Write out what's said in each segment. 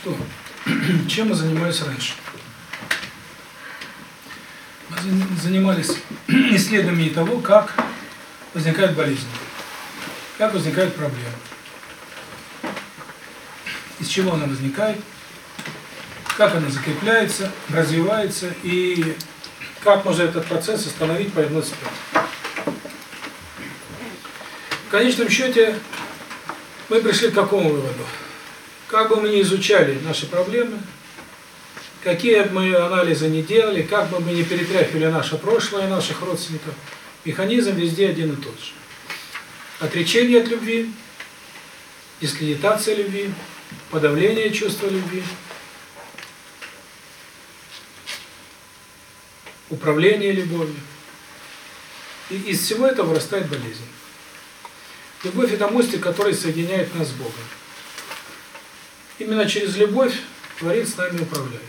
что, чем мы занимались раньше? Мы занимались исследованием того, как возникает болезнь, как возникают проблемы, из чего она возникает, как она закрепляется, развивается и как можно этот процесс остановить, повернуть вспять. В конечном счете мы пришли к какому выводу? Как бы мы ни изучали наши проблемы, какие бы мы анализы не делали, как бы мы не перетряхивали наше прошлое, наших родственников, механизм везде один и тот же. Отречение от любви, дискредитация любви, подавление чувства любви, управление любовью. И из всего этого вырастает болезнь. Любовь – это мостик, который соединяет нас с Богом. Именно через любовь Творец нами управляет.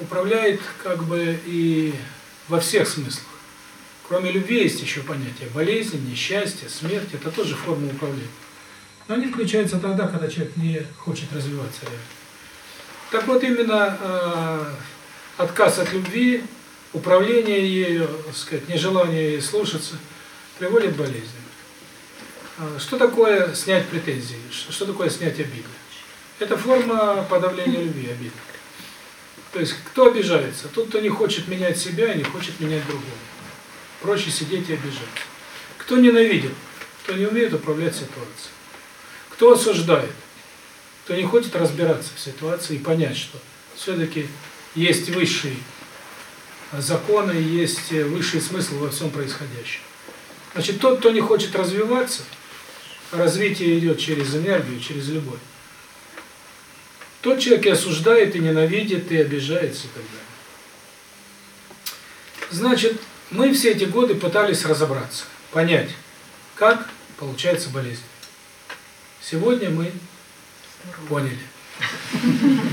Управляет как бы и во всех смыслах. Кроме любви есть еще понятие болезни, несчастье, смерть – это тоже форма управления. Но они включаются тогда, когда человек не хочет развиваться. Так вот, именно э, отказ от любви, управление ею, сказать, нежелание ей слушаться, приводит к болезни. А, что такое снять претензии? Что такое снять обиды? Это форма подавления любви, обиды. То есть, кто обижается? Тот, кто не хочет менять себя не хочет менять другого. Проще сидеть и обижаться. Кто ненавидит? Кто не умеет управлять ситуацией. Кто осуждает? Кто не хочет разбираться в ситуации и понять, что все-таки есть высшие законы, есть высший смысл во всем происходящем. Значит, тот, кто не хочет развиваться, развитие идет через энергию, через любовь. Тот человек и осуждает, и ненавидит, и обижается, и так далее. Значит, мы все эти годы пытались разобраться, понять, как получается болезнь. Сегодня мы поняли.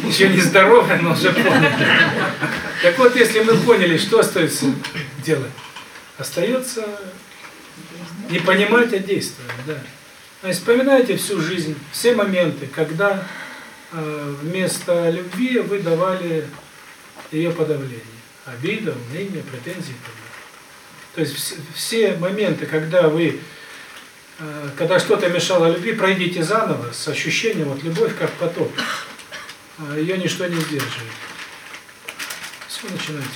Еще не здоровы, но уже поняли. Так вот, если мы поняли, что остается делать? Остается не понимать, а действовать, да. Есть вспоминайте всю жизнь, все моменты, когда вместо любви вы давали ее подавление. Обида, уныние, претензии. То есть все, все моменты, когда вы Э, когда что-то мешало любви, пройдите заново с ощущением, вот любовь как поток. Э, Ее ничто не сдерживает. Все, начинайте.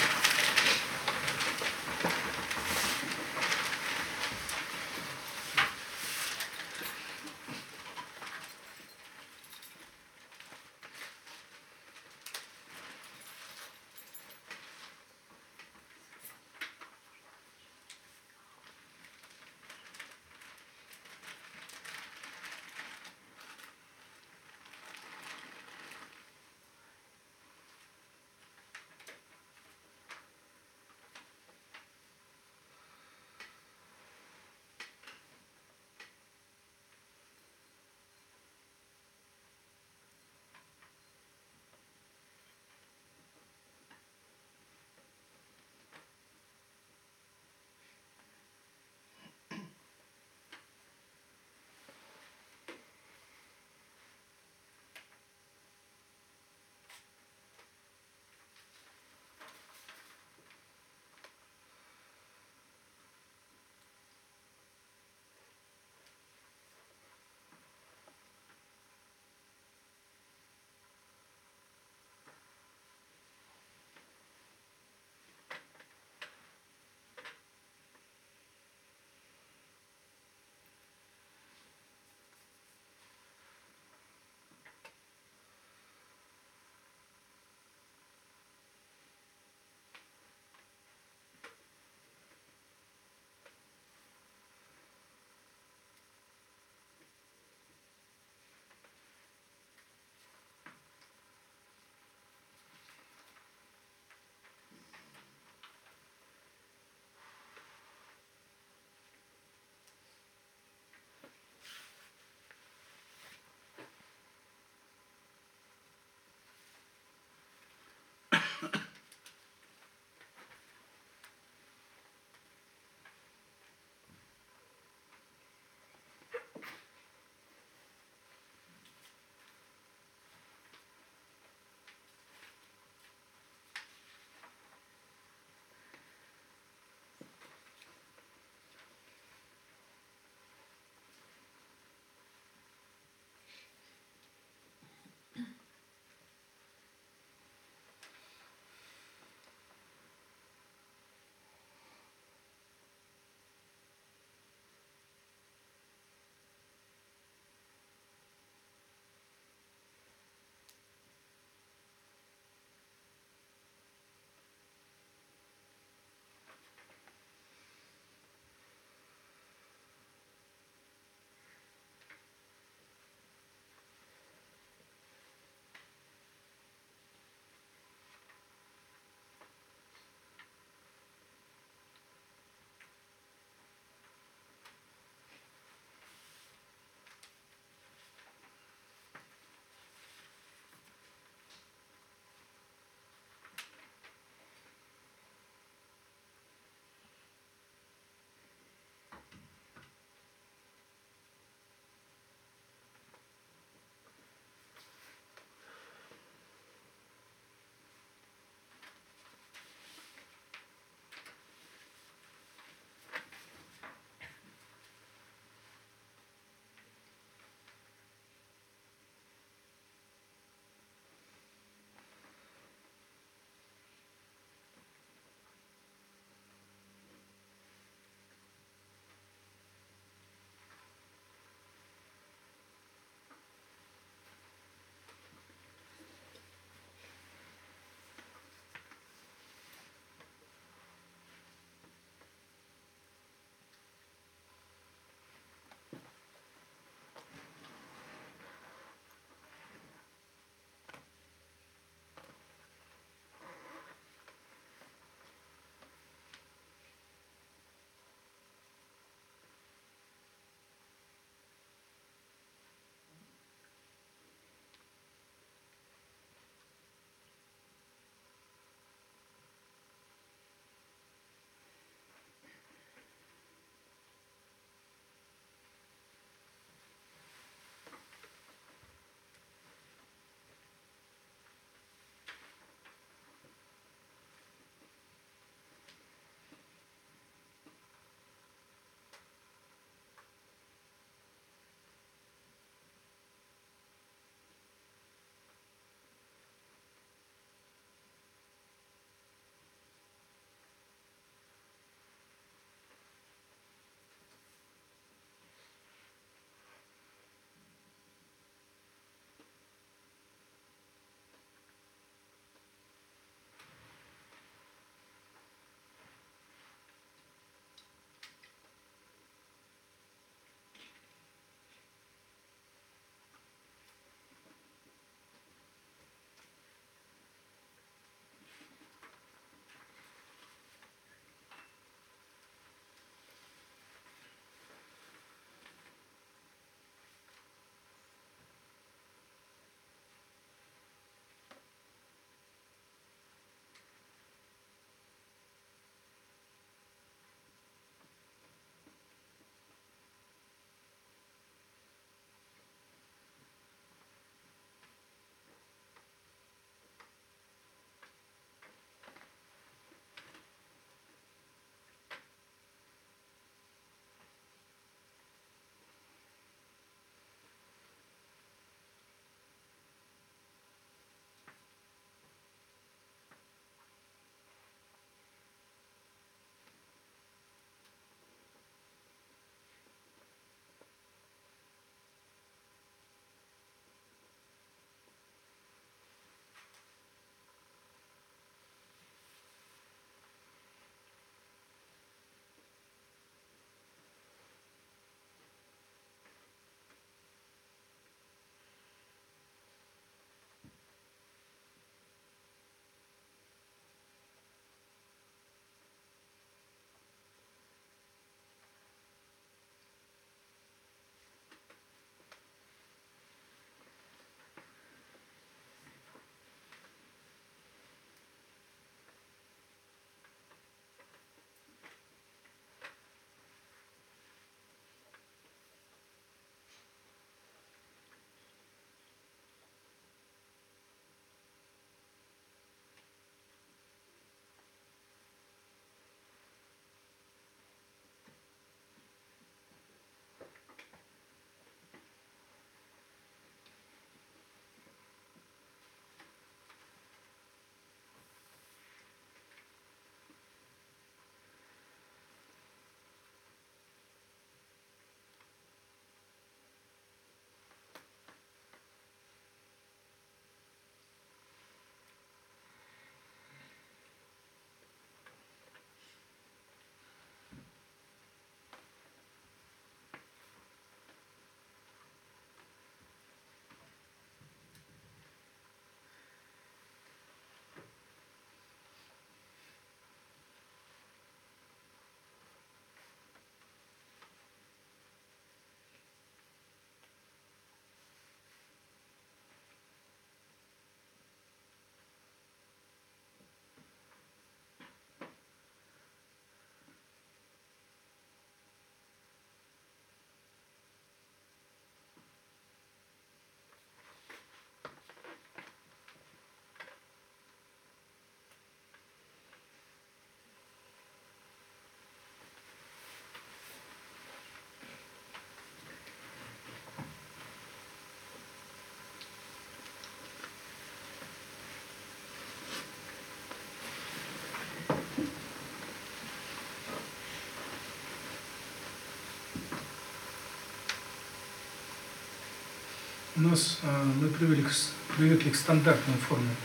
У нас э, мы привыкли к, привыкли к стандартным формам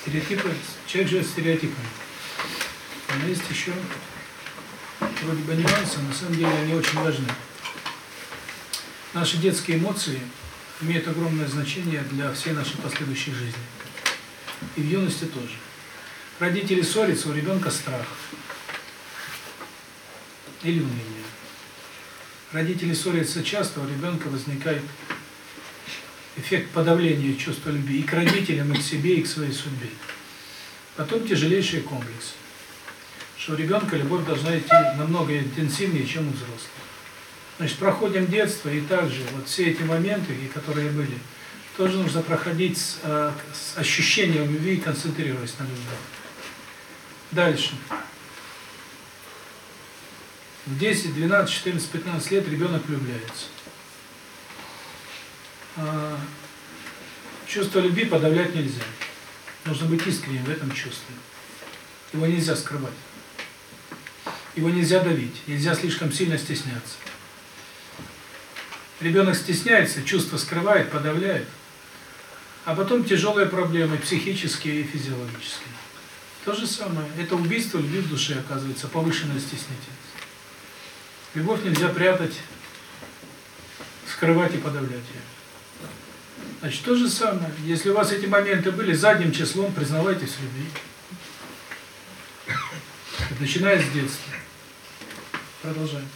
стереотипы. Человек живет стереотипами. Но есть еще вроде бы нюансы, на самом деле они очень важны. Наши детские эмоции имеют огромное значение для всей нашей последующей жизни. И в юности тоже. Родители ссорятся, у ребенка страх. Или уныние. Родители ссорятся часто, у ребенка возникает эффект подавления чувства любви и к родителям, и к себе, и к своей судьбе. Потом тяжелейший комплекс, что у ребенка любовь должна идти намного интенсивнее, чем у взрослых. Значит, проходим детство, и также вот все эти моменты, которые были, тоже нужно проходить с, э, с ощущением любви и концентрируясь на любви. Дальше. В 10, 12, 14, 15 лет ребенок влюбляется. А, чувство любви подавлять нельзя. Нужно быть искренним в этом чувстве. Его нельзя скрывать. Его нельзя давить, нельзя слишком сильно стесняться. Ребенок стесняется, чувства скрывает, подавляет, а потом тяжелые проблемы психические и физиологические. То же самое. Это убийство любви в душе, оказывается, повышенная стеснительность. Любовь нельзя прятать, скрывать и подавлять ее. Значит, то же самое. Если у вас эти моменты были задним числом, признавайтесь в любви. Начиная с детства. Продолжаем.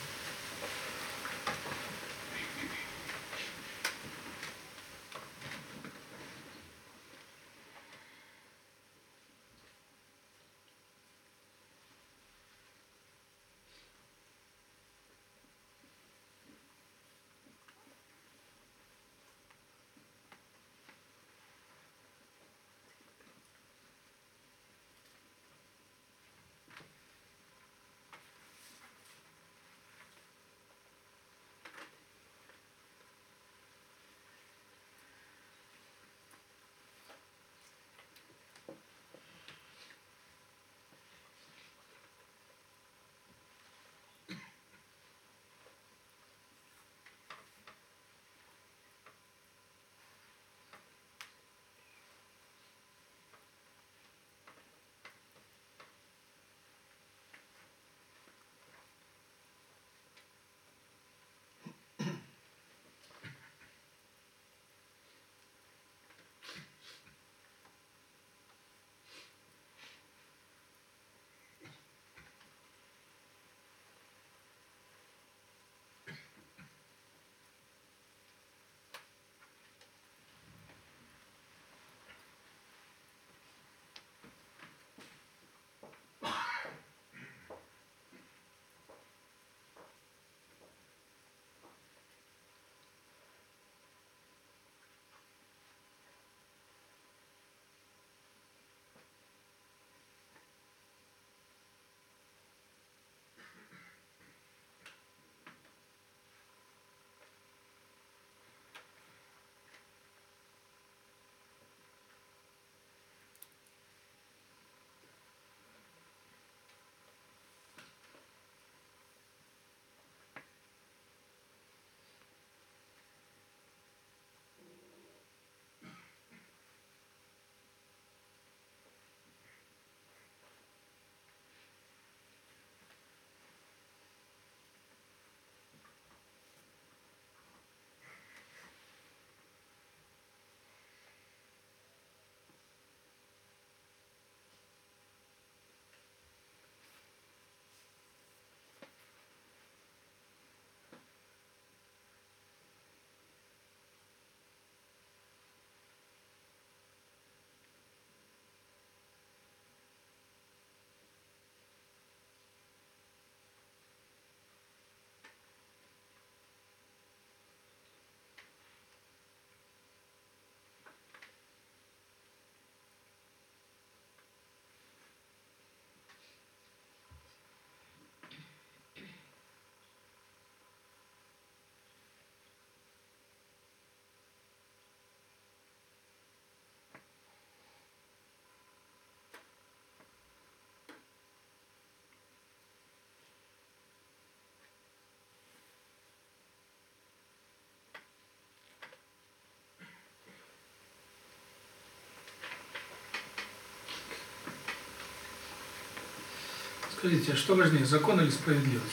Скажите, а что важнее, закон или справедливость?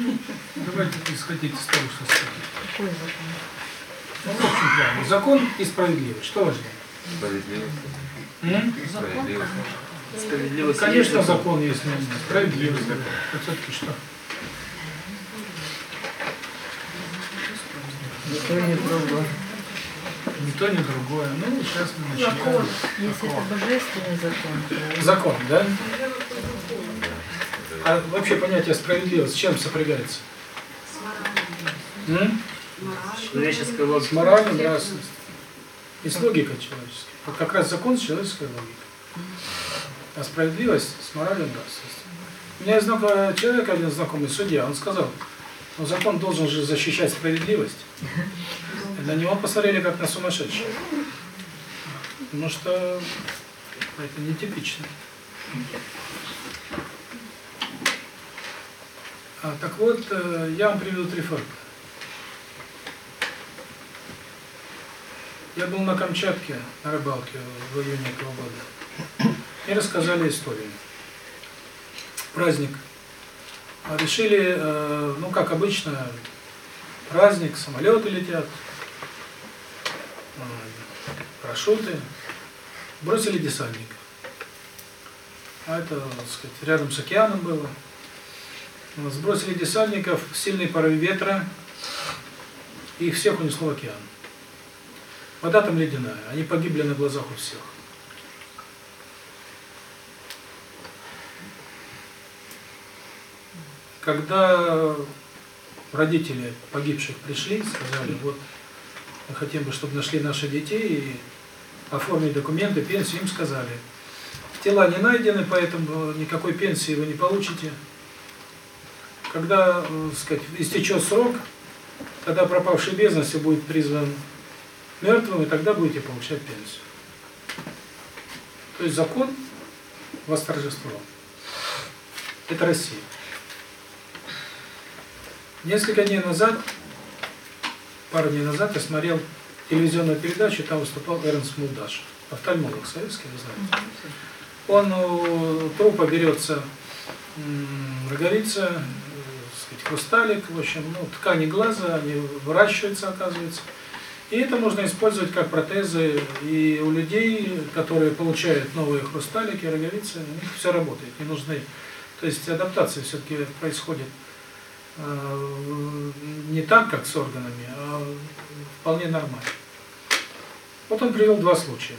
Ну, давайте исходить из того, что сказали. Какой закон? Ну, в общем, правильно. Закон и справедливость. Что важнее? Справедливость. М? Справедливость. Справедливость Конечно, есть, закон есть, но справедливость. закон. А все-таки что? Ни то, ни другое. Ни то, ни другое. Ну, сейчас мы начинаем. Закон. Если это божественный закон, то Закон, да? А вообще понятие справедливость с чем сопрягается? М? Человеческая С логика. моралью, нравственностью. И с логикой человеческой. Вот как раз закон с человеческой логикой. А справедливость с моралью и нравственностью. У меня есть человек, один знакомый судья, он сказал, ну закон должен же защищать справедливость. На него посмотрели как на сумасшедшего. Потому что это нетипично. А, так вот, э, я вам приведу три факта. Я был на Камчатке на рыбалке в июне этого года. И рассказали историю. Праздник. Решили, э, ну как обычно, праздник, самолеты летят, парашюты. Бросили десантников. А это, так сказать, рядом с океаном было. Сбросили десантников, сильный порыв ветра, и их всех унесло в океан. Вода там ледяная, они погибли на глазах у всех. Когда родители погибших пришли, сказали, вот мы хотим бы, чтобы нашли наших детей и оформить документы, пенсию, им сказали, тела не найдены, поэтому никакой пенсии вы не получите. Когда, э, сказать, истечет срок, тогда пропавший без вести будет призван мертвым, и тогда будете получать пенсию. То есть закон восторжествовал. Это Россия. Несколько дней назад, пару дней назад я смотрел телевизионную передачу, там выступал Эрнст Мулдаш, офтальмолог советский, вы знаете. Он у трупа берется роговица, э, сказать, хрусталик, в общем, ну, ткани глаза, они выращиваются, оказывается. И это можно использовать как протезы и у людей, которые получают новые хрусталики, роговицы, у них все работает, не нужны. То есть адаптация все-таки происходит э, не так, как с органами, а вполне нормально. Вот он привел два случая.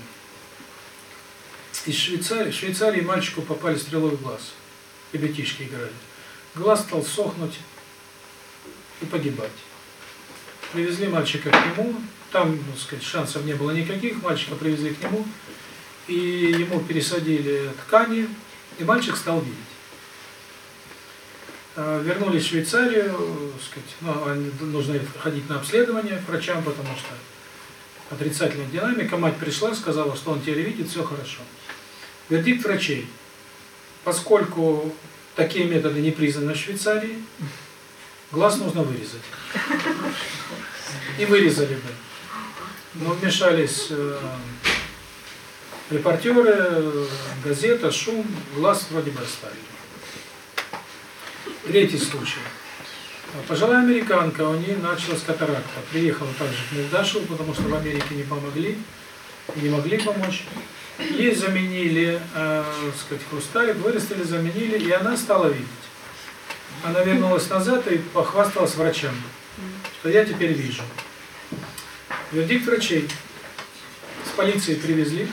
Из Швейцарии, в Швейцарии мальчику попали стрелой в глаз. Ребятишки играли. Глаз стал сохнуть и погибать. Привезли мальчика к нему, там, ну, сказать, шансов не было никаких, мальчика привезли к нему, и ему пересадили ткани, и мальчик стал видеть. А, Вернулись в Швейцарию, сказать, ну, нужно ходить на обследование к врачам, потому что отрицательная динамика. Мать пришла, сказала, что он теперь видит, все хорошо. Вердикт врачей. Поскольку такие методы не признаны в Швейцарии, глаз нужно вырезать. И вырезали бы. Но вмешались э, репортеры, э, газета, шум, глаз вроде бы оставили. Третий случай. Пожилая американка, у нее началась катаракта. Приехала также к Милдашеву, потому что в Америке не помогли, не могли помочь. Ей заменили, э, сказать, хрусталик, вырастили, заменили, и она стала видеть. Она вернулась назад и похвасталась врачам, что я теперь вижу. Вердикт врачей. С полиции привезли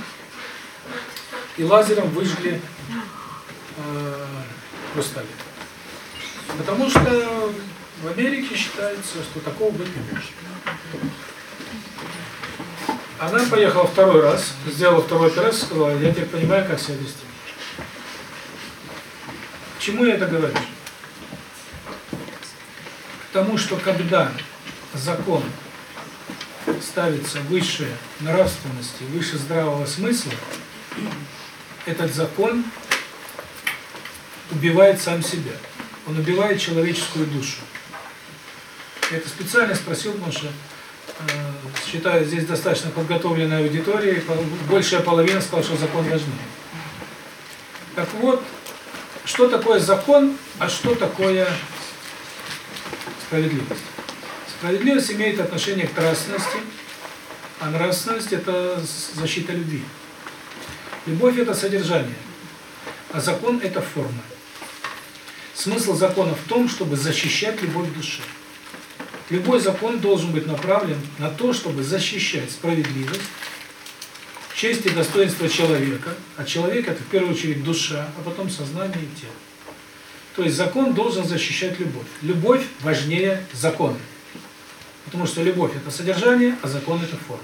и лазером выжгли э, хрусталик. Потому что в Америке считается, что такого быть не может. Она поехала второй раз, сделала второй операцию, сказала, я теперь понимаю, как себя вести. Чему я это говорю? К тому, что когда закон ставится выше нравственности, выше здравого смысла, этот закон убивает сам себя. Он убивает человеческую душу. Это специально спросил, потому что э, считаю, здесь достаточно подготовленная аудитория, большая половина сказала, что закон важнее. Так вот, что такое закон, а что такое справедливость? Справедливость имеет отношение к нравственности, а нравственность – это защита любви. Любовь – это содержание, а закон – это форма. Смысл закона в том, чтобы защищать любовь души. Любой закон должен быть направлен на то, чтобы защищать справедливость, честь и достоинство человека, а человек – это в первую очередь душа, а потом сознание и тело. То есть закон должен защищать любовь. Любовь важнее закона. Потому что любовь – это содержание, а закон – это форма.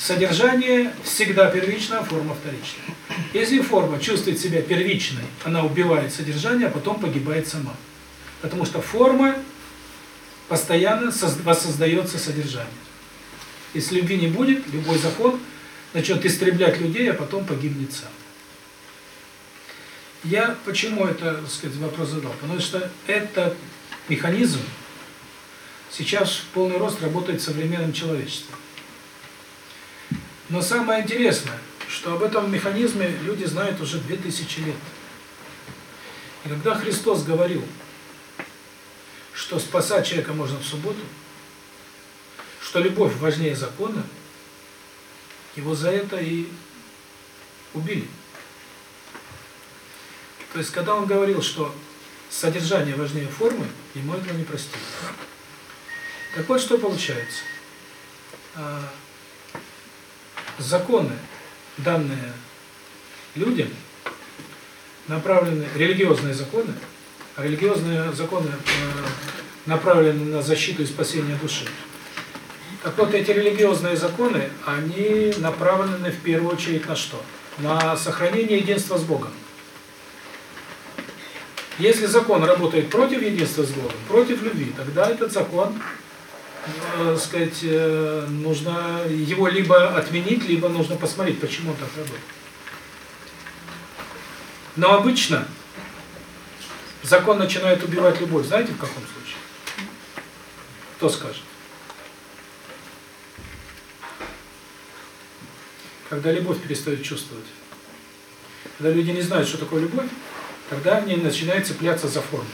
Содержание всегда первично, форма вторична. Если форма чувствует себя первичной, она убивает содержание, а потом погибает сама. Потому что форма постоянно воссоздается содержание. Если любви не будет, любой закон начнет истреблять людей, а потом погибнет сам. Я почему это, сказать, вопрос задал? Потому что этот механизм сейчас в полный рост работает в современном человечестве. Но самое интересное, что об этом механизме люди знают уже 2000 лет. И когда Христос говорил, что спасать человека можно в субботу, что любовь важнее закона, его за это и убили. То есть, когда он говорил, что содержание важнее формы, ему этого не простили. Так вот, что получается. Законы, данные людям, направлены, религиозные законы, а религиозные законы э, направлены на защиту и спасение души. Так вот, эти религиозные законы, они направлены в первую очередь на что? На сохранение единства с Богом. Если закон работает против единства с Богом, против любви, тогда этот закон, э, сказать, э, нужно его либо отменить, либо нужно посмотреть, почему он так работает. Но обычно закон начинает убивать любовь. Знаете, в каком случае? Кто скажет? Когда любовь перестает чувствовать. Когда люди не знают, что такое любовь, тогда они начинают цепляться за форму.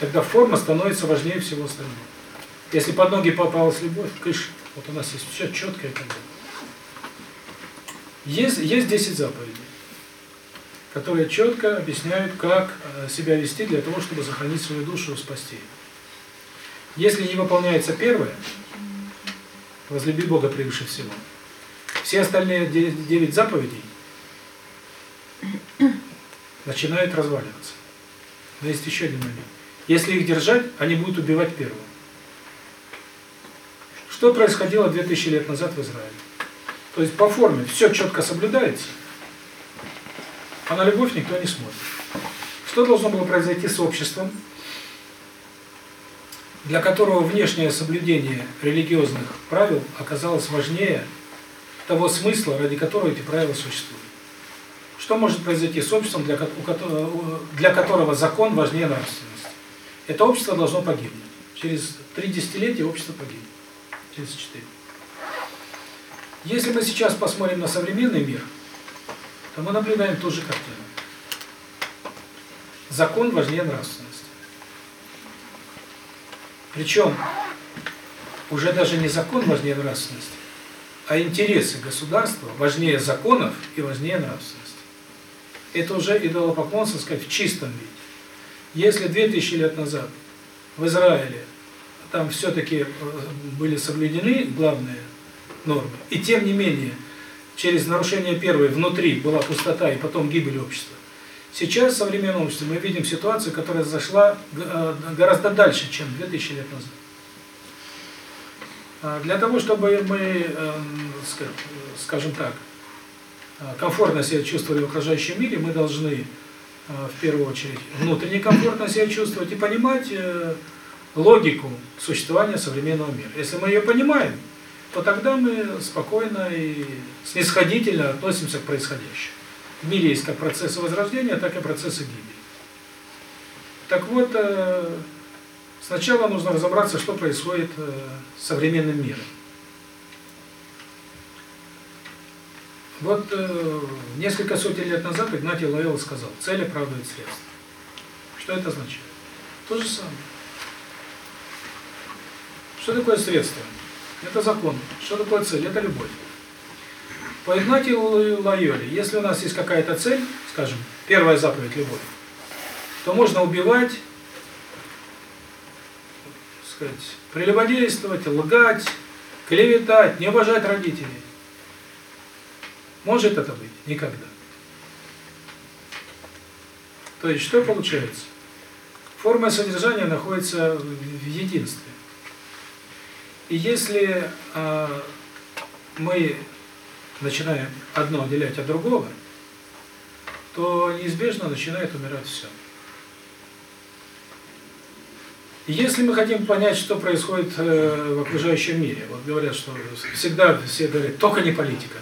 Тогда форма становится важнее всего остального. Если под ноги попалась любовь, кыш, вот у нас есть все четко и так далее. Есть, есть 10 заповедей, которые четко объясняют, как э, себя вести для того, чтобы сохранить свою душу и спасти. Если не выполняется первое, возлюби Бога превыше всего, все остальные 9 заповедей начинают разваливаться. Но есть еще один момент. Если их держать, они будут убивать первого. Что происходило 2000 лет назад в Израиле? То есть по форме все четко соблюдается, а на любовь никто не смотрит. Что должно было произойти с обществом, для которого внешнее соблюдение религиозных правил оказалось важнее того смысла, ради которого эти правила существуют? Что может произойти с обществом, для, для которого закон важнее нравственности? Это общество должно погибнуть. Через три десятилетия общество погибнет. Через четыре. Если мы сейчас посмотрим на современный мир, то мы наблюдаем ту же картину. Закон важнее нравственности. Причем уже даже не закон важнее нравственности, а интересы государства важнее законов и важнее нравственности это уже идолопоклонство, сказать, в чистом виде. Если 2000 лет назад в Израиле там все-таки э, были соблюдены главные нормы, и тем не менее через нарушение первой внутри была пустота и потом гибель общества, сейчас в современном обществе мы видим ситуацию, которая зашла э, гораздо дальше, чем 2000 лет назад. А для того, чтобы мы, эм, скажем так, Э, комфортно себя чувствовали в окружающем мире, мы должны в первую очередь внутренне комфортно себя чувствовать и понимать логику существования современного мира. Если мы ее понимаем, то тогда мы спокойно и снисходительно относимся к происходящему. В мире есть как процессы возрождения, так и процессы гибели. Так вот, Сначала нужно разобраться, что происходит э, с современным миром. Вот э, несколько сотен лет назад Игнатий Лоэла сказал, цель оправдывает средства. Что это означает? То же самое. Что такое средство? Это закон. Что такое цель? Это любовь. По Игнатию Лойоле, если у нас есть какая-то цель, скажем, первая заповедь – любовь, то можно убивать, сказать, прелюбодействовать, лгать, клеветать, не уважать родителей. Может это быть? Никогда. То есть, что получается? Форма содержания находится в единстве. И если э, мы начинаем одно отделять от другого, то неизбежно начинает умирать все. Если мы хотим понять, что происходит э, в окружающем мире, вот говорят, что всегда все говорят, только не политика.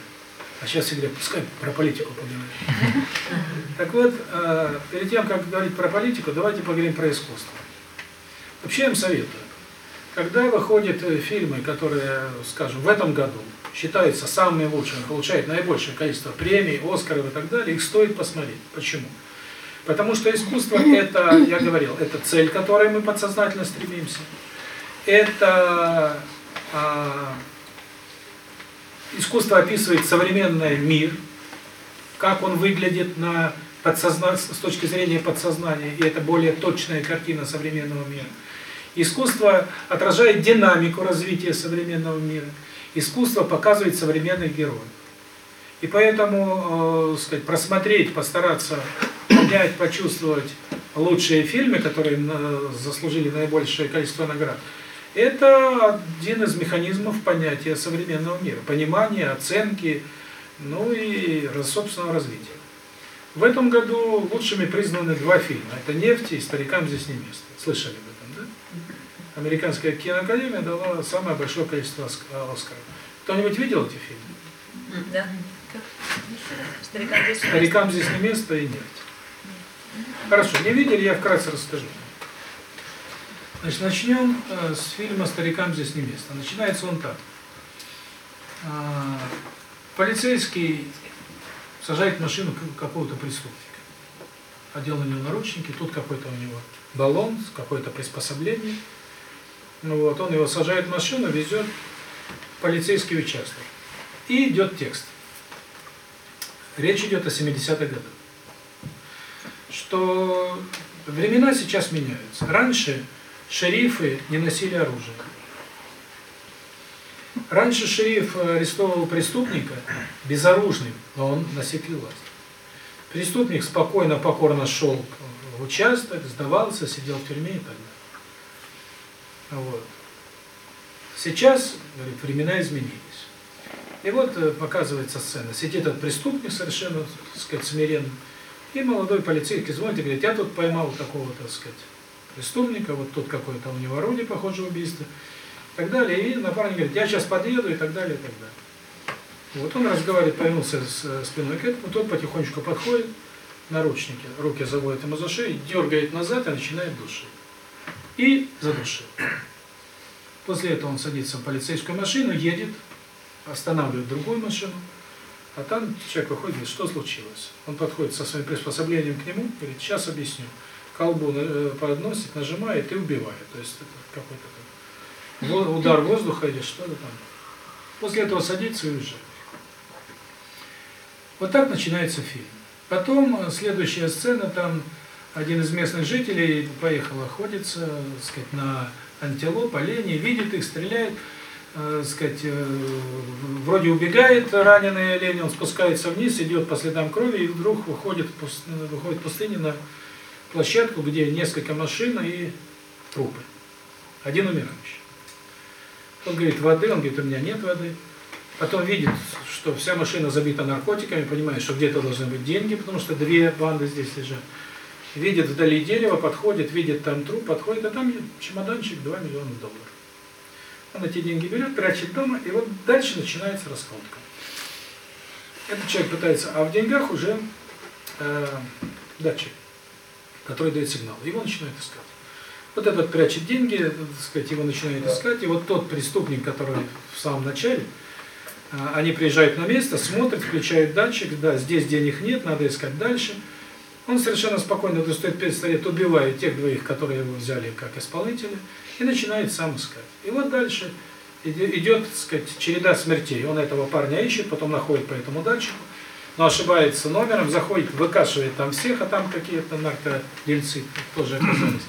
А сейчас все говорят, пускай про политику поговорим. Так вот, э, перед тем, как говорить про политику, давайте поговорим про искусство. Вообще я им советую. Когда выходят э, фильмы, которые, скажем, в этом году считаются самыми лучшими, получают наибольшее количество премий, Оскаров и так далее, их стоит посмотреть. Почему? Потому что искусство это, я говорил, это цель, к которой мы подсознательно стремимся. Это а, искусство описывает современный мир, как он выглядит на подсозна... с точки зрения подсознания, и это более точная картина современного мира. Искусство отражает динамику развития современного мира. Искусство показывает современных героев. И поэтому, э, сказать, просмотреть, постараться понять, почувствовать лучшие фильмы, которые заслужили наибольшее количество наград, это один из механизмов понятия современного мира, понимания, оценки, ну и собственного развития. В этом году лучшими признаны два фильма. Это «Нефть» и «Старикам здесь не место». Слышали да? Американская киноакадемия дала самое большое количество Оскаров. Кто-нибудь видел эти фильмы? Да. Старикам здесь Старикам здесь не место и нефть. Хорошо, не видели, я вкратце расскажу. Значит, начнем э, с фильма «Старикам здесь не место». Начинается он так. А, полицейский сажает в машину какого-то преступника. Одел на него наручники, тут какой-то у него баллон, какое-то приспособление. Ну вот, он его сажает в машину, везет в полицейский участок. И идет текст. Речь идет о 70-х годах. Что времена сейчас меняются. Раньше шерифы не носили оружие. Раньше шериф арестовывал преступника безоружным, но он носитель власти. Преступник спокойно, покорно шел в участок, сдавался, сидел в тюрьме и так далее. Вот. Сейчас, говорит, времена изменились. И вот э, показывается сцена. Сидит этот преступник совершенно, так сказать, смиренно. И молодой полицейский звонит и говорит, я тут поймал такого, так сказать, преступника, вот тут какое-то у него орудие, похоже, убийство, и так далее. И напарник говорит, я сейчас подъеду, и так далее, и так далее. Вот он разговаривает, повернулся с спиной к этому, тот потихонечку подходит, наручники, руки заводит ему за шею, дергает назад и начинает душить. И задушил. После этого он садится в полицейскую машину, едет, останавливает другую машину, а там человек выходит, говорит, что случилось? Он подходит со своим приспособлением к нему, говорит, сейчас объясню. Колбу э, подносит, нажимает и убивает. То есть это какой-то удар воздуха или что-то там. После этого садится и уезжает. Вот так начинается фильм. Потом э, следующая сцена, там один из местных жителей поехал охотиться, так сказать, на антилоп, оленей, видит их, стреляет э, сказать, э, вроде убегает раненый олень, он спускается вниз, идет по следам крови и вдруг выходит, выходит в пустыне на площадку, где несколько машин и трупы. Один умирающий. Он говорит, воды, он говорит, у меня нет воды. Потом видит, что вся машина забита наркотиками, понимает, что где-то должны быть деньги, потому что две банды здесь лежат. Видит вдали дерево, подходит, видит там труп, подходит, а там чемоданчик 2 миллиона долларов. Он эти деньги берет, прячет дома, и вот дальше начинается раскрутка. Этот человек пытается, а в деньгах уже э, датчик, который дает сигнал. Его начинают искать. Вот этот прячет деньги, так сказать, его начинают искать, и вот тот преступник, который в самом начале, а, они приезжают на место, смотрят, включают датчик, да, здесь денег нет, надо искать дальше. Он совершенно спокойно достает пистолет, убивает тех двоих, которые его взяли как исполнителя, и начинает сам искать. И вот дальше идет, так сказать, череда смертей. Он этого парня ищет, потом находит по этому датчику, но ошибается номером, заходит, выкашивает там всех, а там какие-то наркодельцы тоже оказались.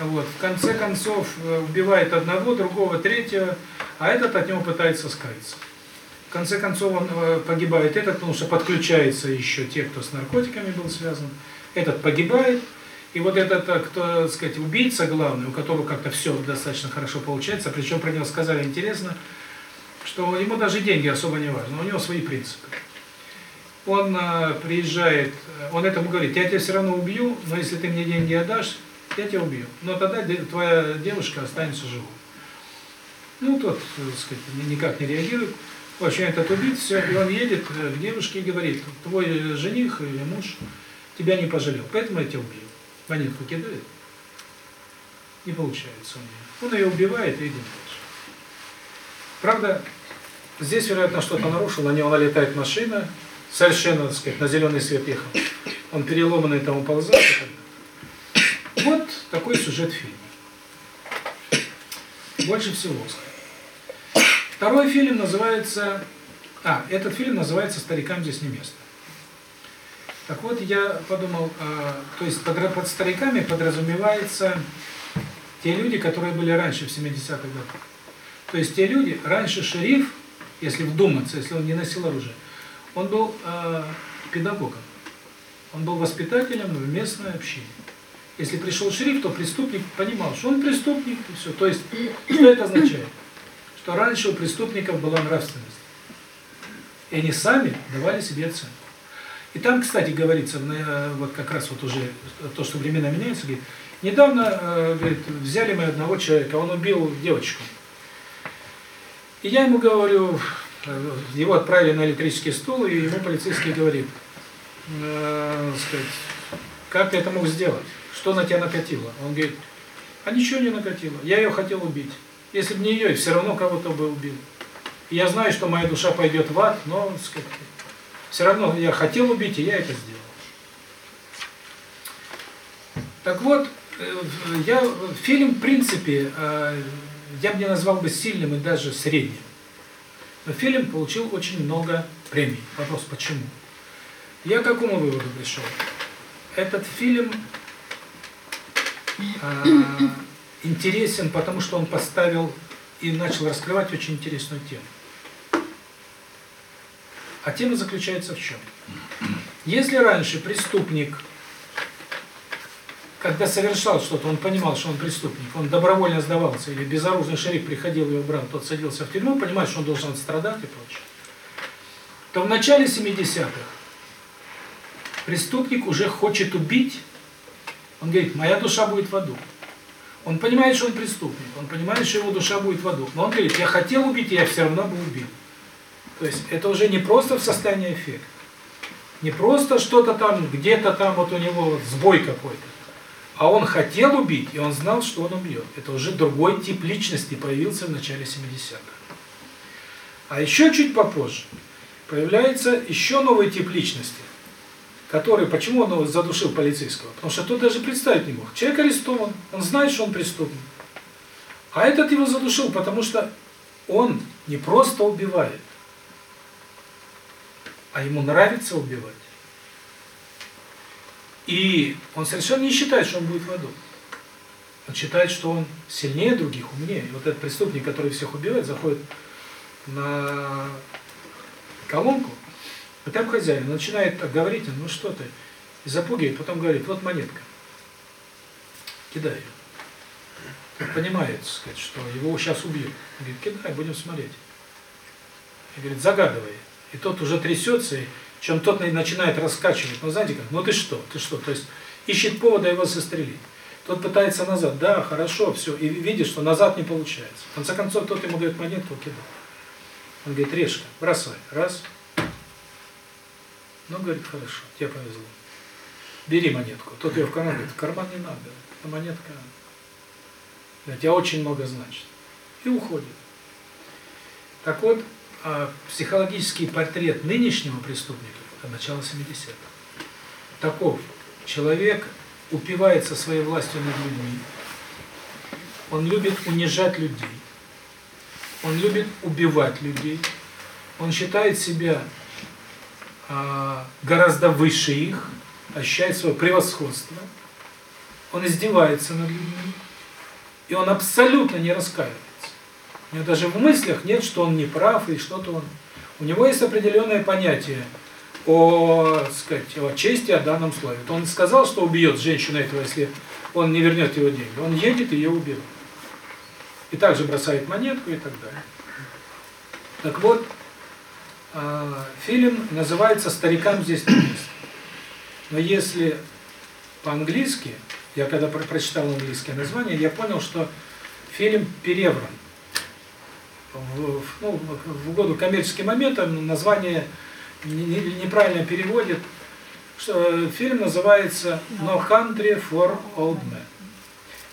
Вот. В конце концов э, убивает одного, другого, третьего, а этот от него пытается скрыться. В конце концов он э, погибает этот, потому что подключается еще те, кто с наркотиками был связан. Этот погибает, и вот этот, э, кто, так сказать, убийца главный, у которого как-то все достаточно хорошо получается, причем про него сказали интересно, что ему даже деньги особо не важны, у него свои принципы. Он э, приезжает, он этому говорит, я тебя все равно убью, но если ты мне деньги отдашь, я тебя убью. Но тогда твоя девушка останется живой. Ну, тот, так сказать, никак не реагирует. В общем, этот убит, все, и он едет к девушке и говорит, твой жених или муж тебя не пожалел, поэтому я тебя убью. Монетку кидает. Не получается у нее. Он ее убивает и идет дальше. Правда, здесь, вероятно, что-то нарушил, на него налетает машина, совершенно, так сказать, на зеленый свет ехал. Он переломанный там уползает. Вот такой сюжет фильма. Больше всего. Второй фильм называется... А, этот фильм называется «Старикам здесь не место». Так вот, я подумал, а, то есть под, под стариками подразумевается те люди, которые были раньше, в 70-х годах. То есть те люди, раньше шериф, если вдуматься, если он не носил оружие, он был э, педагогом, он был воспитателем в местной общине. Если пришел шериф, то преступник понимал, что он преступник, и все. То есть, что это означает? Что раньше у преступников была нравственность. И они сами давали себе оценку. И там, кстати, говорится, вот как раз вот уже то, что времена меняются, говорит, недавно, э, говорит, взяли мы одного человека, он убил девочку. И я ему говорю, э, его отправили на электрический стул, и ему полицейский говорит, э, сказать, как ты это мог сделать? Что на тебя накатило? Он говорит, а ничего не накатило, я ее хотел убить. Если бы не ее, все равно кого-то бы убил. Я знаю, что моя душа пойдет в ад, но сказать, все равно я хотел убить, и я это сделал. Так вот, э, я фильм, в принципе, э, я бы не назвал бы сильным и даже средним. Но фильм получил очень много премий. Вопрос, почему? Я к какому выводу пришел? Этот фильм э, интересен, потому что он поставил и начал раскрывать очень интересную тему. А тема заключается в чем? Если раньше преступник, когда совершал что-то, он понимал, что он преступник, он добровольно сдавался, или безоружный шериф приходил его брал, тот садился в тюрьму, понимает, что он должен страдать и прочее, то в начале 70-х преступник уже хочет убить, он говорит, моя душа будет в аду. Он понимает, что он преступник, он понимает, что его душа будет в аду. Но он говорит, я хотел убить, я все равно бы убил. То есть это уже не просто в состоянии эффекта, не просто что-то там, где-то там вот у него вот сбой какой-то, а он хотел убить, и он знал, что он убьет. Это уже другой тип личности появился в начале 70-х. А еще чуть попозже появляется еще новый тип личности, который, почему он задушил полицейского? Потому что тот даже представить не мог. Человек арестован, он знает, что он преступник. А этот его задушил, потому что он не просто убивает, а ему нравится убивать. И он совершенно не считает, что он будет в аду. Он считает, что он сильнее других, умнее. И вот этот преступник, который всех убивает, заходит на колонку, а там хозяин начинает говорить, ну что ты, и запугивает, потом говорит, вот монетка, кидай ее. Он понимает, сказать, что его сейчас убьют. Он говорит, кидай, будем смотреть. И говорит, загадывай. И тот уже трясется, и чем тот начинает раскачивать. Ну, знаете как, ну ты что, ты что? То есть ищет повода его застрелить. Тот пытается назад, да, хорошо, все, и видит, что назад не получается. В конце концов, тот ему дает монетку, кидает. Он говорит, решка, бросай, раз. Ну, говорит, хорошо, тебе повезло. Бери монетку. Тот ее в карман говорит, карман не надо, это монетка для тебя очень много значит. И уходит. Так вот, а, психологический портрет нынешнего преступника – начало 70-х. Таков. Человек упивается своей властью над людьми. Он любит унижать людей. Он любит убивать людей. Он считает себя а, гораздо выше их, ощущает свое превосходство. Он издевается над людьми. И он абсолютно не раскаивается. У него даже в мыслях нет, что он не прав и что-то он... У него есть определенное понятие о, сказать, о чести, о данном слове. Он сказал, что убьет женщину этого, если он не вернет его деньги. Он едет и ее убивает. И также бросает монетку и так далее. Так вот, фильм называется «Старикам здесь не место». Но если по-английски, я когда про прочитал английское название, я понял, что фильм перевран. В, ну, в угоду коммерческим моментам название неправильно переводит. Что фильм называется No Country for Old Men.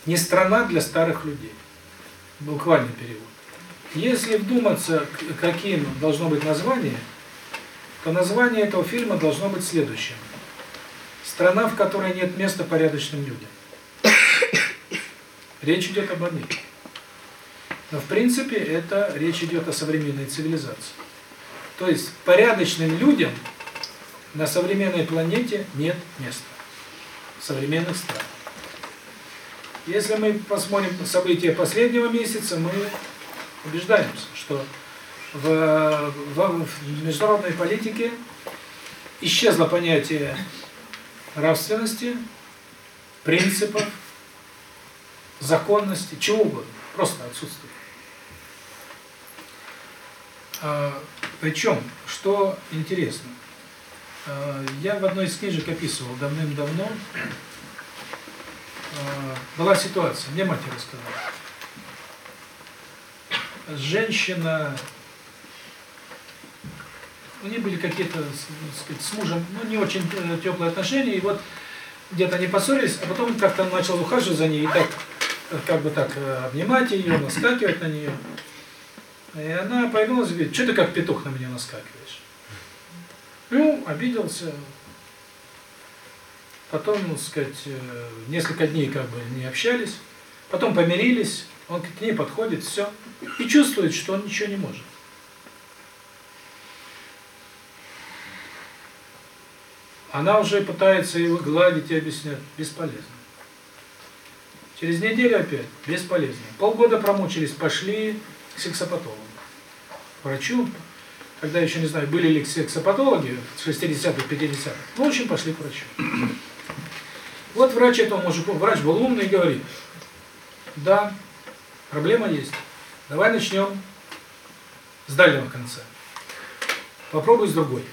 Не страна для старых людей. Буквальный перевод. Если вдуматься, каким должно быть название, то название этого фильма должно быть следующим. Страна, в которой нет места порядочным людям. Речь идет об Америке. Но в принципе это речь идет о современной цивилизации. То есть порядочным людям на современной планете нет места. современных стран. Если мы посмотрим события последнего месяца, мы убеждаемся, что в, в, в международной политике исчезло понятие нравственности, принципов, законности, чего угодно, просто отсутствует. А, причем, что интересно, а, я в одной из книжек описывал давным-давно, а, была ситуация, мне мать рассказала. Женщина, у них были какие-то, сказать, с мужем, ну, не очень э, теплые отношения, и вот где-то они поссорились, а потом как-то он начал ухаживать за ней, и так, как бы так, э, обнимать ее, наскакивать на нее. И она повернулась и говорит, что ты как петух на меня наскакиваешь? Ну, обиделся. Потом, ну, сказать, э, несколько дней как бы не общались. Потом помирились. Он к ней подходит, все. И чувствует, что он ничего не может. Она уже пытается его гладить и объяснять. Бесполезно. Через неделю опять. Бесполезно. Полгода промучились, пошли к сексопатологу. Врачу, когда еще не знаю, были ли сексопатологи в 60-х, 50-х, ну, в общем, пошли к врачу. Вот врач этому мужику, врач был умный говорит, да, проблема есть, давай начнем с дальнего конца. Попробуй с другой.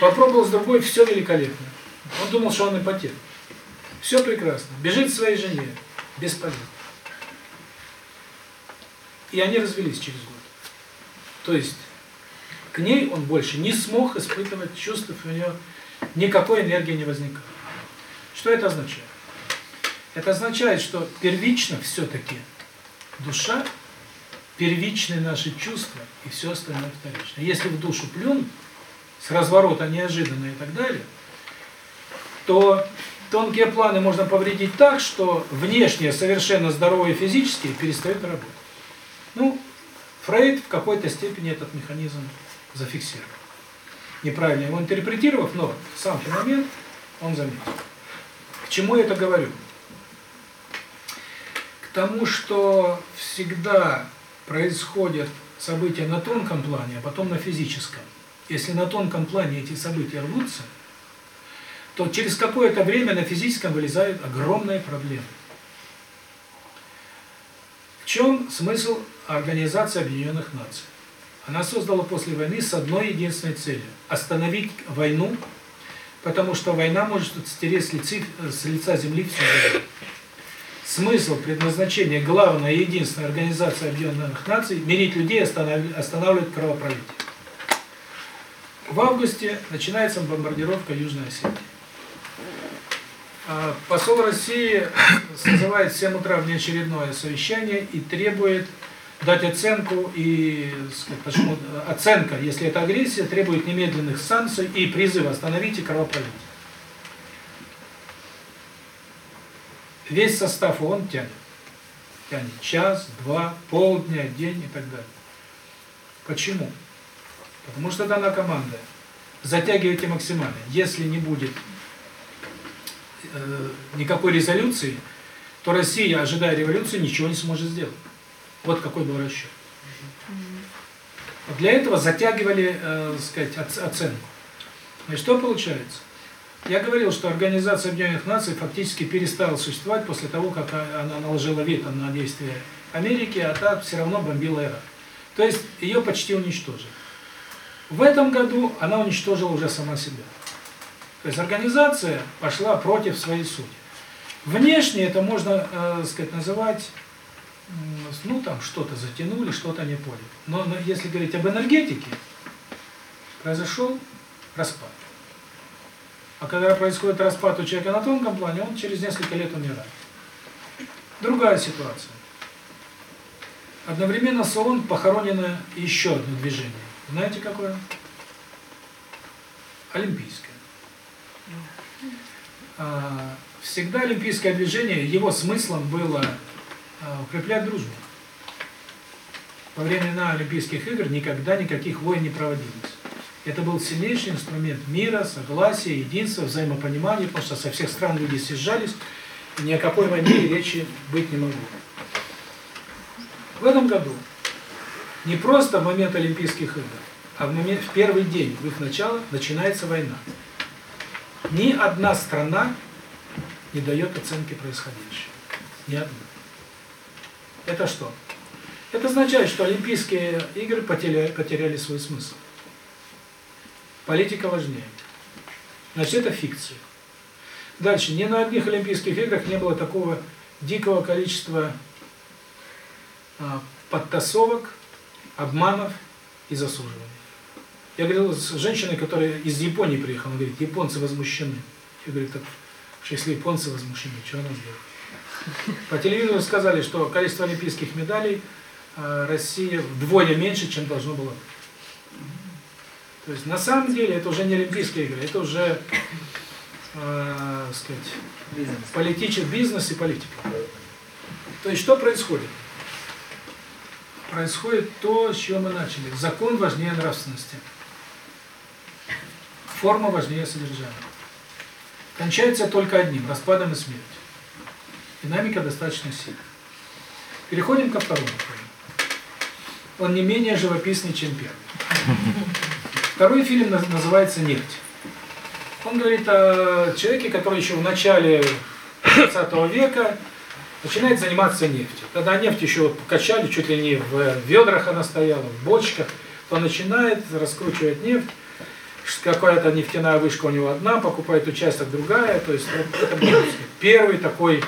Попробовал с другой, все великолепно. Он думал, что он импотент. Все прекрасно. Бежит к своей жене. Бесполезно. И они развелись через год. То есть к ней он больше не смог испытывать чувств, у него никакой энергии не возникало. Что это означает? Это означает, что первично все-таки душа, первичны наши чувства и все остальное вторично. Если в душу плюнуть, с разворота неожиданно и так далее, то тонкие планы можно повредить так, что внешние, совершенно здоровые физические перестают работать. Ну, Фрейд в какой-то степени этот механизм зафиксировал. Неправильно его интерпретировав, но сам феномен он заметил. К чему я это говорю? Тому, что всегда происходят события на тонком плане, а потом на физическом. Если на тонком плане эти события рвутся, то через какое-то время на физическом вылезают огромные проблемы. В чем смысл Организации Объединенных Наций? Она создала после войны с одной единственной целью – остановить войну, потому что война может стереть с, лица, земли всю жизнь. Смысл, предназначение главной и единственной Организации Объединенных Наций – мирить людей, останавливать, останавливать кровопролитие. В августе начинается бомбардировка Южной Осетии. А Посол России созывает в 7 утра внеочередное совещание и требует дать оценку и сказать, почему оценка, если это агрессия, требует немедленных санкций и призыва остановите кровопролитие. Весь состав ООН тянет. Тянет час, два, полдня, день и так далее. Почему? Потому что дана команда. Затягивайте максимально. Если не будет э, никакой резолюции, то Россия, ожидая революции, ничего не сможет сделать. Вот какой был расчет. Для этого затягивали, э, сказать, оценку. И что получается? Я говорил, что Организация Объединенных Наций фактически перестала существовать после того, как она наложила вето на действия Америки, а та все равно бомбила Ирак. То есть ее почти уничтожили. В этом году она уничтожила уже сама себя. То есть организация пошла против своей сути. Внешне это можно, э, сказать, называть, ну там что-то затянули, что-то не поняли. Но, но если говорить об энергетике, произошел распад. А когда происходит распад у человека на тонком плане, он через несколько лет умирает. Другая ситуация. Одновременно с ООН похоронено еще одно движение. Знаете какое? Олимпийское. А, всегда олимпийское движение, его смыслом было а, укреплять дружбу. Во времена Олимпийских игр никогда никаких войн не проводилось. Это был сильнейший инструмент мира, согласия, единства, взаимопонимания, потому что со всех стран люди съезжались, и ни о какой войне речи быть не могло. В этом году не просто в момент Олимпийских игр, а в, момент, в первый день в их начала начинается война. Ни одна страна не дает оценки происходящего. Ни одна. Это что? Это означает, что Олимпийские игры потеряли, потеряли свой смысл. Политика важнее. Значит, это фикция. Дальше. Ни на одних Олимпийских играх не было такого дикого количества а, подтасовок, обманов и заслуживаний. Я говорил с женщиной, которая из Японии приехала, она говорит, японцы возмущены. Я говорю, так, если японцы возмущены, что она сделает? По телевизору сказали, что количество олимпийских медалей э, Россия вдвое меньше, чем должно было быть. То есть на самом деле это уже не Олимпийские игры, это уже, э, сказать, бизнес. политический бизнес и политика. То есть что происходит? Происходит то, с чего мы начали. Закон важнее нравственности. Форма важнее содержания. Кончается только одним – распадом и смертью. Динамика достаточно сильная. Переходим ко второму Он не менее живописный, чем первый. Второй фильм называется «Нефть». Он говорит о человеке, который еще в начале 20 века начинает заниматься нефтью. Тогда нефть еще качали, чуть ли не в ведрах она стояла, в бочках. Он начинает раскручивать нефть. Какая-то нефтяная вышка у него одна, покупает участок другая. То есть это первый такой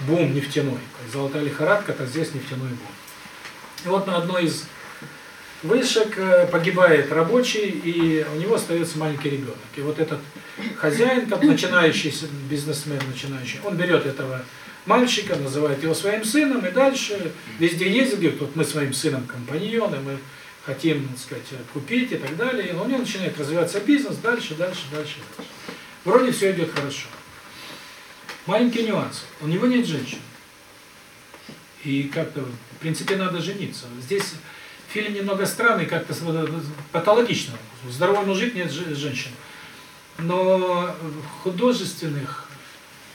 бум нефтяной. Золотая лихорадка, то здесь нефтяной бум. И вот на одной из вышек э, погибает рабочий, и у него остается маленький ребенок. И вот этот хозяин, как начинающий бизнесмен, начинающий, он берет этого мальчика, называет его своим сыном, и дальше везде ездит, говорит, вот мы своим сыном компаньоны, мы хотим, так сказать, купить и так далее. И у него начинает развиваться бизнес, дальше, дальше, дальше, дальше. Вроде все идет хорошо. Маленький нюанс. У него нет женщин. И как-то, в принципе, надо жениться. Здесь фильм немного странный, как-то патологично. Здоровый мужик, нет женщин. Но в художественных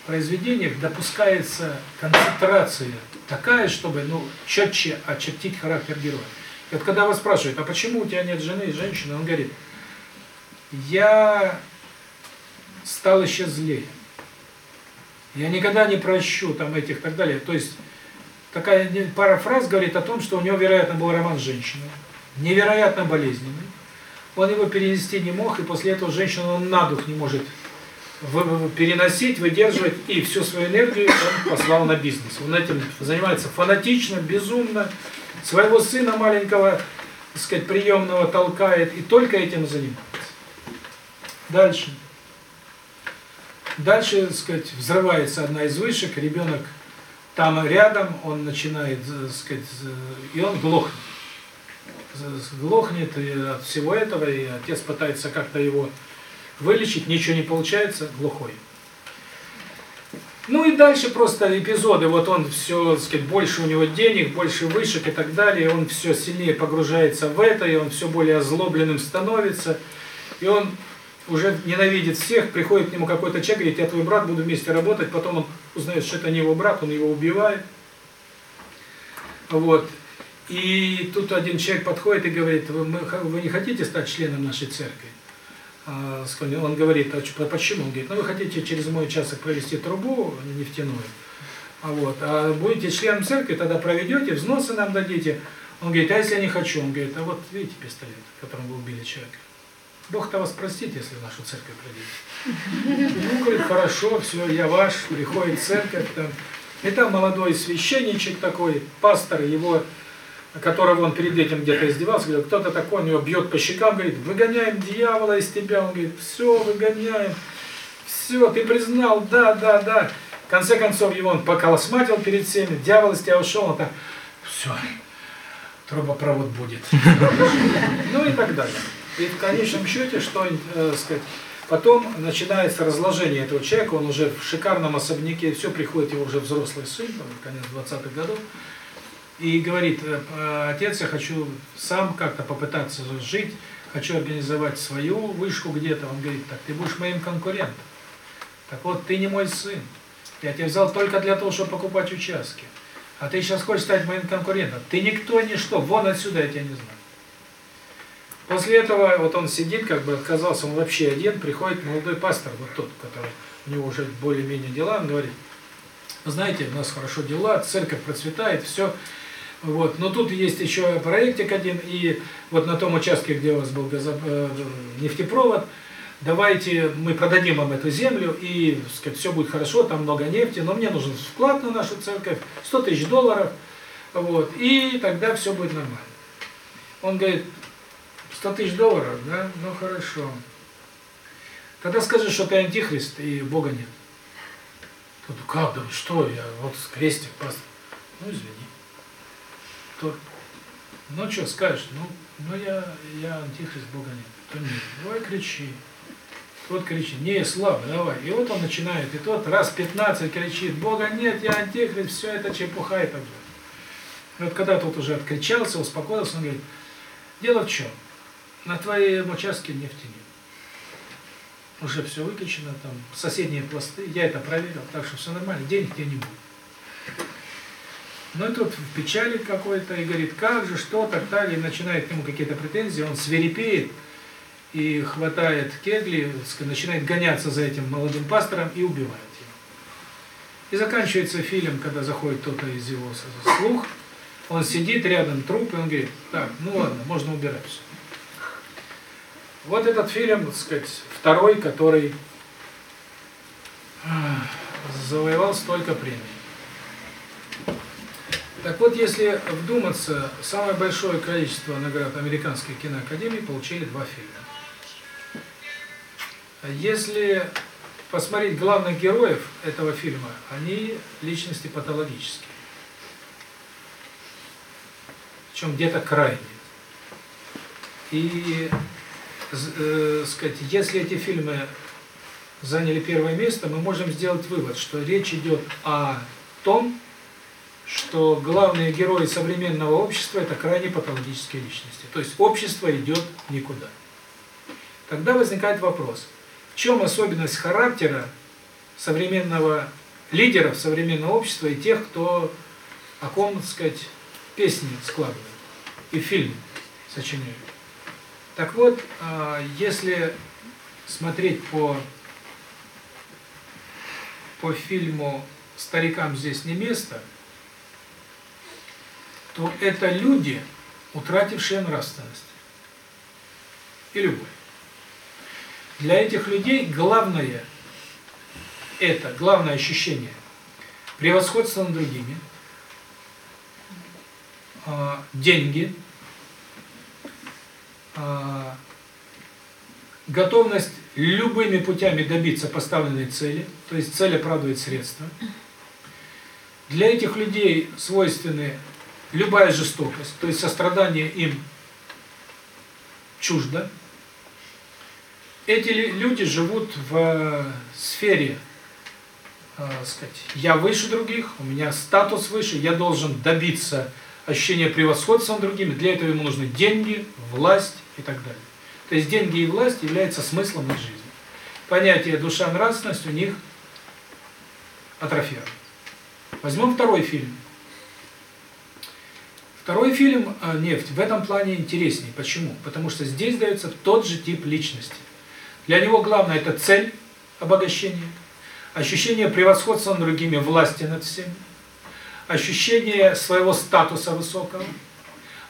произведениях допускается концентрация такая, чтобы ну, четче очертить характер героя. И вот когда вас спрашивают, а почему у тебя нет жены и женщины, он говорит, я стал еще злее. Я никогда не прощу там этих и так далее. То есть такая пара фраз говорит о том, что у него, вероятно, был роман с женщиной, невероятно болезненный. Он его перенести не мог, и после этого женщину он на дух не может переносить, выдерживать, и всю свою энергию он послал на бизнес. Он этим занимается фанатично, безумно, своего сына маленького, так сказать, приемного толкает, и только этим занимается. Дальше. Дальше, так сказать, взрывается одна из вышек, ребенок там рядом, он начинает, так сказать, и он глохнет. Глохнет и от всего этого, и отец пытается как-то его вылечить, ничего не получается, глухой. Ну и дальше просто эпизоды, вот он все, так сказать, больше у него денег, больше вышек и так далее, он все сильнее погружается в это, и он все более озлобленным становится, и он уже ненавидит всех, приходит к нему какой-то человек, говорит, я твой брат, буду вместе работать, потом он узнает, что это не его брат, он его убивает. Вот. И тут один человек подходит и говорит, вы, вы не хотите стать членом нашей церкви? А, он говорит, а почему? Он говорит, ну вы хотите через мой участок провести трубу нефтяную, а вот, а будете членом церкви, тогда проведете, взносы нам дадите. Он говорит, а если я не хочу? Он говорит, а вот видите пистолет, которым вы убили человека. Бог-то вас простит, если в нашу церковь придете. Ну, говорит, хорошо, все, я ваш, приходит церковь, там. И там молодой священничек такой, пастор, его которого он перед этим где-то издевался, говорил, кто-то такой, он его бьет по щекам, говорит, выгоняем дьявола из тебя, он говорит, все, выгоняем, все, ты признал, да, да, да. В конце концов, его он поколосматил перед всеми, дьявол из тебя ушел, он так, все, трубопровод будет. Ну и так далее. И в конечном счете, что, э, сказать, потом начинается разложение этого человека, он уже в шикарном особняке, все, приходит его уже взрослый сын, там, конец 20-х годов, и говорит, «Э, отец, я хочу сам как-то попытаться жить, хочу организовать свою вышку где-то. Он говорит, так ты будешь моим конкурентом. Так вот, ты не мой сын. Я тебя взял только для того, чтобы покупать участки. А ты сейчас хочешь стать моим конкурентом. Ты никто, ничто. Вон отсюда я тебя не знаю. После этого вот он сидит, как бы отказался, он вообще один, приходит молодой пастор, вот тот, который у него уже более-менее дела, он говорит, знаете, у нас хорошо дела, церковь процветает, все, вот. Но тут есть еще проектик один, и вот на том участке, где у вас был. Э, нефтепровод, давайте мы продадим вам эту землю, и сказать, все будет хорошо, там много нефти, но мне нужен вклад на нашу церковь, 100 тысяч долларов, вот, и тогда все будет нормально. Он говорит, 100 тысяч долларов, да, ну хорошо. Тогда скажи, что ты антихрист и Бога нет. Тут как, да что, я вот крестик, пастор. Ну извини то, ну что скажешь, ну, ну я, я антихрист, Бога нет. То нет, давай кричи. Тот кричит, не, слабо, давай. И вот он начинает, и тот раз 15 кричит, Бога нет, я антихрист, все это чепуха и так далее. И вот когда тот уже откричался, успокоился, он говорит, дело в чем? На твоем участке нефти нет. Уже все выключено, там соседние пласты, я это проверил, так что все нормально, денег тебе не будет. Ну и тут в печали какой-то, и говорит, как же, что, так далее, и начинает к нему какие-то претензии, он свирепеет и хватает кегли, начинает гоняться за этим молодым пастором и убивает его. И заканчивается фильм, когда заходит кто-то из его слух, он сидит рядом, труп, и он говорит, так, ну ладно, можно убирать все. Вот этот фильм, так сказать, второй, который завоевал столько премий. Так вот, если вдуматься, самое большое количество наград Американской киноакадемии получили два фильма. Если посмотреть главных героев этого фильма, они личности патологические. Причем где-то крайне. И, э, сказать, если эти фильмы заняли первое место, мы можем сделать вывод, что речь идет о том, что главные герои современного общества – это крайне патологические личности. То есть общество идет никуда. Тогда возникает вопрос, в чем особенность характера современного лидеров современного общества и тех, кто о ком, так сказать, песни складывает и фильм сочиняет. Так вот, а, если смотреть по по фильму «Старикам здесь не место», то это люди, утратившие нравственность и любовь. Для этих людей главное это, главное ощущение превосходства над другими, а, деньги, готовность любыми путями добиться поставленной цели, то есть цель оправдывает средства. Для этих людей свойственны любая жестокость, то есть сострадание им чуждо. Эти люди живут в сфере, э, сказать, я выше других, у меня статус выше, я должен добиться ощущения превосходства над другими, для этого ему нужны деньги, власть и так далее. То есть деньги и власть являются смыслом их жизни. Понятие душа, нравственность у них атрофировано. Возьмем второй фильм. Второй фильм «Нефть» в этом плане интереснее. Почему? Потому что здесь дается тот же тип личности. Для него главное – это цель обогащения, ощущение превосходства над другими, власти над всеми, ощущение своего статуса высокого,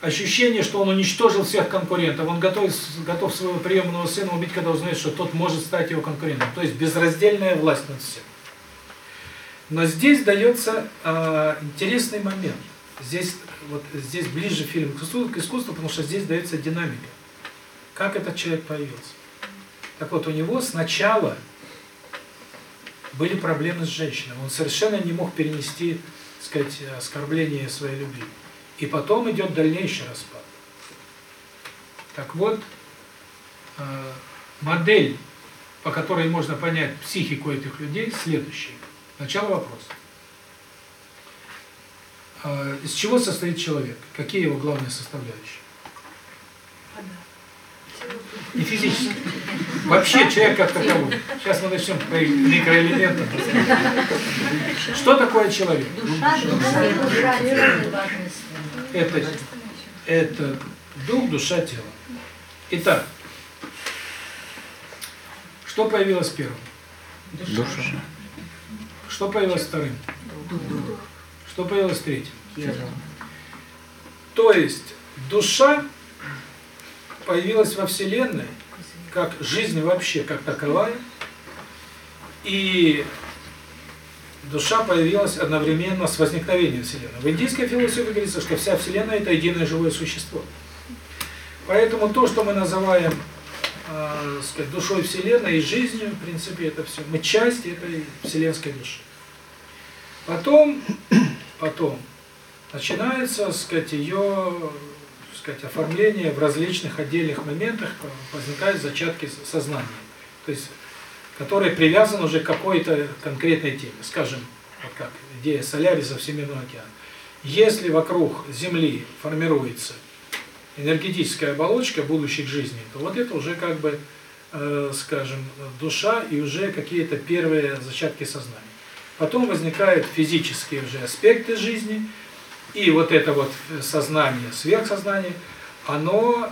ощущение, что он уничтожил всех конкурентов, он готов, готов своего приемного сына убить, когда узнает, что тот может стать его конкурентом. То есть безраздельная власть над всем. Но здесь дается э, интересный момент. Здесь вот здесь ближе фильм к искусству, потому что здесь дается динамика. Как этот человек появился? Так вот, у него сначала были проблемы с женщиной. Он совершенно не мог перенести, сказать, оскорбление своей любви. И потом идет дальнейший распад. Так вот, э, модель, по которой можно понять психику этих людей, следующая. Начало вопроса. Э, из чего состоит человек? Какие его главные составляющие? Не физически. Вообще человек как таковой. Сейчас мы начнем по микроэлементам. Что такое человек? Душа, душа, душа, тело, Это, это дух, душа, тело. Итак, что появилось первым? Душа. Что появилось вторым? Что появилось третьим? То есть душа появилась во Вселенной, как жизнь вообще как таковая, и душа появилась одновременно с возникновением Вселенной. В индийской философии говорится, что вся Вселенная – это единое живое существо. Поэтому то, что мы называем э, сказать, душой Вселенной и жизнью, в принципе, это все. Мы часть этой вселенской души. Потом, потом начинается, сказать, ее сказать, оформление в различных отдельных моментах, возникают зачатки сознания. То есть, которые привязаны уже к какой-то конкретной теме. Скажем, вот как идея Соляриса Всемирного океана. Если вокруг Земли формируется энергетическая оболочка будущих жизней, то вот это уже как бы, э, скажем, душа и уже какие-то первые зачатки сознания. Потом возникают физические уже аспекты жизни, и вот это вот сознание, сверхсознание, оно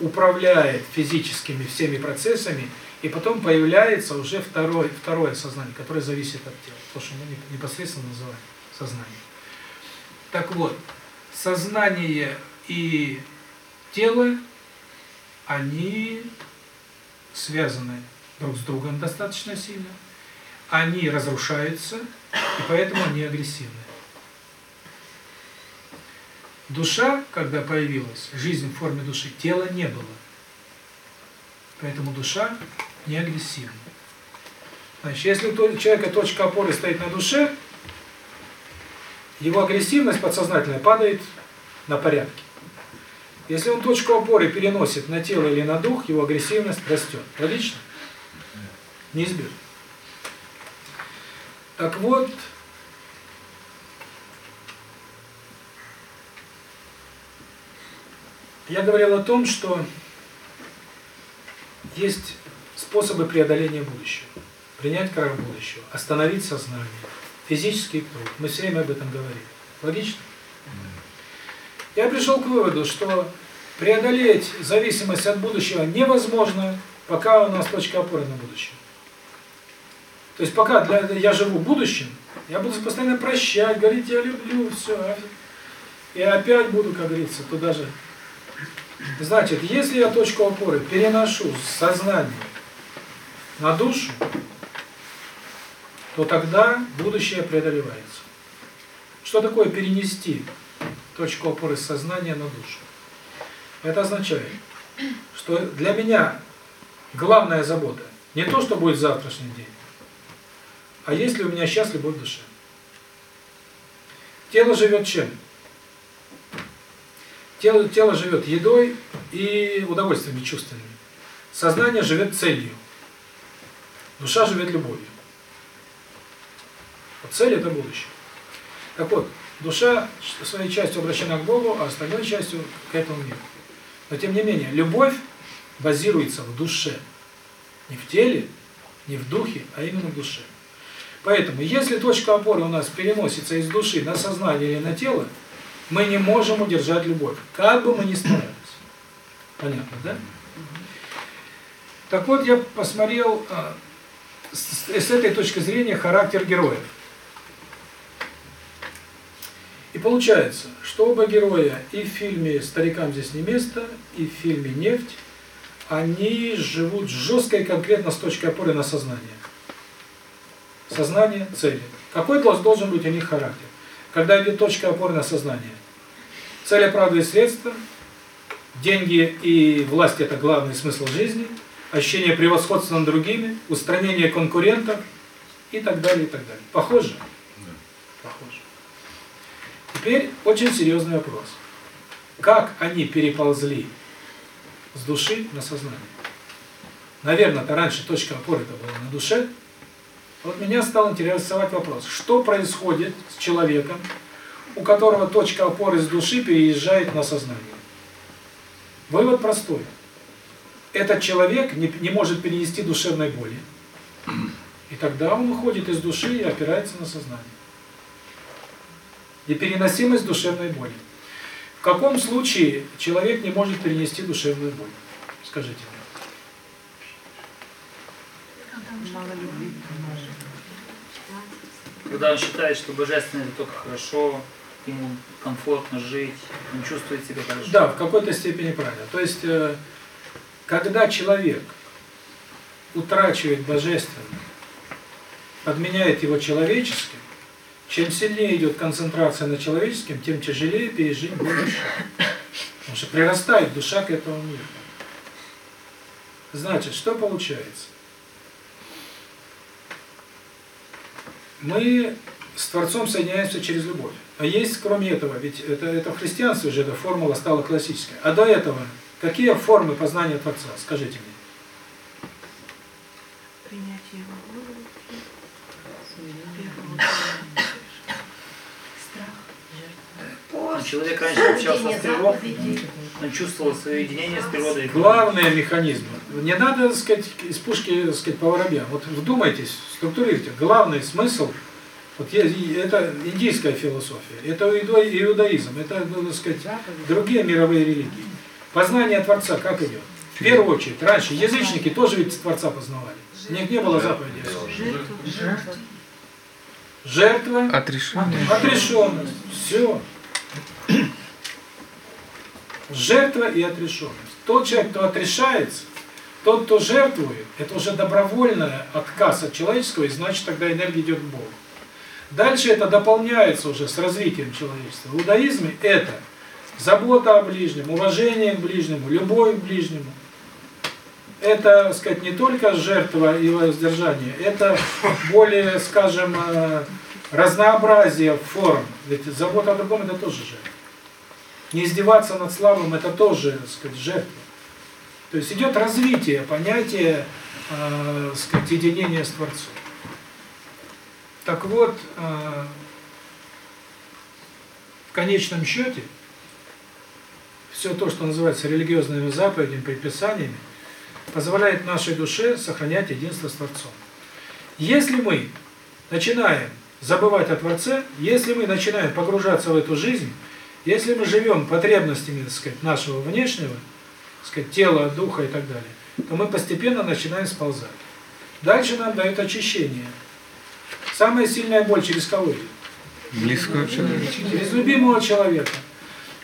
управляет физическими всеми процессами, и потом появляется уже второе, второе сознание, которое зависит от тела, то, что мы непосредственно называем сознанием. Так вот, сознание и тело, они связаны друг с другом достаточно сильно, они разрушаются, и поэтому они агрессивны. Душа, когда появилась, жизнь в форме души, тела не было. Поэтому душа не агрессивна. Значит, если у человека точка опоры стоит на душе, его агрессивность подсознательная падает на порядке. Если он точку опоры переносит на тело или на дух, его агрессивность растет. Логично? Неизбежно. Так вот, я говорил о том, что есть способы преодоления будущего. Принять крах будущего, остановить сознание, физический труд. Мы все время об этом говорили. Логично? Я пришел к выводу, что преодолеть зависимость от будущего невозможно, пока у нас точка опоры на будущее. То есть пока для, я живу в будущем, я буду постоянно прощать, говорить, я люблю, все. И опять буду, как говорится, туда же. Значит, если я точку опоры переношу с сознания на душу, то тогда будущее преодолевается. Что такое перенести точку опоры сознания на душу? Это означает, что для меня главная забота не то, что будет завтрашний день, а есть ли у меня сейчас любовь в душе. Тело живет чем? Тело, тело живет едой и удовольствиями чувственными. Сознание живет целью. Душа живет любовью. Вот цель – это будущее. Так вот, душа своей частью обращена к Богу, а остальной частью к этому миру. Но тем не менее, любовь базируется в душе. Не в теле, не в духе, а именно в душе. Поэтому, если точка опоры у нас переносится из души на сознание или на тело, мы не можем удержать любовь, как бы мы ни старались. Понятно, да? Так вот, я посмотрел а, с, с этой точки зрения характер героев. И получается, что оба героя и в фильме «Старикам здесь не место», и в фильме «Нефть», они живут жестко и конкретно с точки опоры на сознание. Сознание – цели. Какой должен быть у них характер? Когда идет точка опоры на сознание. Цель оправдывает средства, деньги и власть – это главный смысл жизни, ощущение превосходства над другими, устранение конкурентов и так далее, и так далее. Похоже? Да. Похоже. Теперь очень серьезный вопрос. Как они переползли с души на сознание? Наверное-то раньше точка опоры это была на душе. Вот меня стал интересовать вопрос, что происходит с человеком, у которого точка опоры с души переезжает на сознание? Вывод простой. Этот человек не, не может перенести душевной боли. И тогда он уходит из души и опирается на сознание непереносимость душевной боли. В каком случае человек не может перенести душевную боль? Скажите мне. Когда он считает, что божественное только хорошо, ему комфортно жить, он чувствует себя хорошо. Да, в какой-то степени правильно. То есть, э, когда человек утрачивает божественное, подменяет его человеческим, чем сильнее идет концентрация на человеческом, тем тяжелее пережить боль Потому что прирастает душа к этому миру. Значит, что получается? Мы с Творцом соединяемся через любовь. А есть, кроме этого, ведь это, это в христианстве уже эта формула стала классической. А до этого, какие формы познания Творца? Скажите мне. Принятие его Человек раньше общался с природой, он чувствовал свое единение с природой. Главные механизмы. Не надо, так сказать, из пушки, так сказать, по воробьям. Вот вдумайтесь, структурируйте. Главный смысл, вот это индийская философия, это иудаизм, это, ну, так сказать, другие мировые религии. Познание Творца как идет? В первую очередь, раньше язычники тоже ведь Творца познавали. У них не было заповедей. Жертва. Отрешенность. Отрешенность. Все. Жертва и отрешенность. Тот человек, кто отрешается, тот, кто жертвует, это уже добровольный отказ от человеческого, и значит тогда энергия идет к Богу. Дальше это дополняется уже с развитием человечества. В иудаизме это забота о ближнем, уважение к ближнему, любовь к ближнему. Это, сказать, не только жертва и воздержание, это более, скажем, э, разнообразие форм. Ведь забота о другом – это тоже жертва. Не издеваться над слабым – это тоже, сказать, жертва. То есть идет развитие понятия, э, сказать, единения с Творцом. Так вот, э, в конечном счете, все то, что называется религиозными заповедями, предписаниями, позволяет нашей душе сохранять единство с Творцом. Если мы начинаем забывать о Творце, если мы начинаем погружаться в эту жизнь, если мы живем потребностями, так сказать, нашего внешнего, так сказать, тела, духа и так далее, то мы постепенно начинаем сползать. Дальше нам дает очищение. Самая сильная боль через кого идет? Близкого человека. Через любимого человека.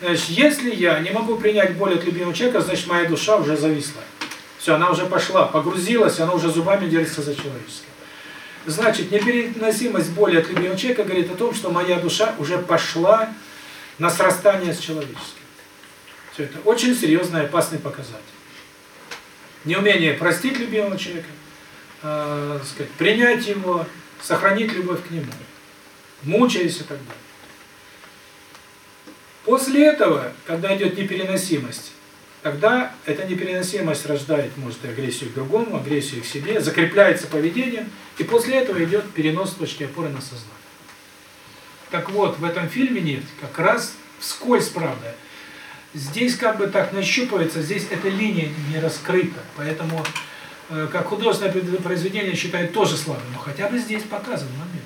Значит, если я не могу принять боль от любимого человека, значит, моя душа уже зависла. Все, она уже пошла, погрузилась, она уже зубами держится за человеческое. Значит, непереносимость боли от любимого человека говорит о том, что моя душа уже пошла на срастание с человеческим. Все это очень серьезный опасный показатель. Неумение простить любимого человека, э, сказать, принять его, сохранить любовь к нему, мучаясь и так далее. После этого, когда идет непереносимость, тогда эта непереносимость рождает, может, агрессию к другому, агрессию к себе, закрепляется поведением, и после этого идет перенос точки опоры на сознание. Так вот, в этом фильме нет, как раз вскользь, правда, здесь как бы так нащупывается, здесь эта линия не раскрыта, поэтому э, как художественное произведение считают тоже слабым, но хотя бы здесь показан момент.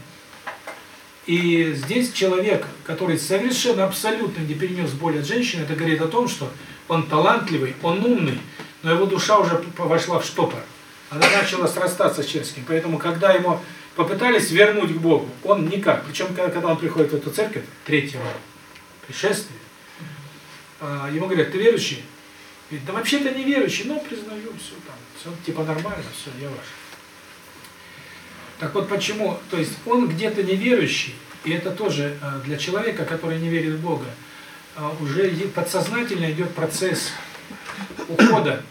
И здесь человек, который совершенно абсолютно не перенес боль от женщины, это говорит о том, что он талантливый, он умный, но его душа уже вошла в штопор. Она начала срастаться с Черским. Поэтому, когда ему попытались вернуть к Богу, он никак. Причем, когда он приходит в эту церковь, третьего пришествия, а, ему говорят, ты верующий? Говорит, да вообще-то не верующий, но признаю, все там, все типа нормально, все, я ваш. Так вот почему, то есть он где-то неверующий, и это тоже а, для человека, который не верит в Бога, а, уже подсознательно идет процесс ухода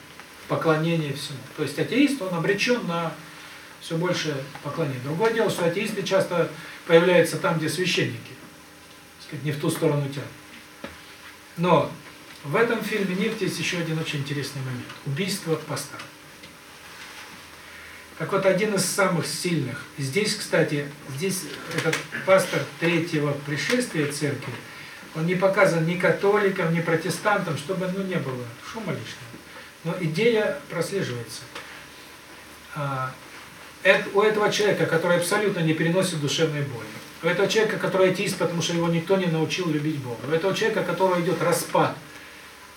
в поклонение всему. То есть атеист, он обречен на все больше поклонения. Другое дело, что атеисты часто появляются там, где священники, сказать, не в ту сторону тянут. Но в этом фильме «Нефть» есть еще один очень интересный момент. Убийство пастора. Так вот, один из самых сильных. Здесь, кстати, здесь этот пастор третьего пришествия церкви, он не показан ни католикам, ни протестантам, чтобы ну, не было шума лишнего. Но идея прослеживается. А, у этого человека, который абсолютно не переносит душевной боли, у этого человека, который атеист, потому что его никто не научил любить Бога, у этого человека, у которого идет распад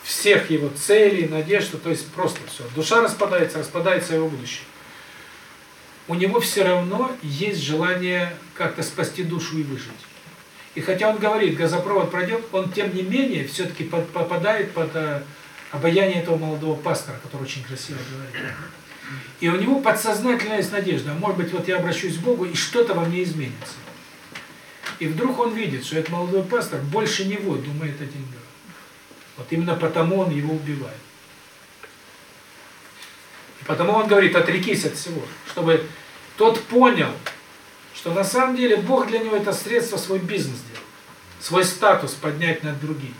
всех его целей, надежд, то есть просто все. Душа распадается, распадается его будущее. У него все равно есть желание как-то спасти душу и выжить. И хотя он говорит, газопровод пройдет, он тем не менее все-таки попадает под э, обаяние этого молодого пастора, который очень красиво говорит. И у него подсознательная есть надежда, может быть, вот я обращусь к Богу, и что-то во мне изменится. И вдруг он видит, что этот молодой пастор больше него думает о деньгах. Вот именно потому он его убивает. Потому он говорит, отрекись от всего, чтобы тот понял, что на самом деле Бог для него это средство свой бизнес делать, свой статус поднять над другим.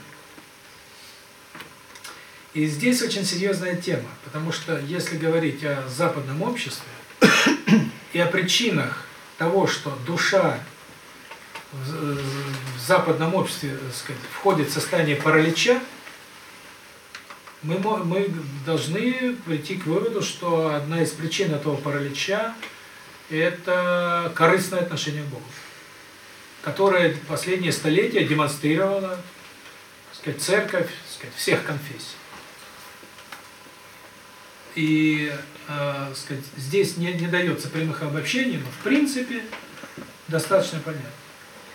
И здесь очень серьезная тема, потому что если говорить о западном обществе и о причинах того, что душа в западном обществе сказать, входит в состояние паралича, мы, мы должны прийти к выводу, что одна из причин этого паралича – это корыстное отношение к Богу, которое последние столетия демонстрировала сказать, церковь сказать, всех конфессий. И э, сказать, здесь не, не дается прямых обобщений, но в принципе достаточно понятно.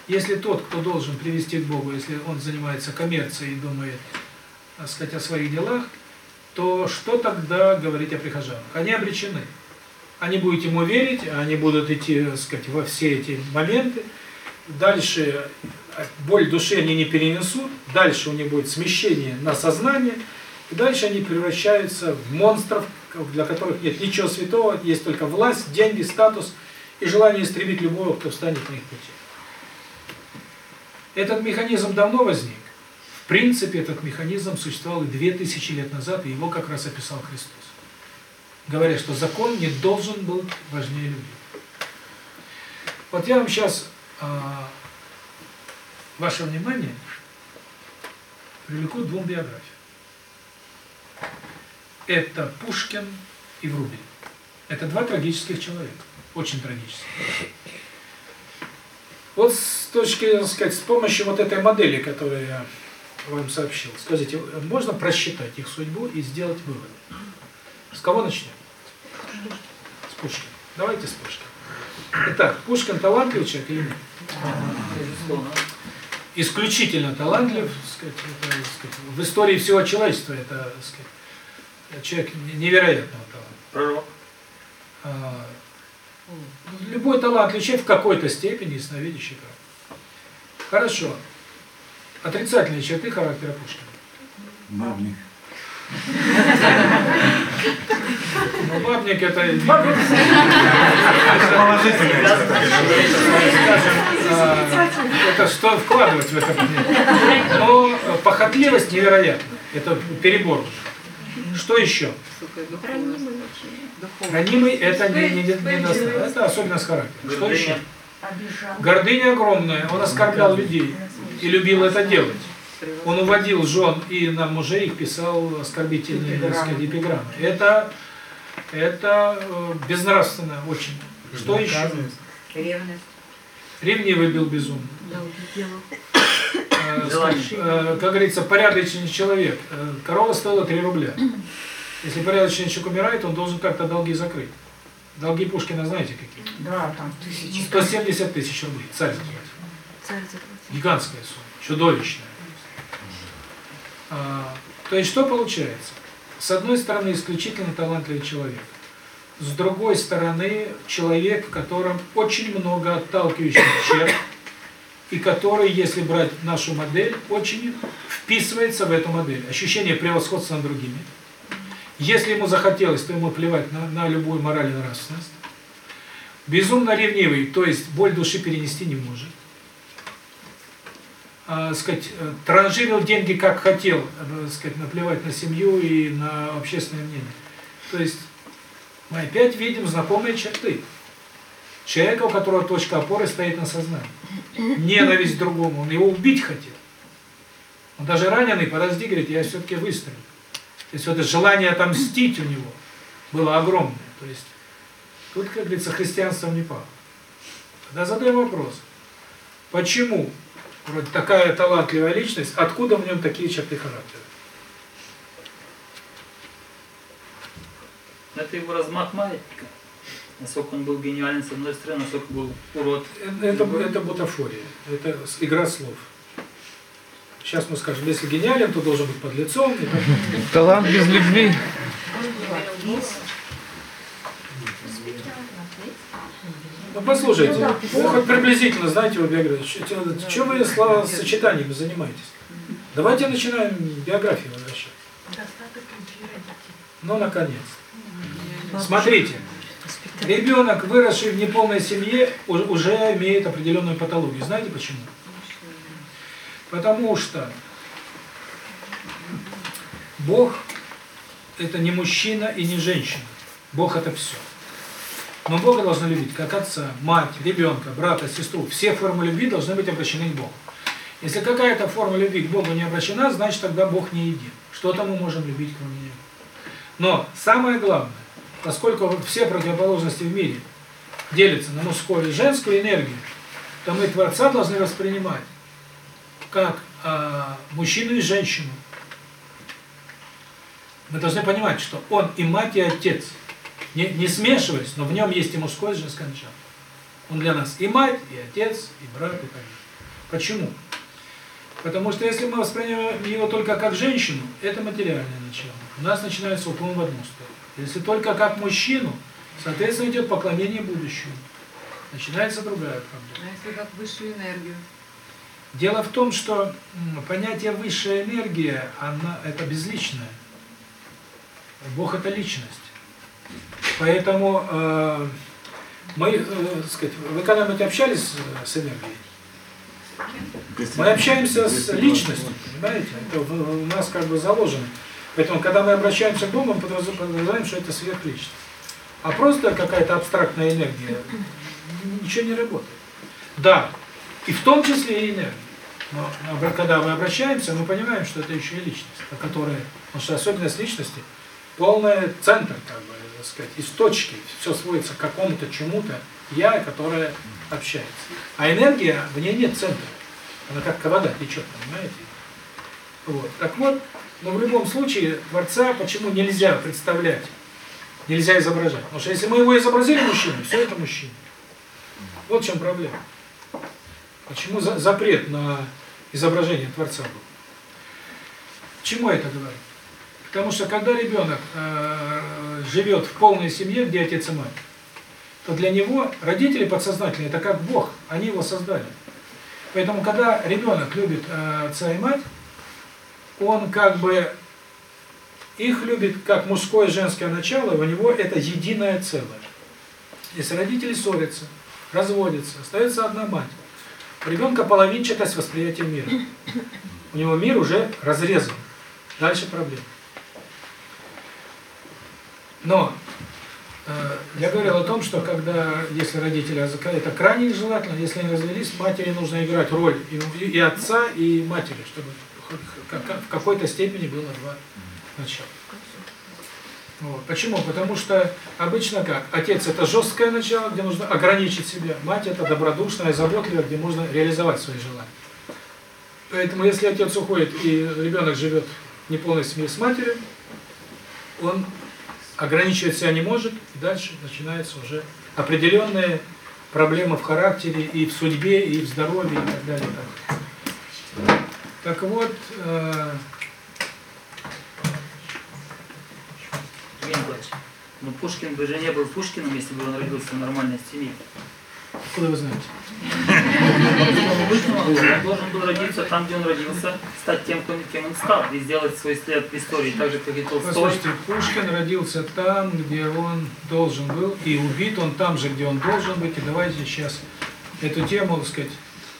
Если тот, кто должен привести к Богу, если он занимается коммерцией и думает, так сказать, о своих делах, то что тогда говорить о прихожанах? Они обречены. Они будут ему верить, они будут идти, так сказать, во все эти моменты. Дальше боль души они не перенесут, дальше у них будет смещение на сознание, и дальше они превращаются в монстров, для которых нет ничего святого, есть только власть, деньги, статус и желание истребить любого, кто встанет на их пути. Этот механизм давно возник. В принципе, этот механизм существовал и две тысячи лет назад, и его как раз описал Христос. Говоря, что закон не должен был важнее любви. Вот я вам сейчас э, ваше внимание привлеку двум биографиям. Это Пушкин и Врубель. Это два трагических человека, очень трагических. Вот с точки, так сказать, с помощью вот этой модели, которую я вам сообщил, скажите, можно просчитать их судьбу и сделать вывод? С кого начнем? С Пушкина. Давайте с Пушкина. Итак, Пушкин талантливый человек или нет? Исключительно талантлив, сказать, это, сказать, в истории всего человечества это сказать, человек невероятного таланта. Пророк. А, Любой талант человек в какой-то степени ясновидящий пророк. Хорошо. Отрицательные черты характера Пушкина. Бабник. Ну, бабник это... Скажем, а, это что вкладывать в это? Но похотливость невероятна. Это перебор уже. Что еще? Ранимый это не, не, не, не. Это особенность характера. Что еще? Гордыня огромная. Он оскорблял людей и любил это делать. Он уводил жен и на мужей их писал оскорбительные сказать, эпиграммы. Это, это э, безнравственно очень. Что еще? Ревность. Ревнивый был. Э, сказать, э, как говорится, порядочный человек. Э, Корова стоила 3 рубля. Если порядочный человек умирает, он должен как-то долги закрыть. Долги Пушкина знаете какие? Да, там тысячи. 170 тысяч рублей. Царь заплатил. Царь заплатил. Гигантская сумма, чудовищная. А, то есть что получается? С одной стороны, исключительно талантливый человек. С другой стороны, человек, в котором очень много отталкивающих черт, и который, если брать нашу модель, очень вписывается в эту модель. Ощущение превосходства над другими. Если ему захотелось, то ему плевать на, на любую мораль и нравственность. Безумно ревнивый, то есть боль души перенести не может э, сказать, э, транжирил деньги как хотел, э, сказать, наплевать на семью и на общественное мнение. То есть мы опять видим знакомые черты. Человека, у которого точка опоры стоит на сознании. Ненависть к другому, он его убить хотел. Он даже раненый, подожди, говорит, я все-таки выстрелю. То есть вот это желание отомстить у него было огромное. То есть тут, как говорится, христианством не пахло. Тогда задаем вопрос. Почему вроде такая талантливая личность, откуда в нем такие черты характера? Это его размах маятника. Насколько он был гениален с одной стороны, насколько был урод. Это, это бутафория, это игра слов. Сейчас мы скажем, если гениален, то должен быть под лицом. И так. Талант без любви. Ну послушайте, вы хоть приблизительно знаете его биографию. Чем вы словосочетаниями занимаетесь? Давайте начинаем биографию возвращать. Ну, наконец. Смотрите, ребенок, выросший в неполной семье, уже имеет определенную патологию. Знаете почему? Потому что Бог – это не мужчина и не женщина. Бог – это все. Но Бога должны любить как отца, мать, ребенка, брата, сестру. Все формы любви должны быть обращены к Богу. Если какая-то форма любви к Богу не обращена, значит тогда Бог не един. Что-то мы можем любить, кроме Него. Но самое главное, поскольку все противоположности в мире делятся на мужскую и женскую энергию, то мы Творца должны воспринимать как а, мужчину и женщину. Мы должны понимать, что он и мать, и отец. Не, не смешиваясь, но в нем есть и мужское, и женское начало. Он для нас и мать, и отец, и брат, и далее. Почему? Потому что если мы воспринимаем его только как женщину, это материальное начало. У нас начинается уклон в одну сторону. Если только как мужчину, соответственно, идет поклонение будущему. Начинается другая проблема. А если как высшую энергию? Дело в том, что понятие высшая энергия, она это безличное. Бог это личность. Поэтому э, мы, э, сказать, вы когда-нибудь общались с- с энергией? Мы общаемся с личностью, понимаете? Это у нас как бы заложено. Поэтому, когда мы обращаемся к Богу, мы подразу- подразумеваем, что это сверхличность. А просто какая-то абстрактная энергия, ничего не работает. Да, и в том числе и энергия. Но обра- когда мы обращаемся, мы понимаем, что это еще и личность, о которой, потому что особенность личности полный центр, как бы, так сказать, из точки, все сводится к какому-то чему-то я, которое общается. А энергия, в ней нет центра. Она как вода течет, понимаете? Вот. Так вот, но в любом случае Творца почему нельзя представлять, нельзя изображать? Потому что если мы его изобразили мужчиной, все это мужчина. Вот в чем проблема. Почему за- запрет на изображение Творца был? Чему это говорит? Потому что когда ребенок э, живет в полной семье, где отец и мать, то для него родители подсознательные, это как Бог, они его создали. Поэтому, когда ребенок любит э, отца и мать, он как бы их любит как мужское и женское начало, у него это единое целое. Если родители ссорятся, разводятся, остается одна мать, у ребенка половинчатость восприятия мира. У него мир уже разрезан. Дальше проблем. Но э, я говорил о том, что когда, если родители это крайне нежелательно, если они развелись, матери нужно играть роль и, и отца, и матери, чтобы в какой-то степени было два начала. Вот. Почему? Потому что обычно как? Отец это жесткое начало, где нужно ограничить себя. Мать это добродушное, заботливое, где можно реализовать свои желания. Поэтому если отец уходит и ребенок живет не полной семьей с матерью, он ограничивать себя не может, и дальше начинаются уже определенные проблемы в характере, и в судьбе, и в здоровье, и так далее. Так вот, э, Николаевич, ну Пушкин бы же не был Пушкиным, если бы он родился в нормальной семье. Откуда вы знаете? Он должен был родиться там, где он родился, стать тем, кем он стал, и сделать свой след в истории, так же, как и Толстой. Послушайте, Пушкин родился там, где он должен был, и убит он там же, где он должен быть, и давайте сейчас эту тему, так сказать,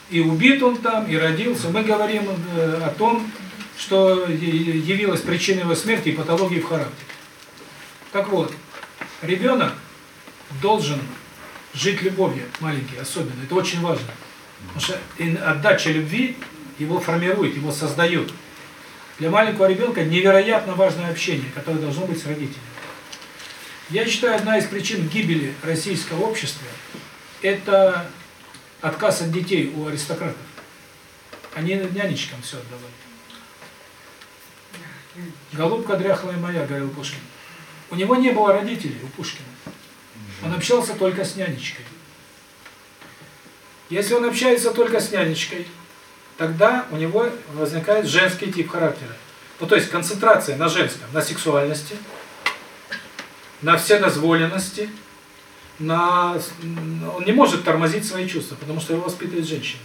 и убит он там, и родился. Мы говорим э, о том, что явилась причиной его смерти и патологии в характере. Так вот, ребенок должен жить любовью, маленький, особенно. Это очень важно. Потому что отдача любви его формирует, его создает. Для маленького ребенка невероятно важное общение, которое должно быть с родителями. Я считаю, одна из причин гибели российского общества – это отказ от детей у аристократов. Они нянечкам все отдавали. «Голубка дряхлая моя», – говорил Пушкин. У него не было родителей, у Пушкина. Он общался только с нянечкой. Если он общается только с нянечкой, тогда у него возникает женский тип характера. Ну, то есть концентрация на женском, на сексуальности, на вседозволенности, на... он не может тормозить свои чувства, потому что его воспитывает женщина.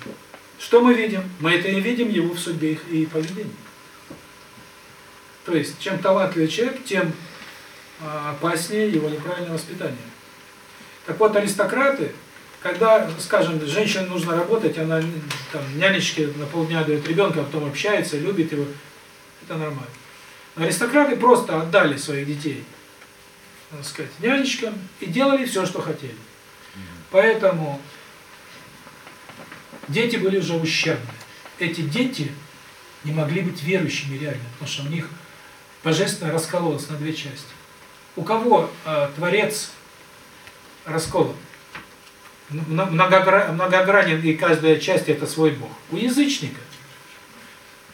Что мы видим? Мы это и видим его в судьбе и поведении. То есть, чем талантливый человек, тем опаснее его неправильное воспитание. Так вот, аристократы, когда, скажем, женщине нужно работать, она там нянечке на полдня дает ребенка, а потом общается, любит его, это нормально. Но аристократы просто отдали своих детей, так сказать, нянечкам и делали все, что хотели. Поэтому дети были уже ущербны. Эти дети не могли быть верующими реально, потому что у них божественное раскололось на две части. У кого э, Творец расколот? Многогра... Многогранен, и каждая часть это свой Бог. У язычника.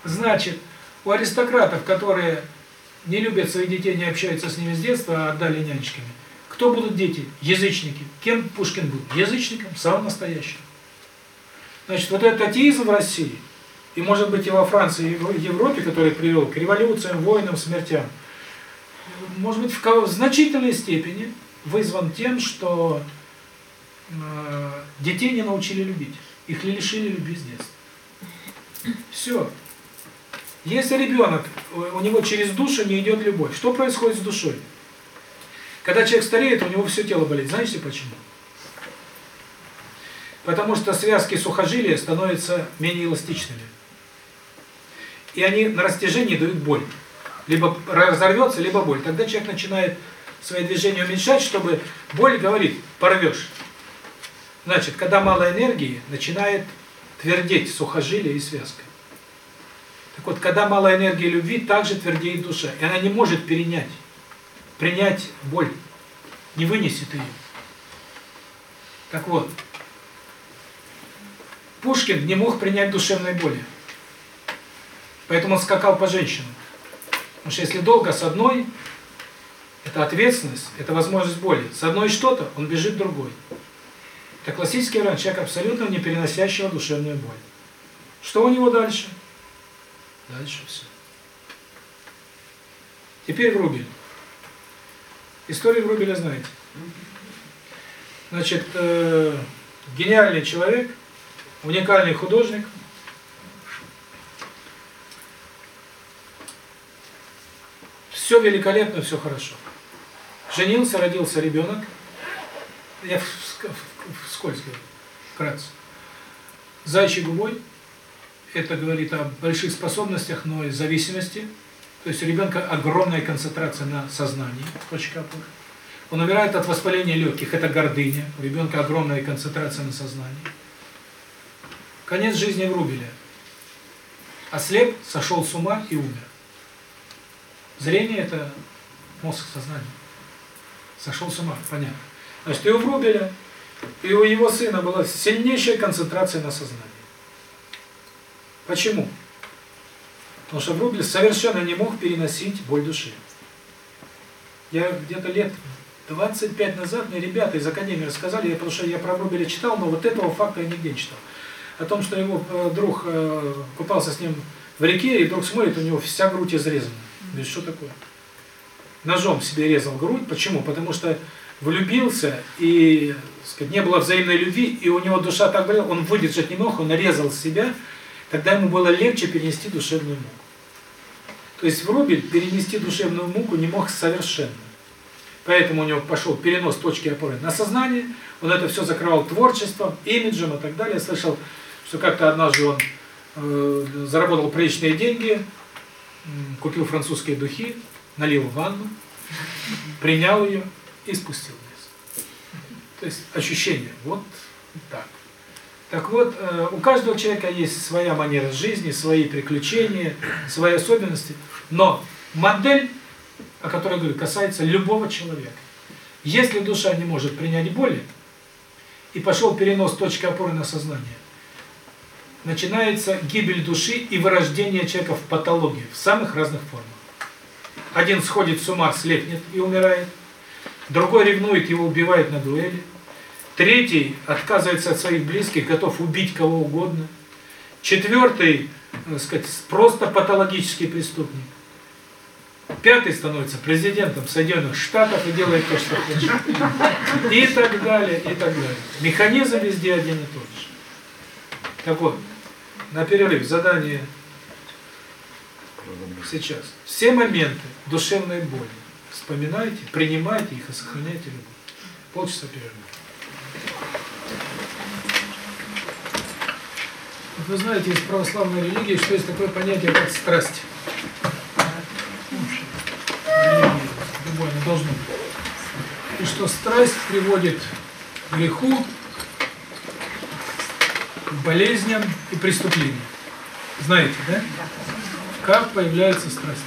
Значит, у аристократов, которые не любят своих детей, не общаются с ними с детства, а отдали нянечками. Кто будут дети? Язычники. Кем Пушкин был? Язычником, самым настоящим. Значит, вот этот атеизм в России, и может быть и во Франции, и в Европе, который привел к революциям, войнам, смертям, может быть, в значительной степени вызван тем, что э, детей не научили любить. Их лишили любви с детства. Все. Если ребенок, у него через душу не идет любовь, что происходит с душой? Когда человек стареет, у него все тело болит. Знаете почему? Потому что связки сухожилия становятся менее эластичными. И они на растяжении дают боль либо разорвется, либо боль. Тогда человек начинает свои движения уменьшать, чтобы боль говорит, порвешь. Значит, когда мало энергии, начинает твердеть сухожилие и связка. Так вот, когда мало энергии любви, также твердеет душа. И она не может перенять, принять боль, не вынесет ее. Так вот, Пушкин не мог принять душевной боли. Поэтому он скакал по женщинам. Потому что если долго с одной, это ответственность, это возможность боли. С одной что-то, он бежит другой. Это классический вариант человека, абсолютно не переносящего душевную боль. Что у него дальше? Дальше все. Теперь Врубель. Историю Врубеля знаете. Значит, э, гениальный человек, уникальный художник – все великолепно, все хорошо. Женился, родился ребенок. Я вскользь говорю, вкратце. Зайчий губой, это говорит о больших способностях, но и зависимости. То есть у ребенка огромная концентрация на сознании, точка опоры. Он умирает от воспаления легких, это гордыня. У ребенка огромная концентрация на сознании. Конец жизни Врубеля. Ослеп, сошел с ума и умер. Зрение – это мозг сознания. Сошел с ума, понятно. Значит, и у Врубеля, и у его сына была сильнейшая концентрация на сознании. Почему? Потому что Врубель совершенно не мог переносить боль души. Я где-то лет 25 назад мне ребята из Академии рассказали, я, потому что я про Врубеля читал, но вот этого факта я нигде не читал. О том, что его э, друг э, купался с ним в реке, и вдруг смотрит, у него вся грудь изрезана. Говорит, что такое? Ножом себе резал грудь. Почему? Потому что влюбился, и сказать, не было взаимной любви, и у него душа так болела, он выдержать не мог, он нарезал себя, тогда ему было легче перенести душевную муку. То есть Врубель перенести душевную муку не мог совершенно. Поэтому у него пошел перенос точки опоры на сознание, он это все закрывал творчеством, имиджем и так далее. Я слышал, что как-то однажды он э, заработал приличные деньги, купил французские духи, налил в ванну, принял ее и спустил вниз. То есть ощущение, вот так. Так вот, э, у каждого человека есть своя манера жизни, свои приключения, свои особенности, но модель о которой я говорю, касается любого человека. Если душа не может принять боли, и пошел перенос точки опоры на сознание, начинается гибель души и вырождение человека в патологию, в самых разных формах. Один сходит с ума, слепнет и умирает, другой ревнует, его убивает на дуэли, третий отказывается от своих близких, готов убить кого угодно, четвертый, так сказать, просто патологический преступник, Пятый становится президентом Соединенных Штатов и делает то, что хочет. И так далее, и так далее. Механизм везде один и тот же. Так вот, на перерыв задание сейчас. Все моменты душевной боли вспоминайте, принимайте их и сохраняйте любовь. Полчаса перерыва. Вы знаете из православной религии, что есть такое понятие, как страсть любое, оно должно быть. И что страсть приводит к греху, к болезням и преступлениям. Знаете, да? Как появляется страсть?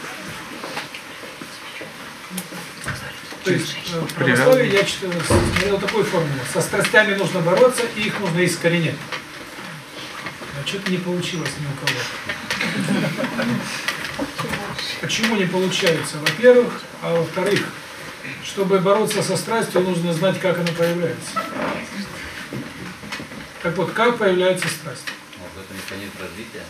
То есть э, в православии я читал, смотрел такую формулу. Со страстями нужно бороться, и их нужно искоренять. А что-то не получилось ни у кого. Почему не получается? Во-первых, а во-вторых, чтобы бороться со страстью, нужно знать, как она появляется. Так вот, как появляется страсть? Может, это механизм развития?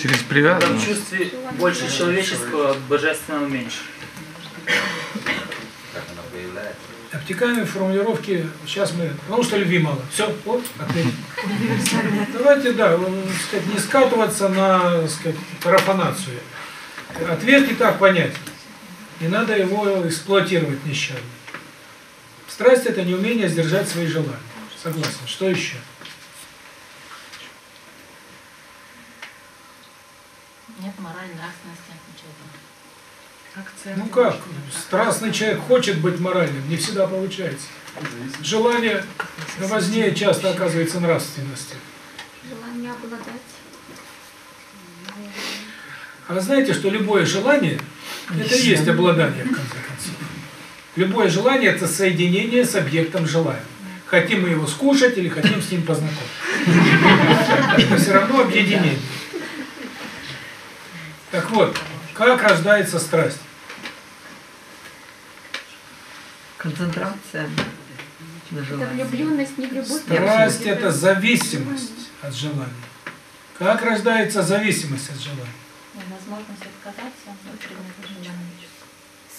Через В этом привязанность. чувстве больше человеческого, божественного меньше. Как она появляется? Обтекаемые формулировки, сейчас мы, потому что любви мало. Все, вот, ответ. Давайте, да, сказать, не скатываться на, сказать, парафанацию. Ответ не так понятен. Не надо его эксплуатировать нещадно. Страсть – это неумение сдержать свои желания. Согласен. Что еще? Нет моральной нравственности, ничего. Ну как? Страстный человек хочет быть моральным, не всегда получается. Желание важнее часто оказывается нравственностью. Желание обладать. А вы знаете, что любое желание – это и есть обладание, в конце концов. Любое желание – это соединение с объектом желания. Хотим мы его скушать или хотим с ним познакомиться. Это все равно объединение. Так вот, как рождается страсть? Концентрация на Это влюбленность, не любовь. Страсть – это зависимость от желания. Как рождается зависимость от желания? Возможность отказаться от предмета желания.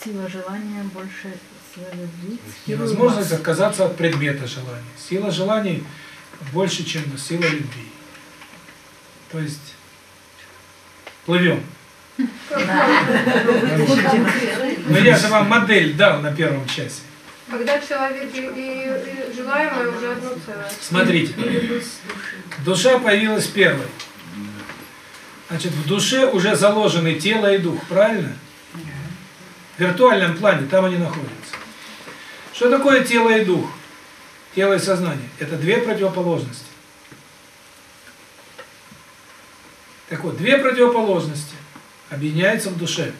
Сила желания больше. Невозможность отказаться от предмета желания. Сила желаний больше, чем сила любви. То есть плывем. Но я же вам модель дал на первом часе. Когда человек и, и- и желаемое уже одно целое. Смотрите, душа появилась первой. Значит, в душе уже заложены тело и дух, правильно? В виртуальном плане там они находятся. Что такое тело и дух? Тело и сознание. Это две противоположности. Так вот, две противоположности объединяются в душе.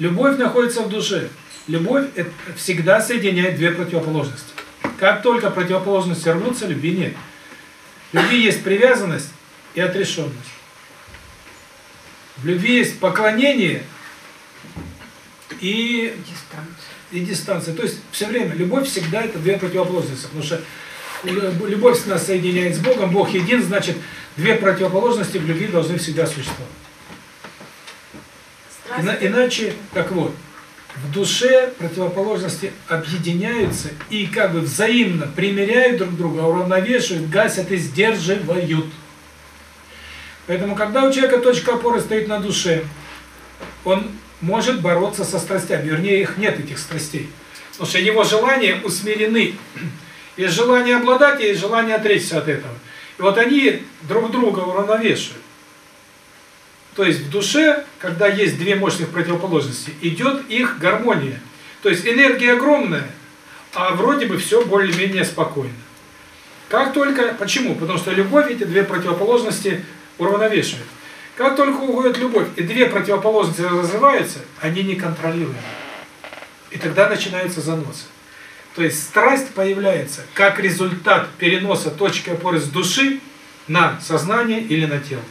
Любовь находится в душе. Любовь это всегда соединяет две противоположности. Как только противоположности рвутся, любви нет. В любви есть привязанность и отрешенность. В любви есть поклонение и и дистанция. То есть все время любовь всегда это две противоположности, потому что лю- любовь нас соединяет с Богом, Бог един, значит две противоположности в любви должны всегда существовать. Ина- иначе, так вот, в душе противоположности объединяются и как бы взаимно примиряют друг друга, уравновешивают, гасят и сдерживают. Поэтому, когда у человека точка опоры стоит на душе, он может бороться со страстями, вернее, их нет, этих страстей. Потому что его желания усмирены. Есть желание обладать, и есть желание отречься от этого. И вот они друг друга уравновешивают. То есть в душе, когда есть две мощных противоположности, идет их гармония. То есть энергия огромная, а вроде бы все более-менее спокойно. Как только, почему? Потому что любовь эти две противоположности уравновешивает. Как только уходит любовь, и две противоположности развиваются, они неконтролируемы. И тогда начинаются заносы. То есть страсть появляется как результат переноса точки опоры с души на сознание или на тело.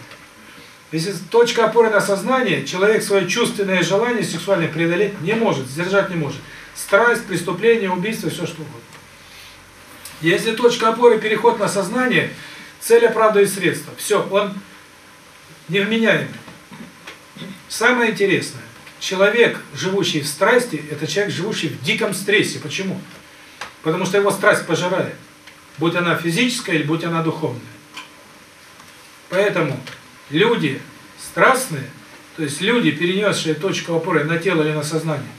Если точка опоры на сознание, человек свое чувственное желание сексуальное преодолеть не может, сдержать не может. Страсть, преступление, убийство, все что угодно. Если точка опоры переход на сознание, цель оправдывает средства. Все, он невменяемый. Самое интересное, человек, живущий в страсти, это человек, живущий в диком стрессе. Почему? Потому что его страсть пожирает. Будь она физическая или будь она духовная. Поэтому люди страстные, то есть люди, перенесшие точку опоры на тело или на сознание,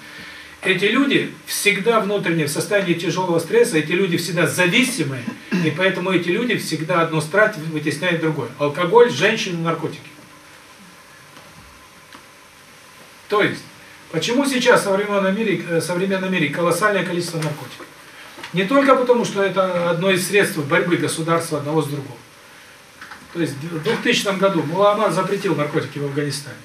эти люди всегда внутренне в состоянии тяжелого стресса, эти люди всегда зависимые, и поэтому эти люди всегда одну страсть вытесняют другой. Алкоголь, женщины, наркотики. То есть, почему сейчас в современном мире, э, в современном мире колоссальное количество наркотиков? Не только потому, что это одно из средств борьбы государства одного с другим. То есть в 2000 году Муламар запретил наркотики в Афганистане.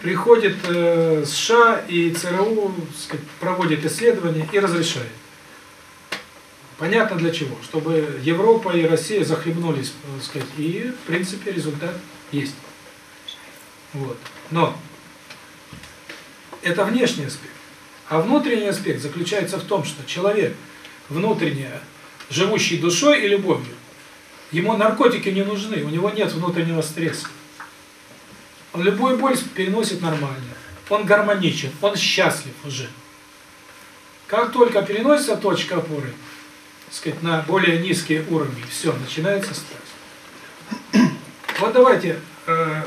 Приходит э, США и ЦРУ, сказать, проводит исследования и разрешает. Понятно для чего? Чтобы Европа и Россия захлебнулись, так сказать, и в принципе результат есть. Вот. Но это внешний аспект. А внутренний аспект заключается в том, что человек внутренне живущий душой и любовью, ему наркотики не нужны, у него нет внутреннего стресса. Он любую боль переносит нормально. Он гармоничен, он счастлив уже. Как только переносится точка опоры, сказать, на более низкие уровни, все, начинается страсть. Вот давайте э,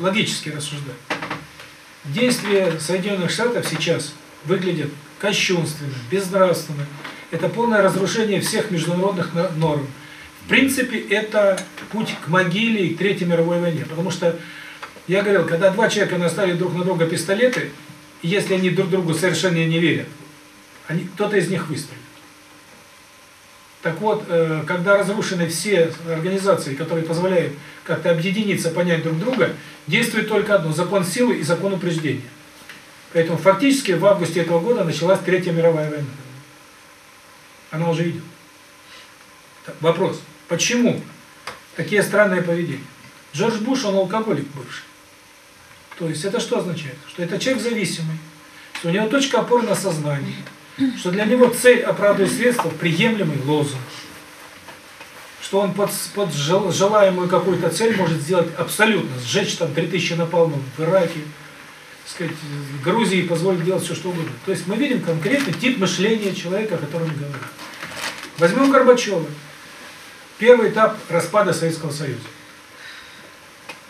логически рассуждать. Действия Соединенных Штатов сейчас выглядят кощунственно, безнравственно. Это полное разрушение всех международных на- норм. В принципе, это путь к могиле и к Третьей мировой войне. Потому что, я говорил, когда два человека наставили друг на друга пистолеты, если они друг другу совершенно не верят, кто-то из них выстрелит. Так вот, э, когда разрушены все организации, которые позволяют как-то объединиться, понять друг друга, действует только одно – закон силы и закон упреждения. Поэтому фактически в августе этого года началась Третья мировая война. Она уже идет. Так, Вопрос. Почему такие странные поведения? Джордж Буш, он алкоголик бывший. То есть это что означает? Что это человек зависимый, что у него точка опоры на сознании, что для него цель оправдывает средства приемлемый лозунг, что он под, под жел- желаемую какую-то цель может сделать абсолютно, сжечь там 3000 напалмов в Ираке, сказать, в Грузии позволить делать все, что угодно. То есть мы видим конкретный тип мышления человека, о котором говорим. Возьмем Горбачева. Первый этап распада Советского Союза.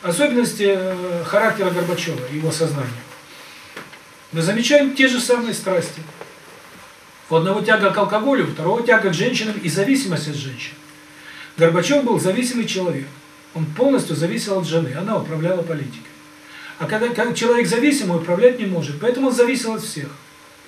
Особенности э, характера Горбачева, его сознания. Мы замечаем те же самые страсти. У одного тяга к алкоголю, у второго тяга к женщинам и зависимость от женщин. Горбачев был зависимый человек. Он полностью зависел от жены, она управляла политикой. А когда, когда человек зависимый, управлять не может, поэтому он зависел от всех.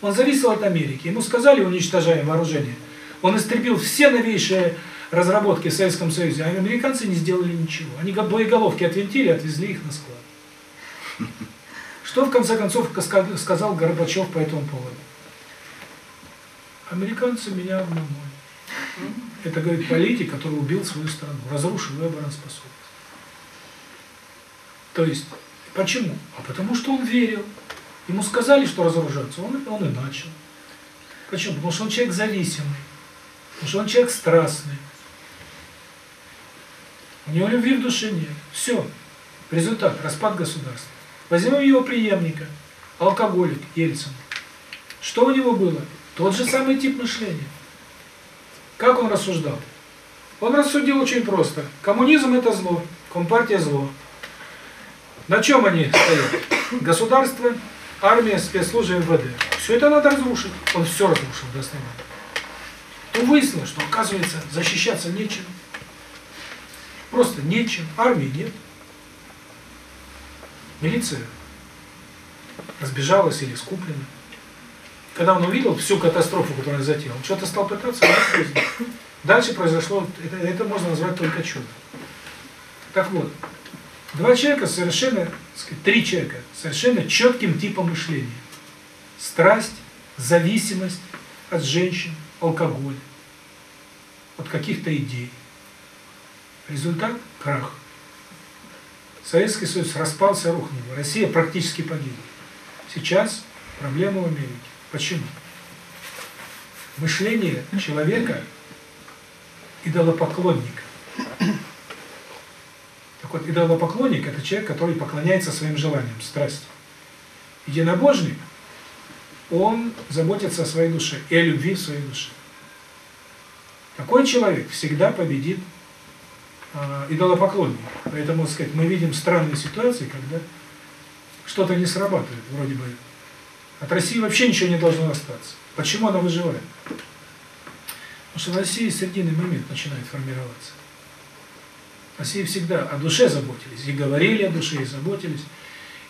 Он зависел от Америки. Ему сказали, уничтожаем вооружение. Он истребил все новейшие разработки в Советском Союзе, а американцы не сделали ничего. Они боеголовки отвинтили, отвезли их на склад. Что в конце концов сказал Горбачев по этому поводу? Американцы меня обманули. Это, говорит, политик, который убил свою страну, разрушил ее обороноспособность. То есть, почему? А потому что он верил. Ему сказали, что разоружаться, он, он и начал. Почему? Потому что он человек зависимый, потому что он человек страстный. У него любви в душе нет. Все. Результат – распад государства. Возьмем его преемника, алкоголик Ельцин. Что у него было? Тот же самый тип мышления. Как он рассуждал? Он рассудил очень просто. Коммунизм – это зло, компартия – зло. На чем они стоят? Государство, армия, спецслужбы, МВД. Все это надо разрушить. Он все разрушил до основания. То выяснилось, что, оказывается, защищаться нечем. Просто нечем. Армии нет. Милиция разбежалась или скуплена. Когда он увидел всю катастрофу, которую он затеял, он что-то стал пытаться, Дальше произошло, это, это можно назвать только чудо. Так вот, два человека совершенно, сказать, три человека совершенно четким типом мышления. Страсть, зависимость от женщин, алкоголь, от каких-то идей. Результат – крах. Советский Союз распался, рухнул. Россия практически погибла. Сейчас проблема в Америке. Почему? Мышление человека идолопоклонника. Так вот, идолопоклонник – это человек, который поклоняется своим желаниям, страсти. Единобожник, он заботится о своей душе и о любви в своей душе. Такой человек всегда победит э, идолопоклонник. Поэтому, так сказать, мы видим странные ситуации, когда что-то не срабатывает, вроде бы. От России вообще ничего не должно остаться. Почему она выживает? Потому что в России срединный момент начинает формироваться. России всегда о душе заботились, и говорили о душе, и заботились.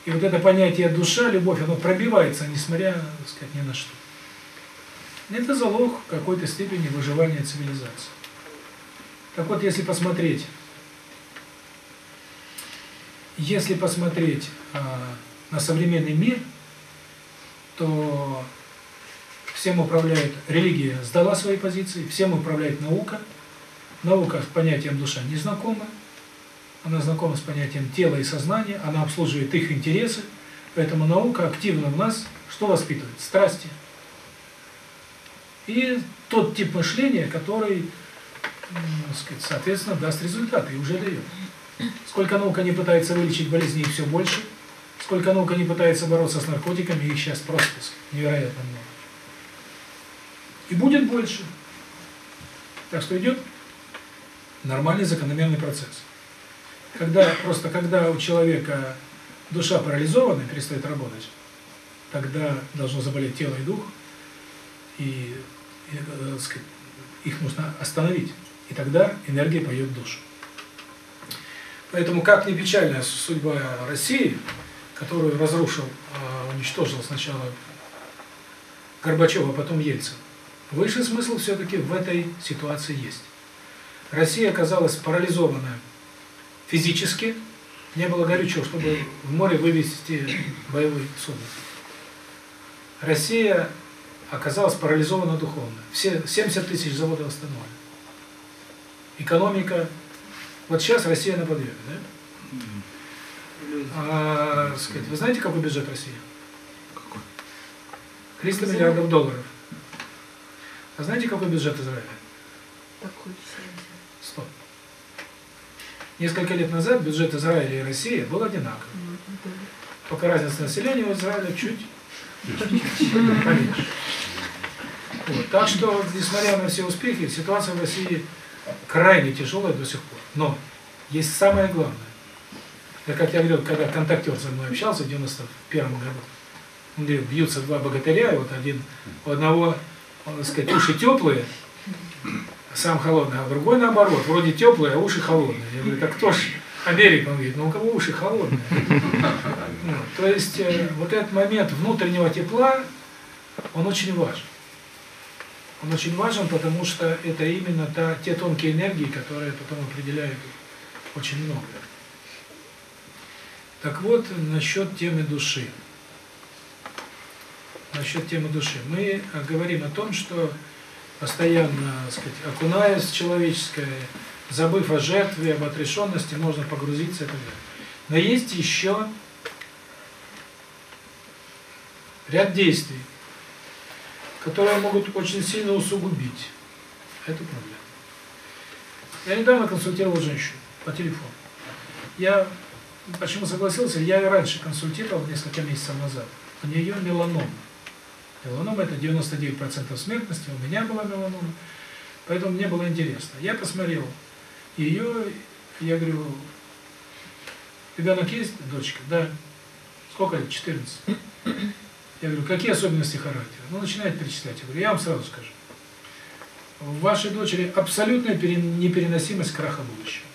И вот это понятие душа, любовь, оно пробивается, несмотря, так сказать, ни на что. Это залог какой-то степени выживания цивилизации. Так вот, если посмотреть, если посмотреть а, на современный мир, то всем управляет религия, сдала свои позиции, всем управляет наука. Наука с понятием душа не знакома, она знакома с понятием тела и сознания, она обслуживает их интересы, поэтому наука активно в нас что воспитывает? Страсти. И тот тип мышления, который, сказать, соответственно, даст результаты и уже дает. Сколько наука не пытается вылечить болезни, их все больше. Сколько наука не пытается бороться с наркотиками, их сейчас просто невероятно много. И будет больше. Так что идет нормальный закономерный процесс. Когда просто когда у человека душа парализована и перестает работать, тогда должно заболеть тело и дух, и Э, сказать, их нужно остановить. И тогда энергия пойдет в душу. Поэтому, как ни печальная судьба России, которую разрушил, а, уничтожил сначала Горбачев, а потом Ельцин, высший смысл все-таки в этой ситуации есть. Россия оказалась парализована физически, не было горючего, чтобы в море вывести боевые судно. Россия оказалась парализована духовно. Все 70 тысяч заводов остановлены. Экономика. Вот сейчас Россия на подъеме, да? А, сказать, вы знаете, какой бюджет России? Какой? 300 миллиардов долларов. А знаете, какой бюджет Израиля? Такой 100. Несколько лет назад бюджет Израиля и России был одинаковый. Только разница населения у Израиля чуть поменьше. Вот. Так что, несмотря на все успехи, ситуация в России крайне тяжелая до сих пор. Но есть самое главное. Я, как я говорил, когда контактер со мной общался в 91 году, он говорит, бьются два богатыря, и вот один, у одного, так сказать, уши теплые, сам холодный, а другой наоборот, вроде теплые, а уши холодные. Я говорю, так кто ж Америка? Он говорит, ну у кого уши холодные? Ну, то есть э, вот этот момент внутреннего тепла, он очень важен. Он очень важен, потому что это именно та, те тонкие энергии, которые потом определяют очень многое. Так вот, насчет темы души. Насчет темы души. Мы э, говорим о том, что постоянно, так сказать, окунаясь в человеческое, забыв о жертве, об отрешенности, можно погрузиться и так далее. Но есть еще ряд действий, которые могут очень сильно усугубить эту проблему. Я недавно консультировал женщину по телефону. Я почему согласился? Я ее раньше консультировал несколько месяцев назад. У нее меланома. Меланома это 99% смертности, у меня была меланома. Поэтому мне было интересно. Я посмотрел ее, я говорю, ребенок есть, дочка? Да. Сколько лет? 14. Я говорю, какие особенности характера? Ну, начинает перечислять. Я говорю, я вам сразу скажу. В вашей дочери абсолютная непереносимость краха будущего.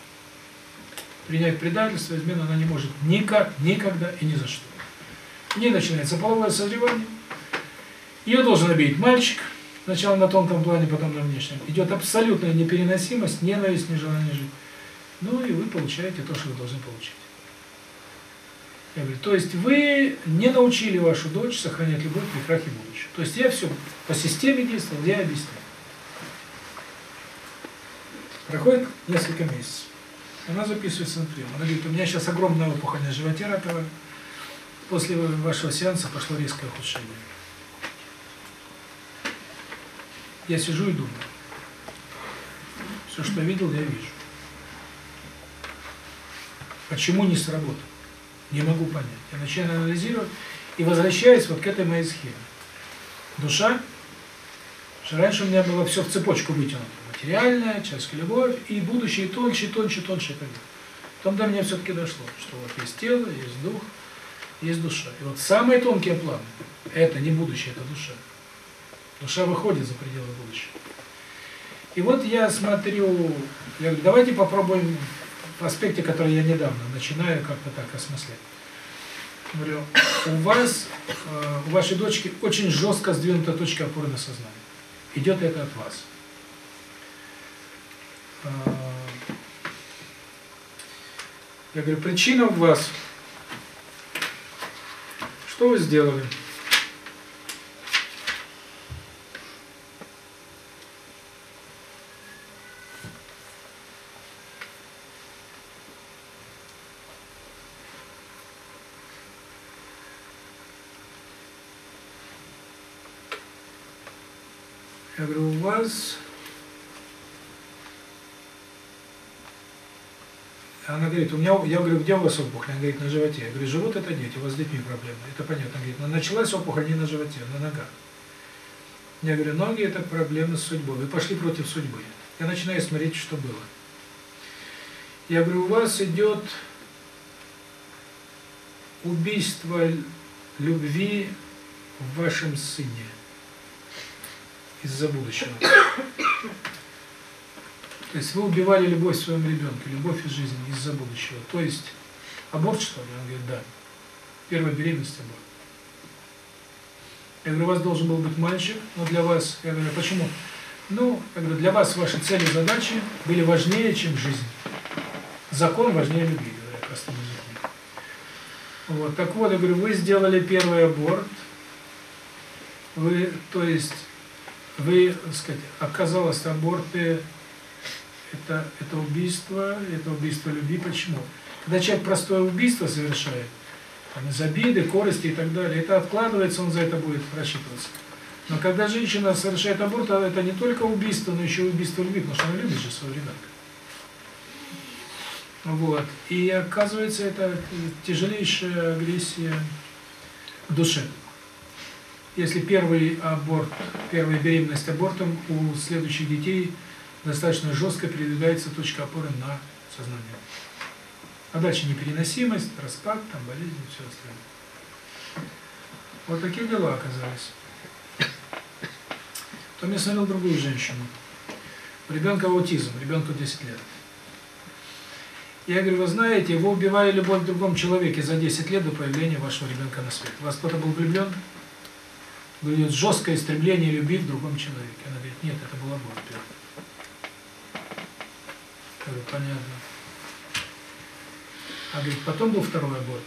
Принять предательство, измену она не может никак, никогда и ни за что. В ней начинается половое созревание. Ее должен обидеть мальчик, сначала на тонком плане, потом на внешнем. Идет абсолютная непереносимость, ненависть, нежелание жить. Ну и вы получаете то, что вы должны получить. Я говорю, то есть вы не научили вашу дочь сохранять любовь при крахе будущего. То есть я все по системе действовал, я объясняю. Проходит несколько месяцев. Она записывается на прием. Она говорит, у меня сейчас огромная опухоль на животе раковая. После вашего сеанса пошло резкое ухудшение. Я сижу и думаю. Все, что видел, я вижу. Почему не сработало? Не могу понять. Я начинаю анализировать и возвращаюсь вот к этой моей схеме. Душа, раньше у меня было все в цепочку вытянуто. Материальная, человеческая любовь и будущее тоньше, тоньше, тоньше далее. Потом до меня все-таки дошло, что вот есть тело, есть дух, есть душа. И вот самые тонкие планы, это не будущее, это душа. Душа выходит за пределы будущего. И вот я смотрю, я говорю, давайте попробуем в аспекте, который я недавно начинаю как-то так осмыслять. Говорю, у вас, э, у вашей дочки очень жестко сдвинута точка опоры на сознание. Идет это от вас. Э, я говорю, причина в вас. Что вы сделали? Я говорю, у вас... Она говорит, у меня, я говорю, где у вас опухоль? Она говорит, на животе. Я говорю, живот это дети, у вас с детьми проблемы. Это понятно. Она говорит, но началась опухоль не на животе, а на ногах. Я говорю, ноги это проблемы с судьбой. Вы пошли против судьбы. Я начинаю смотреть, что было. Я говорю, у вас идет убийство любви в вашем сыне из-за будущего. То есть вы убивали любовь в своем ребенке, любовь из жизни из-за будущего. То есть аборт что ли? Он говорит, да. Первая беременность аборт. Я говорю, у вас должен был быть мальчик, но для вас, я говорю, почему? Ну, я говорю, для вас ваши цели и задачи были важнее, чем жизнь. Закон важнее любви, говоря простым языком. Вот, так вот, я говорю, вы сделали первый аборт, вы, то есть, вы, так сказать, оказалось, аборты это, это убийство, это убийство любви. Почему? Когда человек простое убийство совершает, там, из обиды, корости и так далее, это откладывается, он за это будет рассчитываться. Но когда женщина совершает аборт, а это не только убийство, но еще и убийство любви, потому что она любит же своего ребенка. Вот. И оказывается, это тяжелейшая агрессия в душе. Если первый аборт, первая беременность абортом, у следующих детей достаточно жестко передвигается точка опоры на сознание. А дальше непереносимость, распад, там болезни и все остальное. Вот такие дела оказались. Потом я смотрел другую женщину. У ребенка аутизм, ребенку 10 лет. Я говорю, вы знаете, вы убивали любовь в другом человеке за 10 лет до появления вашего ребенка на свет. Вас кто-то был влюблен? Говорит, жесткое стремление любви в другом человеке. Она говорит, нет, это был аборт первый. Говорю, понятно. А говорит, потом был второй аборт.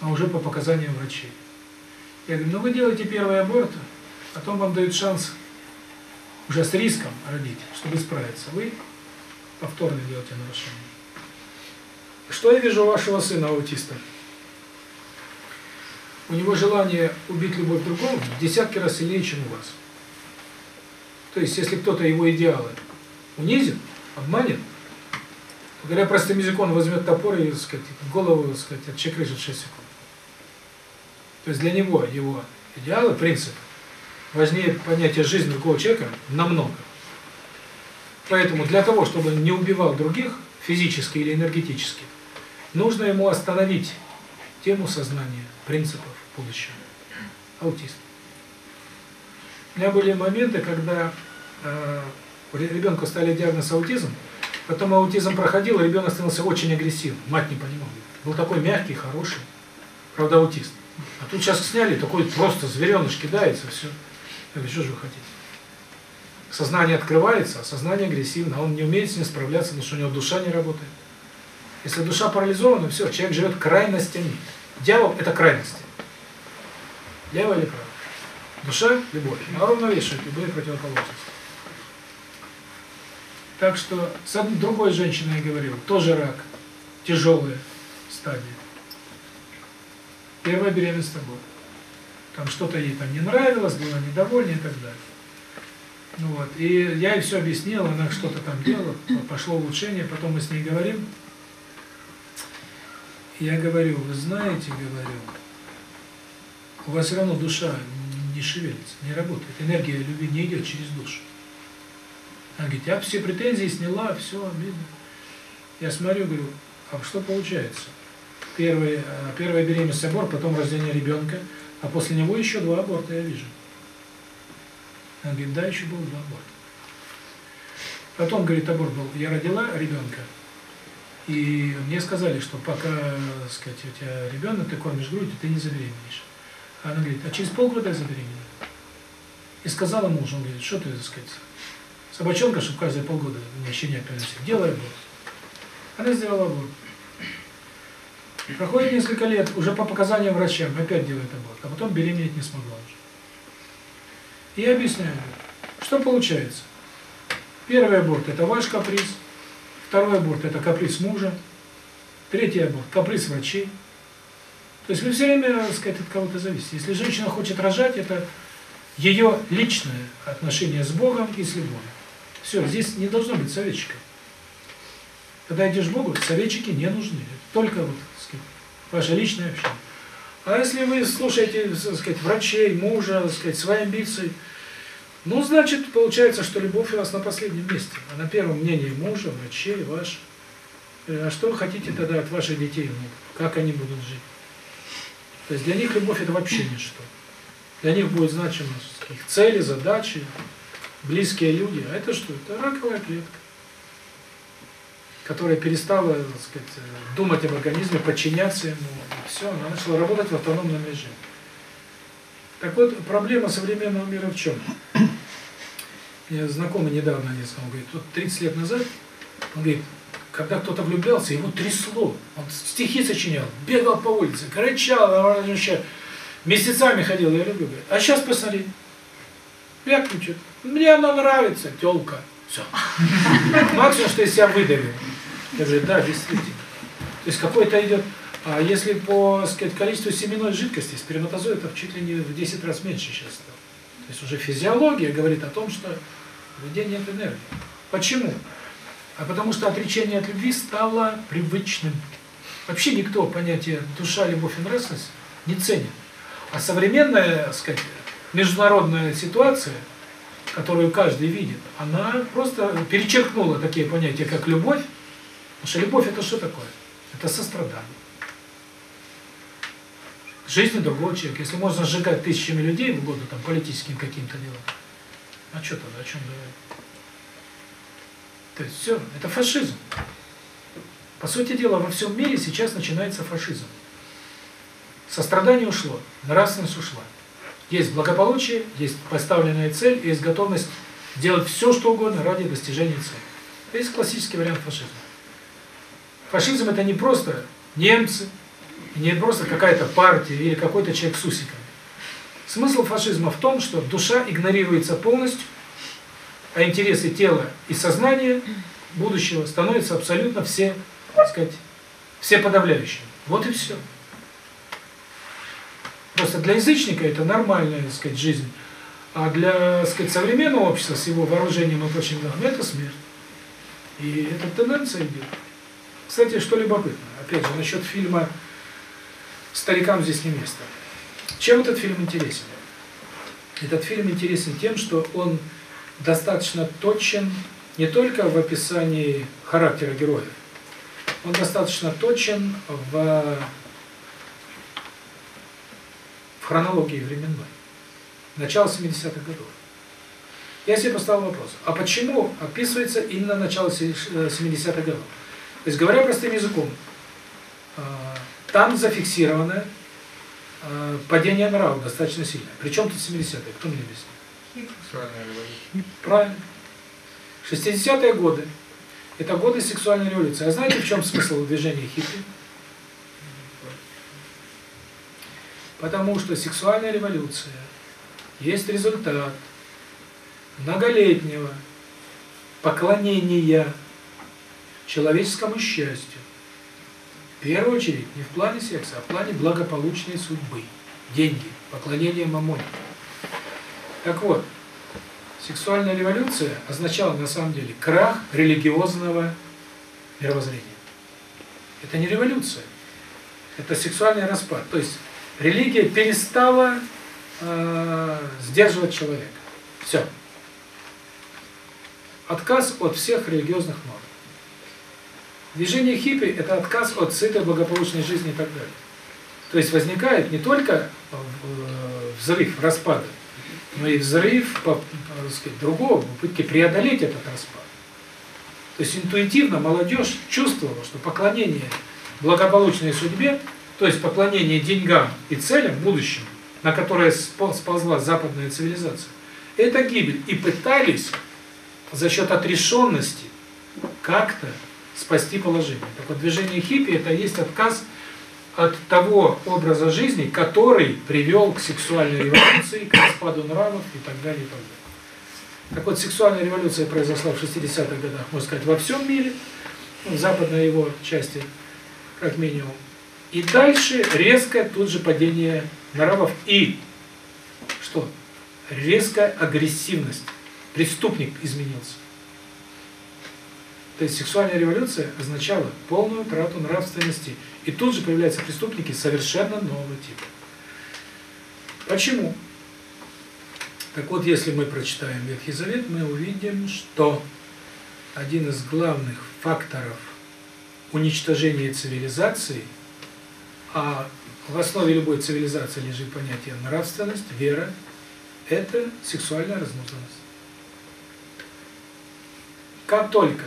А уже по показаниям врачей. Я говорю, ну вы делаете первый аборт, потом вам дают шанс уже с риском родить, чтобы справиться. Вы повторно делаете нарушение. Что я вижу у вашего сына аутиста? У него желание убить любовь другого в десятки раз сильнее, чем у вас. То есть, если кто-то его идеалы унизит, обманет, говоря простым языком, он возьмет топор и, сказать, голову, так сказать, отчекрыжит 6 секунд. То есть для него его идеалы, принципы, важнее понятие жизни другого человека намного. Поэтому для того, чтобы он не убивал других, физически или энергетически, нужно ему остановить тему сознания, принципов будущего. Аутист. У меня были моменты, когда э, ребенку стали диагноз аутизм, потом аутизм проходил, ребенок становился очень агрессивным, мать не понимала. Был такой мягкий, хороший, правда аутист. А тут сейчас сняли, такой просто звереныш кидается, все. Я говорю, что же вы хотите? Сознание открывается, а сознание агрессивно, а он не умеет с ним справляться, потому что у него душа не работает. Если душа парализована, все, человек живет крайностями. Дьявол – это крайности. Лево или право. Душа – любовь. Она равновешивает любые противоположности. Так что с другой женщиной я говорил, тоже рак, тяжелая стадия. Первая беременность была. Там что-то ей там не нравилось, была недовольна и так далее. Ну вот, и я ей все объяснил, она что-то там делала, пошло улучшение, потом мы с ней говорим. Я говорю, вы знаете, говорю, у вас все равно душа не шевелится, не работает, энергия любви не идет через душу. Она говорит, я все претензии сняла, все, видно. Я смотрю, говорю, а что получается? Первый, первая беременность аборт, потом рождение ребенка, а после него еще два аборта я вижу. Она говорит, да, еще было два аборта. Потом, говорит, аборт был, я родила ребенка, и мне сказали, что пока, сказать, у тебя ребенок, ты кормишь грудью, ты не забеременеешь. Она говорит, а через полгода я забеременею. И сказала мужу, он говорит, что ты, так сказать, собачонка, чтобы каждые полгода мне щенят приносить, делай аборт. Она сделала аборт. Проходит несколько лет, уже по показаниям врачам, опять делает аборт, а потом беременеть не смогла уже. И я объясняю, что получается. Первый аборт – это ваш каприз, второй аборт – это каприз мужа, третий аборт – каприз врачей. То есть вы все время, так сказать, от кого-то зависите. Если женщина хочет рожать, это ее личное отношение с Богом и с любовью. Все, здесь не должно быть советчиков. Когда идешь к Богу, советчики не нужны. Только вот, так сказать, ваше личное общение. А если вы слушаете, так сказать, врачей, мужа, так сказать, свои амбиции, ну, значит, получается, что любовь у вас на последнем месте. А на первом мнении мужа, врачей, ваш. А что вы хотите тогда от ваших детей? Ну, как они будут жить? То есть для них любовь это вообще ничто. Для них будет значимо их цели, задачи, близкие люди. А это что? Это раковая клетка которая перестала, так сказать, думать об организме, подчиняться ему, все, она начала работать в автономном режиме. Так вот, проблема современного мира в чем? Я знакомый недавно не сказал, говорит, вот 30 лет назад, он говорит, когда кто-то влюблялся, его трясло, он стихи сочинял, бегал по улице, кричал, месяцами ходил, я люблю, говорит, а сейчас посмотри, что мне она нравится, телка, все. Максимум, что из себя выдавил. Я говорю, да, действительно. То есть какой-то идет... А если по сказать, количеству семенной жидкости, сперматозоидов чуть ли не в 10 раз меньше сейчас стало. То есть уже физиология говорит о том, что в людей нет энергии. Почему? А потому что отречение от любви стало привычным. Вообще никто понятие душа, любовь и нравственность не ценит. А современная, сказать, международная ситуация которую каждый видит, она просто перечеркнула такие понятия, как любовь. Потому что любовь это что такое? Это сострадание. К жизни другого человека. Если можно сжигать тысячами людей в году там политическим каким-то делом, а что тогда, о чем говорить? То есть все, это фашизм. По сути дела, во всем мире сейчас начинается фашизм. Сострадание ушло, нравственность ушла. Есть благополучие, есть поставленная цель, есть готовность делать все, что угодно ради достижения цели. Это есть классический вариант фашизма. Фашизм это не просто немцы, не просто какая-то партия или какой-то человек с усиками. Смысл фашизма в том, что душа игнорируется полностью, а интересы тела и сознания будущего становятся абсолютно все, так сказать, все подавляющими. Вот и все. Просто для язычника это нормальная, так сказать, жизнь, а для, так сказать, современного общества с его вооружением и прочим делом это смерть. И эта тенденция идет. Кстати, что любопытно, опять же, насчет фильма «Старикам здесь не место». Чем этот фильм интересен? Этот фильм интересен тем, что он достаточно точен не только в описании характера героев, он достаточно точен в хронологии временной. Начало 70-х годов. Я себе поставил вопрос, а почему описывается именно начало 70-х годов? То есть, говоря простым языком, там зафиксировано падение нравов достаточно сильно. Причем тут 70-е? Кто мне объяснит? Правильно. 60-е годы – это годы сексуальной революции. А знаете, в чем смысл движения хиппи? Потому что сексуальная революция есть результат многолетнего поклонения человеческому счастью. В первую очередь не в плане секса, а в плане благополучной судьбы. Деньги, поклонение мамоне. Так вот, сексуальная революция означала на самом деле крах религиозного мировоззрения. Это не революция, это сексуальный распад. То есть религия перестала э, сдерживать человека. Все. Отказ от всех религиозных норм. Движение хиппи – это отказ от сытой благополучной жизни и так далее. То есть возникает не только взрыв, распада, но и взрыв по, так сказать, другого, попытки преодолеть этот распад. То есть интуитивно молодежь чувствовала, что поклонение благополучной судьбе, то есть поклонение деньгам и целям, будущему, на которое сползла западная цивилизация, это гибель. И пытались за счет отрешенности как-то спасти положение. Так вот, движение хиппи – это есть отказ от того образа жизни, который привел к сексуальной революции, к распаду нравов и так далее, и так далее. Так вот, сексуальная революция произошла в 60-х годах, можно сказать, во всем мире, ну, в западной его части, как минимум. И дальше резкое тут же падение нравов и, что? Резкая агрессивность. Преступник изменился. То есть сексуальная революция означала полную трату нравственности. И тут же появляются преступники совершенно нового типа. Почему? Так вот, если мы прочитаем Ветхий Завет, мы увидим, что один из главных факторов уничтожения цивилизации, а в основе любой цивилизации лежит понятие нравственность, вера, это сексуальная разнузданность. Как только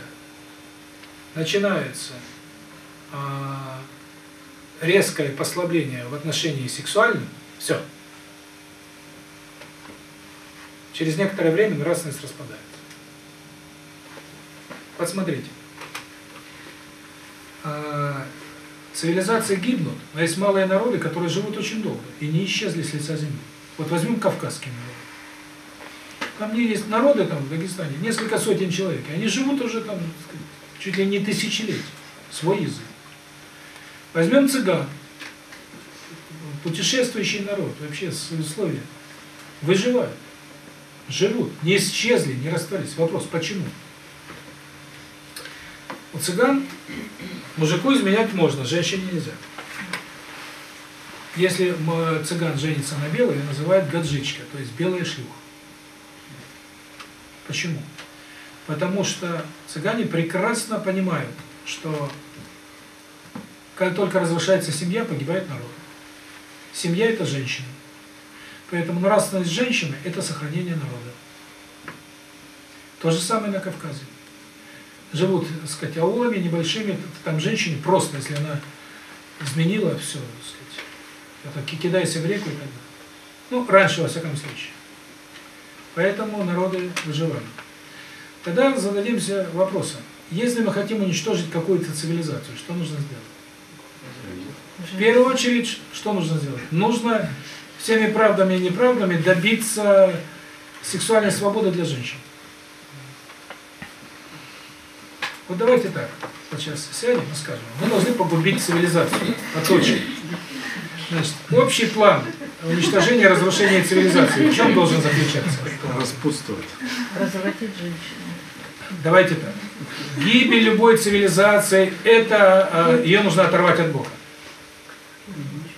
начинается а, резкое послабление в отношении сексуальном, все. Через некоторое время нравственность распадается. Посмотрите. А, цивилизации гибнут, но есть малые народы, которые живут очень долго и не исчезли с лица земли. Вот возьмем кавказские народы. Там мне есть народы там в Дагестане, несколько сотен человек, и они живут уже там, сказать, чуть ли не тысячелетия, свой язык. Возьмем цыган, путешествующий народ, вообще с условия, выживают, живут, не исчезли, не расстались. Вопрос, почему? У цыган мужику изменять можно, женщине нельзя. Если цыган женится на белой, ее называют гаджичка, то есть белая шлюха. Почему? Потому что цыгане прекрасно понимают, что как только разрушается семья, погибает народ. Семья – это женщина. Поэтому нравственность женщины – это сохранение народа. То же самое на Кавказе. Живут, так сказать, аулами небольшими, там женщине просто, если она изменила все, так сказать, это кидайся в реку и так далее. Ну, раньше, во всяком случае. Поэтому народы выживали. Тогда зададимся вопросом. Если мы хотим уничтожить какую-то цивилизацию, что нужно сделать? В первую очередь, что нужно сделать? Нужно всеми правдами и неправдами добиться сексуальной свободы для женщин. Вот давайте так, вот сейчас сядем и скажем, мы должны погубить цивилизацию, оточить. Значит, общий план уничтожения, разрушения цивилизации в чем должен заключаться? Распутствовать. Развратить женщину. Давайте так. Гибель любой цивилизации, это э, ее нужно оторвать от Бога.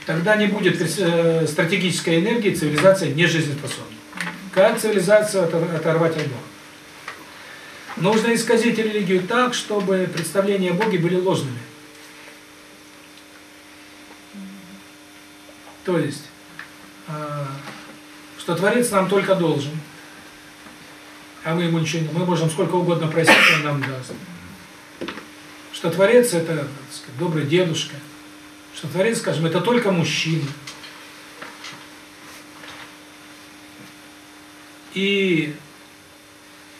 Тогда не будет э, стратегической энергии, цивилизация не жизнеспособна. Как цивилизацию отор- оторвать от Бога? Нужно исказить религию так, чтобы представления о Боге были ложными. То есть, э, что Творец нам только должен, а мы ему ничего не... Мы можем сколько угодно просить, он нам даст. Что Творец это, сказать, добрый дедушка. Что Творец, скажем, это только мужчина. И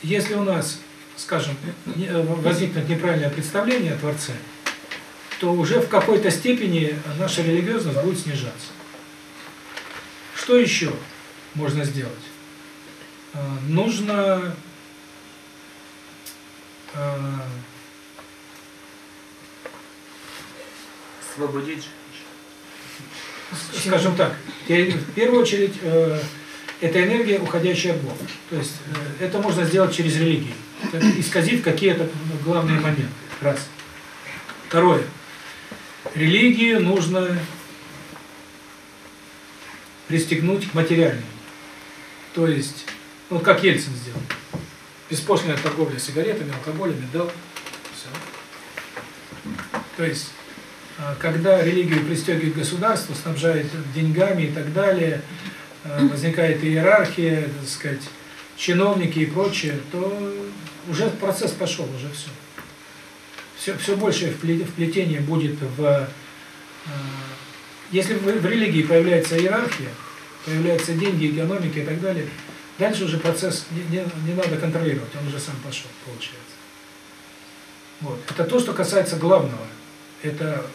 если у нас, скажем, не- возникнет неправильное представление о Творце, то уже в какой-то степени наша религиозность будет снижаться. Что еще можно сделать? А, Нужно а, Освободить скажем так, в первую очередь, э, это энергия, уходящая от Бога. То есть э, это можно сделать через религию, исказив какие-то главные моменты. Раз. Второе. Религию нужно пристегнуть к материальному. То есть, ну, как Ельцин сделал. Беспошлиная торговля сигаретами, алкоголем, дал. Все. То есть, а, когда религию пристегивает государство, снабжает деньгами и так далее, а, возникает иерархия, так сказать, чиновники и прочее, то уже процесс пошел, уже все. Все, все большее впле- вплетение будет в... а, Если в, религии появляется иерархия, появляются деньги, экономика и так далее, дальше уже процесс не, не, не надо контролировать, он уже сам пошел, получается. Вот. Это то, что касается главного. Это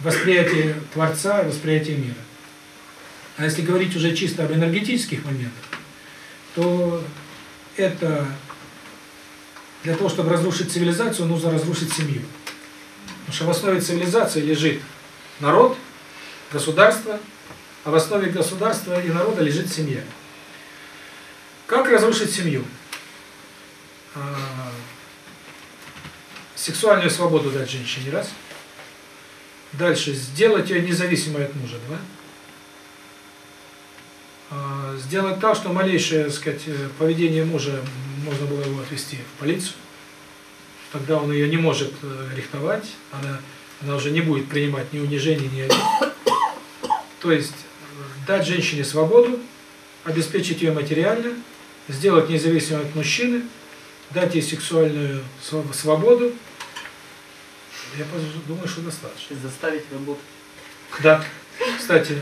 восприятие Творца, восприятие мира. А если говорить уже чисто об энергетических моментах, то это для того, чтобы разрушить цивилизацию, нужно разрушить семью. Потому что в основе цивилизации лежит народ, государство, а в основе государства и народа лежит семья. Как разрушить семью? А, Сексуальную свободу дать женщине, раз. Дальше, сделать ее независимой от мужа, два. А, Сделать так, что малейшее, так сказать, э, поведение мужа, можно было его отвести в полицию. Тогда он ее не может э, рихтовать, она, она уже не будет принимать ни унижений, ни обид. То есть, э, дать женщине свободу, обеспечить ее материально, сделать независимой от мужчины, дать ей сексуальную св- свободу. Я думаю, что достаточно. Заставить работать. Да. Кстати,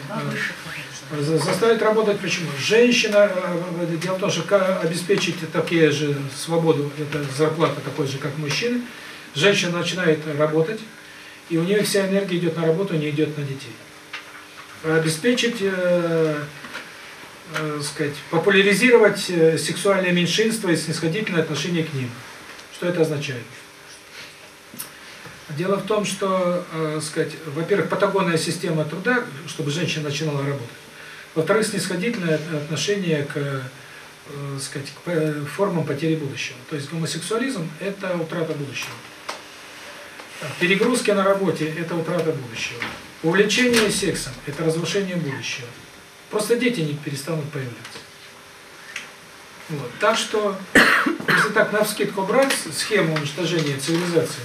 э, за- заставить работать почему? Женщина, э, дело в том, что обеспечить такие же свободу, это зарплата такой же, как мужчины, женщина начинает работать, и у нее вся энергия идет на работу, не идет на детей. А Обеспечить, э, э, сказать, популяризировать э, сексуальное меньшинство и снисходительное отношение к ним. Что это означает? Дело в том, что, э, сказать, во-первых, патагонная система труда, чтобы женщина начинала работать. Во-вторых, снисходительное отношение к, э, сказать, к э, формам потери будущего. То есть гомосексуализм – это утрата будущего. Перегрузки на работе – это утрата будущего. Увлечение сексом – это разрушение будущего. Просто дети не перестанут появляться. Вот. Так что, если так навскидку брать схему уничтожения цивилизации,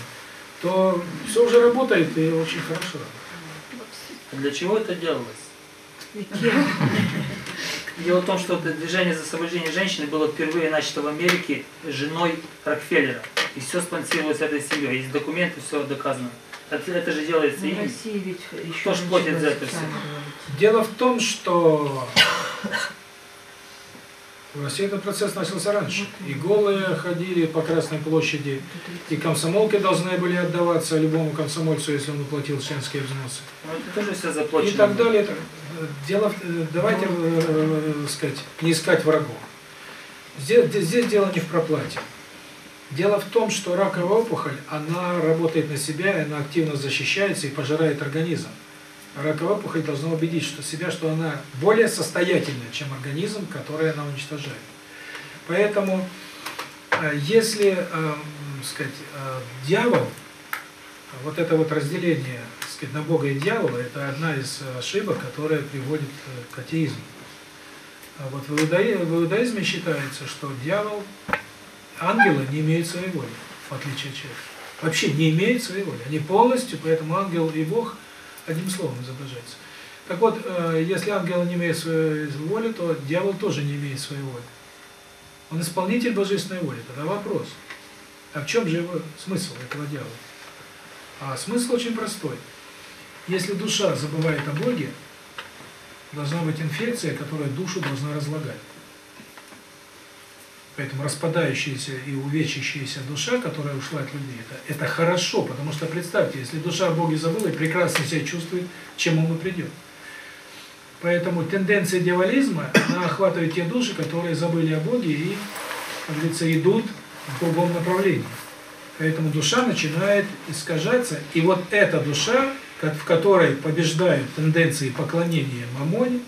то все уже работает и очень хорошо. Для чего это делалось? Дело в том, что это движение за освобождение женщины было впервые начато в Америке женой Рокфеллера. И все спонсировалось этой семьей. Есть документы, все доказано. Это, это же делается В ими. России ведь еще Кто ж платит за это говорите. Дело в том, что в России этот процесс начался раньше. И голые ходили по Красной площади, и комсомолки должны были отдаваться любому комсомольцу, если он уплатил членские взносы. Ну, это тоже все заплачено. И так далее. Это- Дело, э, давайте, э, э, сказать, не искать врагов. Здесь, здесь дело не в проплате. Дело в том, что раковая опухоль, она работает на себя, она активно защищается и пожирает организм. Раковая опухоль должна убедить что себя, что она более состоятельная, чем организм, который она уничтожает. Поэтому, э, если, э, м, сказать, э, дьявол, вот это вот разделение, сказать, на Бога и дьявола, это одна из ошибок, которая приводит э, к атеизму. А вот в, иудаи- в иудаизме считается, что дьявол, ангелы не имеют своей воли, в отличие от человека. Вообще не имеют своей воли. Они полностью, поэтому ангел и Бог одним словом изображаются. Так вот, э, если ангел не имеет своей воли, то дьявол тоже не имеет своей воли. Он исполнитель божественной воли. Тогда вопрос, а в чем же его смысл этого дьявола? А смысл очень простой. Если душа забывает о Боге, должна быть инфекция, которая душу должна разлагать. Поэтому распадающаяся и увечащаяся душа, которая ушла от любви, это, это хорошо, потому что представьте, если душа о Боге забыла и прекрасно себя чувствует, чему мы придем. Поэтому тенденция дьяволизма, она охватывает те души, которые забыли о Боге и, как говорится, идут в другом направлении. Поэтому душа начинает искажаться, и вот эта душа, в которой побеждают тенденции поклонения мамоне,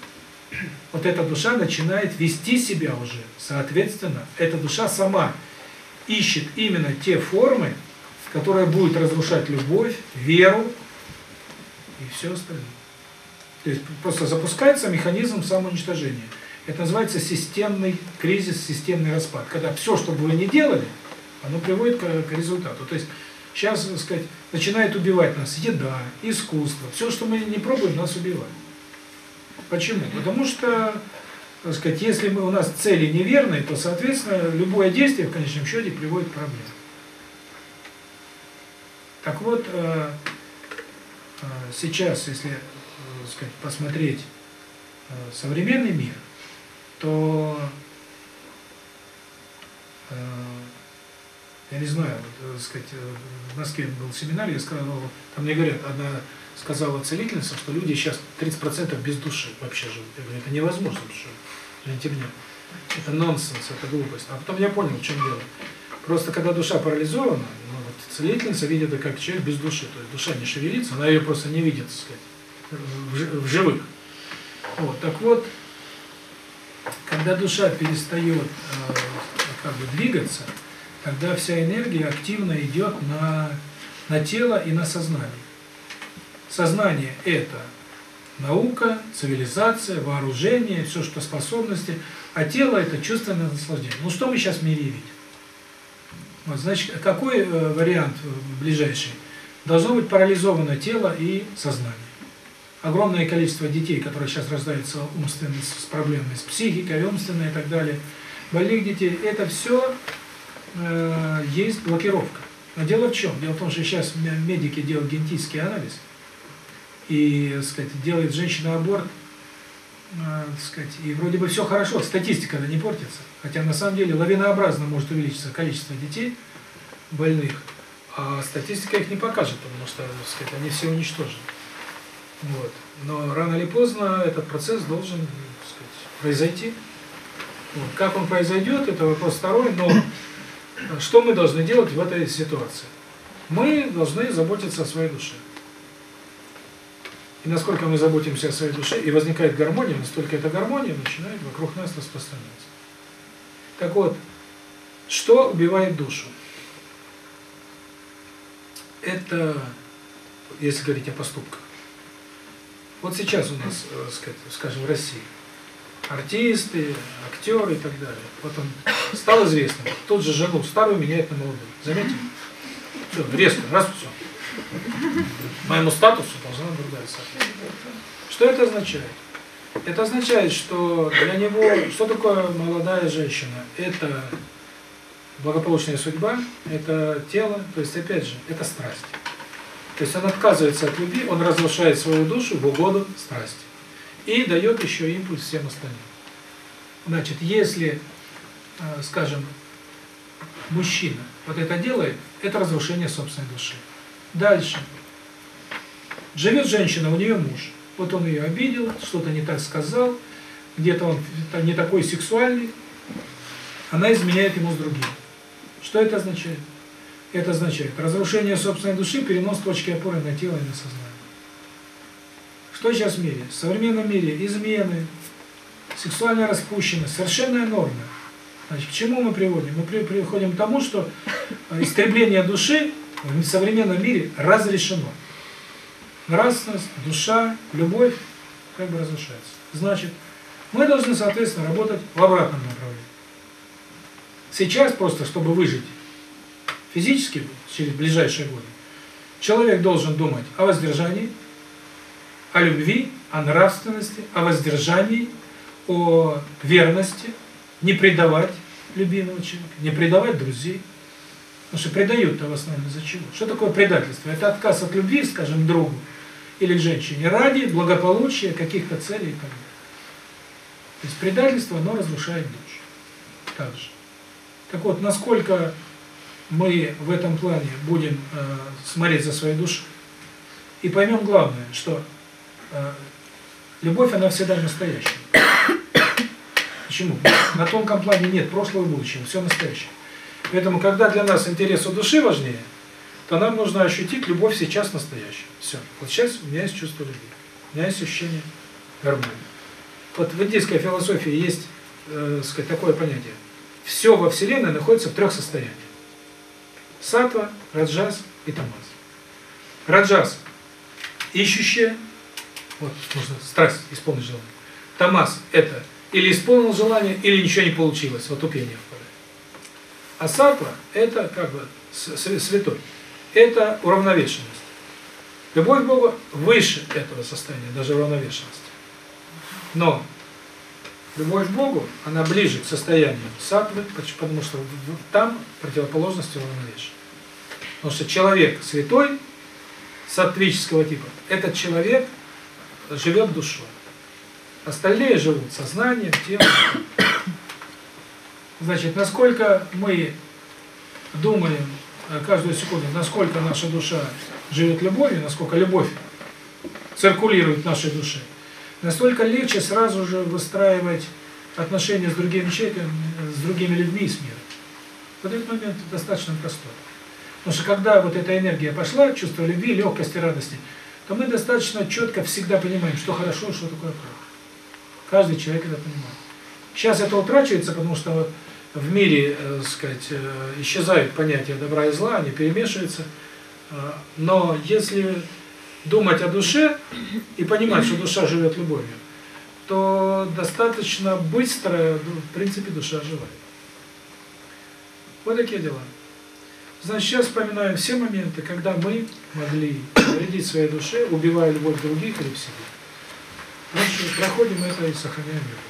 вот эта душа начинает вести себя уже, соответственно, эта душа сама ищет именно те формы, которые будут разрушать любовь, веру и все остальное. То есть просто запускается механизм самоуничтожения. Это называется системный кризис, системный распад. Когда все, что бы вы ни делали, оно приводит к, к результату. То есть сейчас, так сказать, начинает убивать нас еда, искусство. Все, что мы не пробуем, нас убивает. Почему? Потому что, так сказать, если мы, у нас цели неверные, то, соответственно, любое действие в конечном счете приводит к проблемам. Так вот, э, э, сейчас, если, э, сказать, посмотреть современный мир, то я не знаю, вот, сказать, в Москве был семинар, я сказал, там мне говорят, одна сказала целительница, что люди сейчас 30% без души вообще живут. Я говорю, это невозможно, что, извините меня, это нонсенс, это глупость. А потом я понял, в чем дело. Просто когда душа парализована, ну, вот, целительница видит, это как человек без души, то есть душа не шевелится, она ее просто не видит, так сказать, в, в живых. Вот, так вот, когда душа перестает э, как бы двигаться, тогда вся энергия активно идет на, на тело и на сознание. Сознание – это наука, цивилизация, вооружение, все, что способности, а тело – это чувственное наслаждение. Ну что мы сейчас в мире видим? Вот, значит, какой э, вариант э, ближайший? Должно быть парализовано тело и сознание. Огромное количество детей, которые сейчас рождаются умственно с проблемами с психикой, умственной и так далее, больных детей, это все э, есть блокировка. Но дело в чем? Дело в том, что сейчас медики делают генетический анализ, и, так сказать, делает женщина аборт, э, так сказать, и вроде бы все хорошо, статистика не портится, хотя на самом деле лавинообразно может увеличиться количество детей больных, а статистика их не покажет, потому что, так сказать, они все уничтожены. Вот. Но рано или поздно этот процесс должен, так сказать, произойти. Вот. Как он произойдет, это вопрос второй, но что мы должны делать в этой ситуации? Мы должны заботиться о своей душе. И насколько мы заботимся о своей душе, и возникает гармония, настолько эта гармония начинает вокруг нас распространяться. Так вот, что убивает душу? Это, если говорить о поступках. Вот сейчас у нас, э, скажем, в России, артисты, актеры и так далее. Вот он стал известным, тут же жену старую меняет на молодую. Заметили? Все, резко, раз все. Моему статусу должна другая. Что это означает? Это означает, что для него, что такое молодая женщина? Это благополучная судьба, это тело, то есть опять же, это страсть. То есть он отказывается от любви, он разрушает свою душу в угоду страсти. И дает еще импульс всем остальным. Значит, если, э, скажем, мужчина вот это делает, это разрушение собственной души. Дальше. Живет женщина, у нее муж. Вот он ее обидел, что-то не так сказал, где-то он не такой сексуальный, она изменяет ему с другим. Что это означает? Это означает разрушение собственной души, перенос точки опоры на тело и на сознание. Что сейчас в мире? В современном мире измены, сексуальная распущенность, совершенная норма. Значит, к чему мы приводим? Мы приходим к тому, что истребление души в современном мире разрешено. Нравственность, душа, любовь как бы разрушается. Значит, мы должны, соответственно, работать в обратном направлении. Сейчас просто, чтобы выжить физически через ближайшие годы, человек должен думать о воздержании, о любви, о нравственности, о воздержании, о верности, не предавать любимого человека, не предавать друзей. Потому что предают-то в основном из-за чего? Что такое предательство? Это отказ от любви, скажем, другу или к женщине ради благополучия, каких-то целей и так далее. То есть предательство, оно разрушает душу. Также. Так вот, насколько мы в этом плане будем э, смотреть за своей душой и поймем главное, что э, любовь, она всегда настоящая. Почему? На тонком плане нет прошлого и будущего, все настоящее. Поэтому, когда для нас интерес у души важнее, то нам нужно ощутить любовь сейчас настоящую. Все. Вот сейчас у меня есть чувство любви, у меня есть ощущение гармонии. Вот в индийской философии есть, э, сказать, такое понятие. Все во Вселенной находится в трех состояниях. Сатва, Раджас и Тамас. Раджас – ищущая, вот нужно страсть исполнить желание. Тамас – это или исполнил желание, или ничего не получилось, вот тупение впадает. А сатва – это как бы святой. Это уравновешенность. Любовь к Богу выше этого состояния, даже уравновешенности. Но любовь к Богу, она ближе к состоянию сатвы, потому что там противоположность уравновешена. Потому что человек святой, сатвического типа, этот человек живет душой. Остальные живут сознанием, телом. Значит, насколько мы думаем э, каждую секунду, насколько наша душа живет любовью, насколько любовь циркулирует в нашей душе, настолько легче сразу же выстраивать отношения с другими человеками, с другими людьми и с миром. Вот этот момент достаточно простой. Потому что когда вот эта энергия пошла, чувство любви, легкости, радости, то мы достаточно четко всегда понимаем, что хорошо, что такое плохо. Каждый человек это понимает. Сейчас это утрачивается, потому что в мире, э, сказать, э, исчезают понятия добра и зла, они перемешиваются. Э, но если думать о душе и понимать, что душа живет любовью, то достаточно быстро, ну, в принципе, душа оживает. Вот такие дела. Значит, сейчас вспоминаем все моменты, когда мы могли навредить своей душе, убивая любовь других или в себе. Проходим это и сохраняем любовь.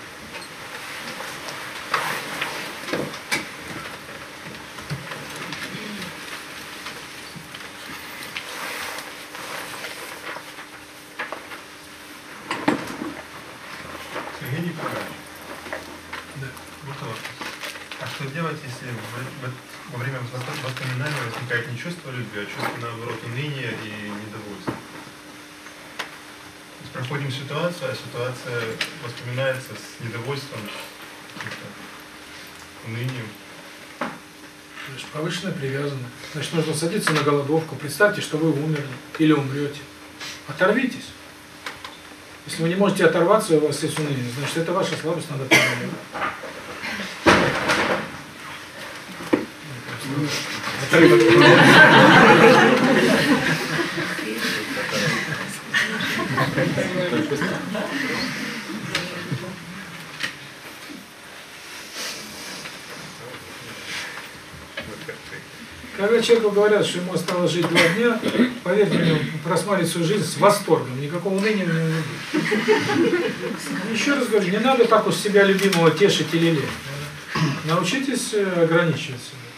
возникает не чувство любви, а чувство, наоборот, уныния и недовольства. То есть проходим ситуацию, а ситуация воспоминается с недовольством, унынием. То есть повышенная привязанность. Значит, нужно садиться на голодовку. Представьте, что вы умерли или умрете. Оторвитесь. Если вы не можете оторваться, у вас есть уныние, значит, это ваша слабость, надо преодолевать. Когда человеку говорят, что ему осталось жить два дня, поверьте мне, просматривать свою жизнь с восторгом, никакого уныния не будет. Еще раз говорю, не надо так уж себя любимого тешить или лелеять. Научитесь э, ограничивать себя.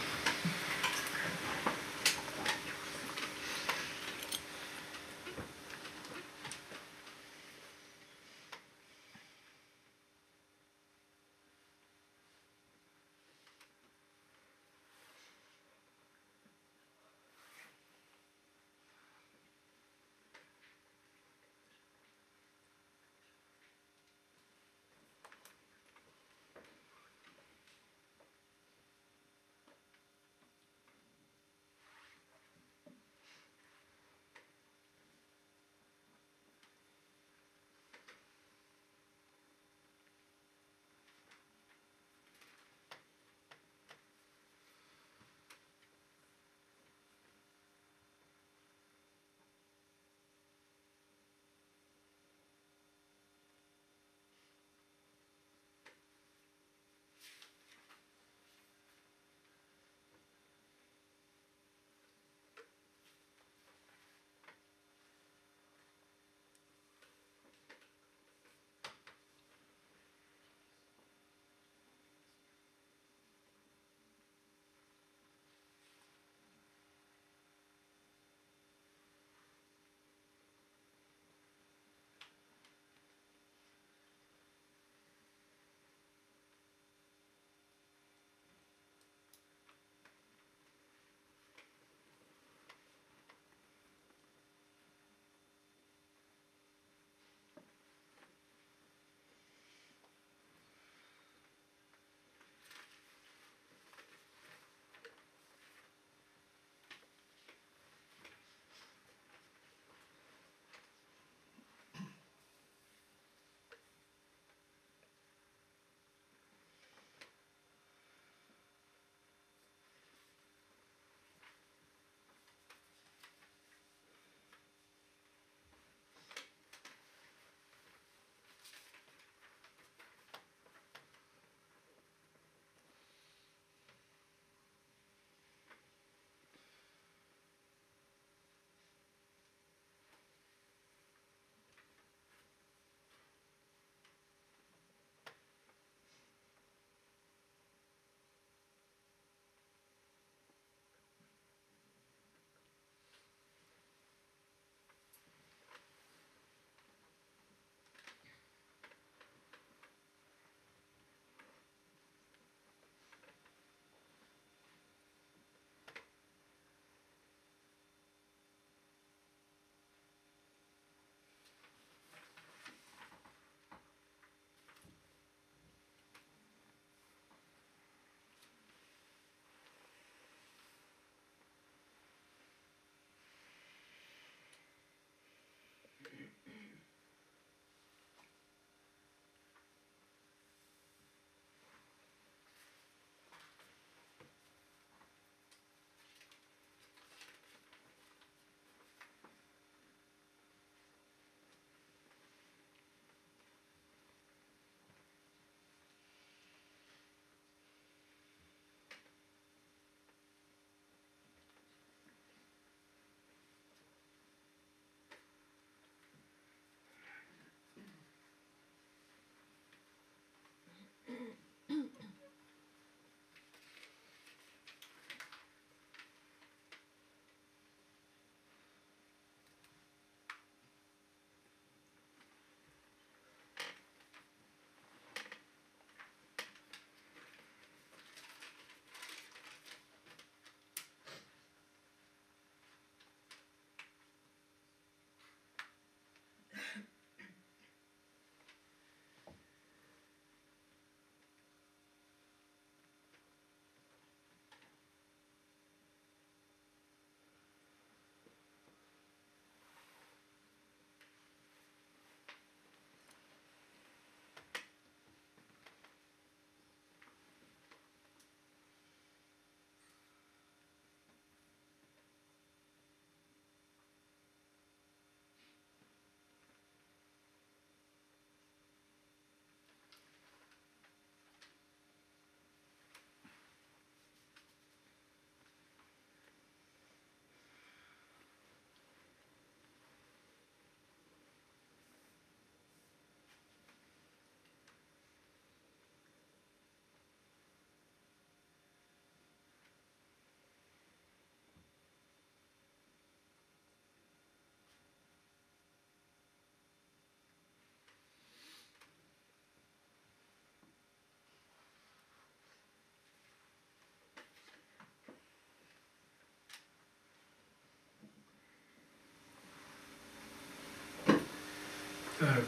Так.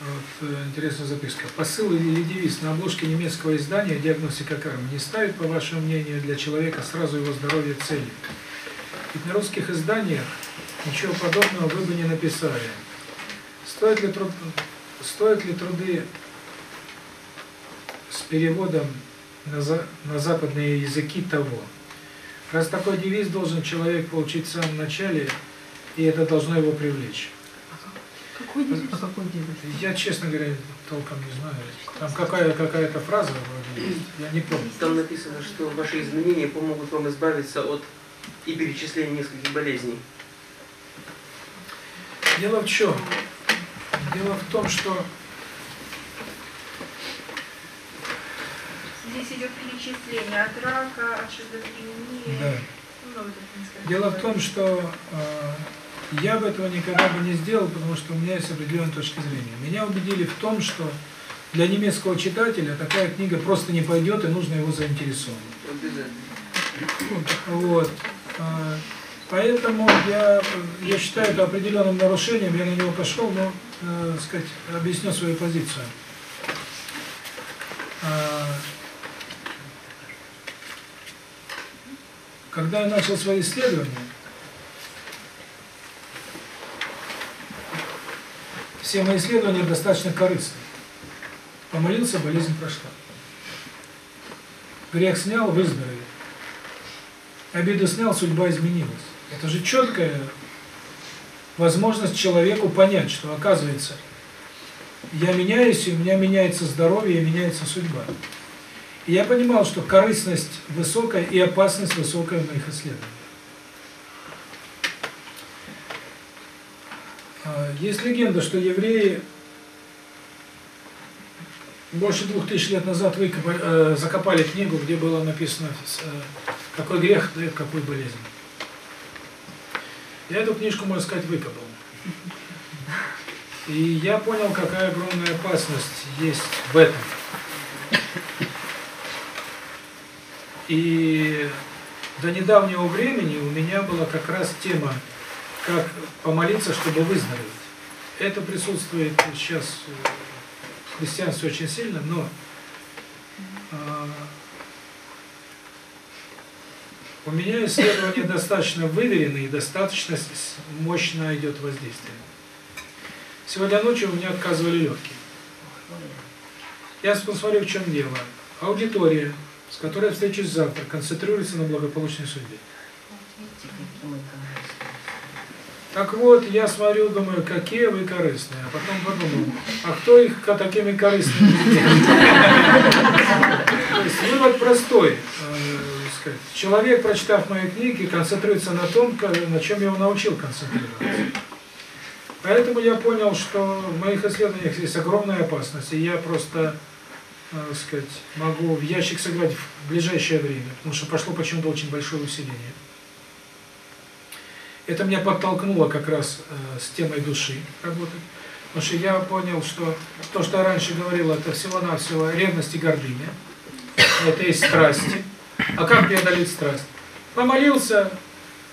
Вот э, интересная записка. Посыл или девиз на обложке немецкого издания «Диагностика кармы» не ставит, по вашему мнению, для человека сразу его здоровье цели? Ведь на русских изданиях ничего подобного вы бы не написали. Стоит ли, труд... Стоит ли труды с переводом на, за... на западные языки того? Раз такой девиз должен человек получить в самом начале, и это должно его привлечь. Какой? А девиз? Я, честно говоря, толком не знаю. Там какая какая-то фраза вроде есть, я не помню. Там написано, что ваши изменения помогут вам избавиться от и перечисления нескольких болезней. Дело в чем? Дело в том, что Здесь идет перечисление от рака, от шизофрении. да. Ну. Дело в том, что э, я бы этого никогда бы не сделал, потому что у меня есть определенная точка зрения. Меня убедили в том, что для немецкого читателя такая книга просто не пойдет, и нужно его заинтересовать. Вот. А, Поэтому я, я считаю это определенным нарушением, я на него пошел, но, э, сказать, объясню свою позицию. А, Когда я начал свои исследования, все мои исследования достаточно корыстные. Помолился, болезнь прошла. Грех снял, выздоровел. Обиду снял, судьба изменилась. Это же четкая возможность человеку понять, что оказывается, я меняюсь, и у меня меняется здоровье, и меняется судьба. И я понимал, что корыстность высокая и опасность высокая в моих исследованиях. Есть легенда, что евреи больше двух тысяч лет назад выкопали, э, закопали книгу, где было написано, э, какой грех дает какую болезнь. Я эту книжку, можно сказать, выкопал. И я понял, какая огромная опасность есть в этом. И до недавнего времени у меня была как раз тема, как помолиться, чтобы выздороветь. Это присутствует сейчас в христианстве очень сильно, но а, у меня исследование достаточно выверено и достаточно мощно идет воздействие. Сегодня ночью у меня отказывали легкие. Я посмотрю, в чем дело. Аудитория, с которой я встречусь завтра, концентрируется на благополучной судьбе. Так вот, я смотрю, думаю, какие вы корыстные. А потом подумал, а кто их такими корыстными? То есть вывод простой. э. Человек, прочитав мои книги, концентрируется на том, на чем я его научил концентрироваться. Поэтому я понял, что в моих исследованиях есть огромная опасность, и я просто, э, сказать, могу в ящик сыграть в ближайшее время, потому что пошло почему-то очень большое усиление. Это меня подтолкнуло как раз э, с темой души работать. Потому что я понял, что то, что я раньше говорил, это всего-навсего ревность и гордыня. Это и страсти. А как преодолеть страсть? Помолился,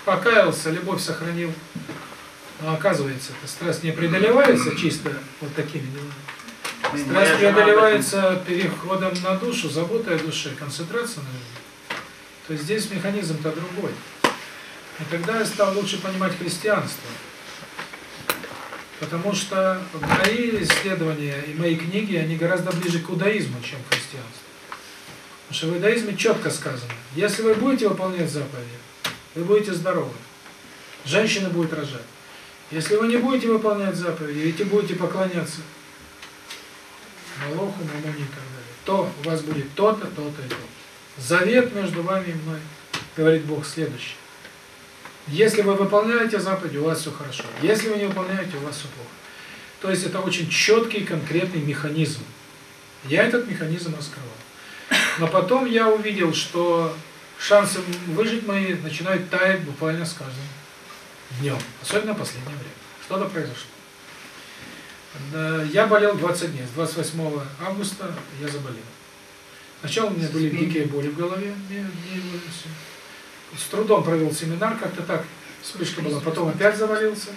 покаялся, любовь сохранил. Но оказывается, эта страсть не преодолевается чисто вот такими делами. Страсть преодолевается переходом на душу, заботой о душе, концентрацией на любви. То есть здесь механизм-то другой. И тогда я стал лучше понимать христианство. Потому что мои исследования и мои книги, они гораздо ближе к иудаизму, чем к христианству. Потому что в иудаизме четко сказано, если вы будете выполнять заповеди, вы будете здоровы. Женщина будет рожать. Если вы не будете выполнять заповеди, и будете поклоняться Малоху, Мамоне и так далее, то у вас будет то-то, то-то и то. Завет между вами и мной, говорит Бог, следующий. Если вы выполняете заповеди, у вас все хорошо. Если вы не выполняете, у вас все плохо. То есть это очень четкий, конкретный механизм. Я этот механизм раскрывал. Но потом я увидел, что шансы выжить мои начинают таять буквально с каждым днем. Особенно в последнее время. Что-то произошло. Да, Я болел 20 дней. С 28 августа я заболел. Сначала у меня были дикие боли в голове. С трудом провел семинар, как-то так вспышка была. Потом опять завалился.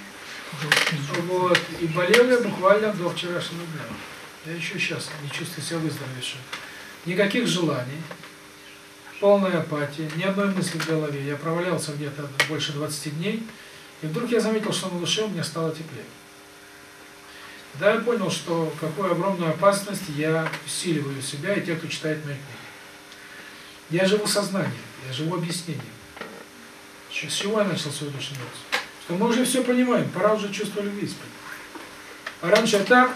Вот. И болел я буквально до вчерашнего дня. Я еще сейчас не чувствую себя выздоровевшим. Никаких желаний, полная апатия, ни одной мысли в голове. Я провалялся где-то больше 20 дней, и вдруг я заметил, что на душе меня стало теплее. Да, я понял, что какую огромную опасность я усиливаю себя и те, кто читает мои книги. Я живу сознанием, я живу объяснением. С чего я начал душевную рост? Что мы уже все понимаем, пора уже чувство любви испытать. А раньше так,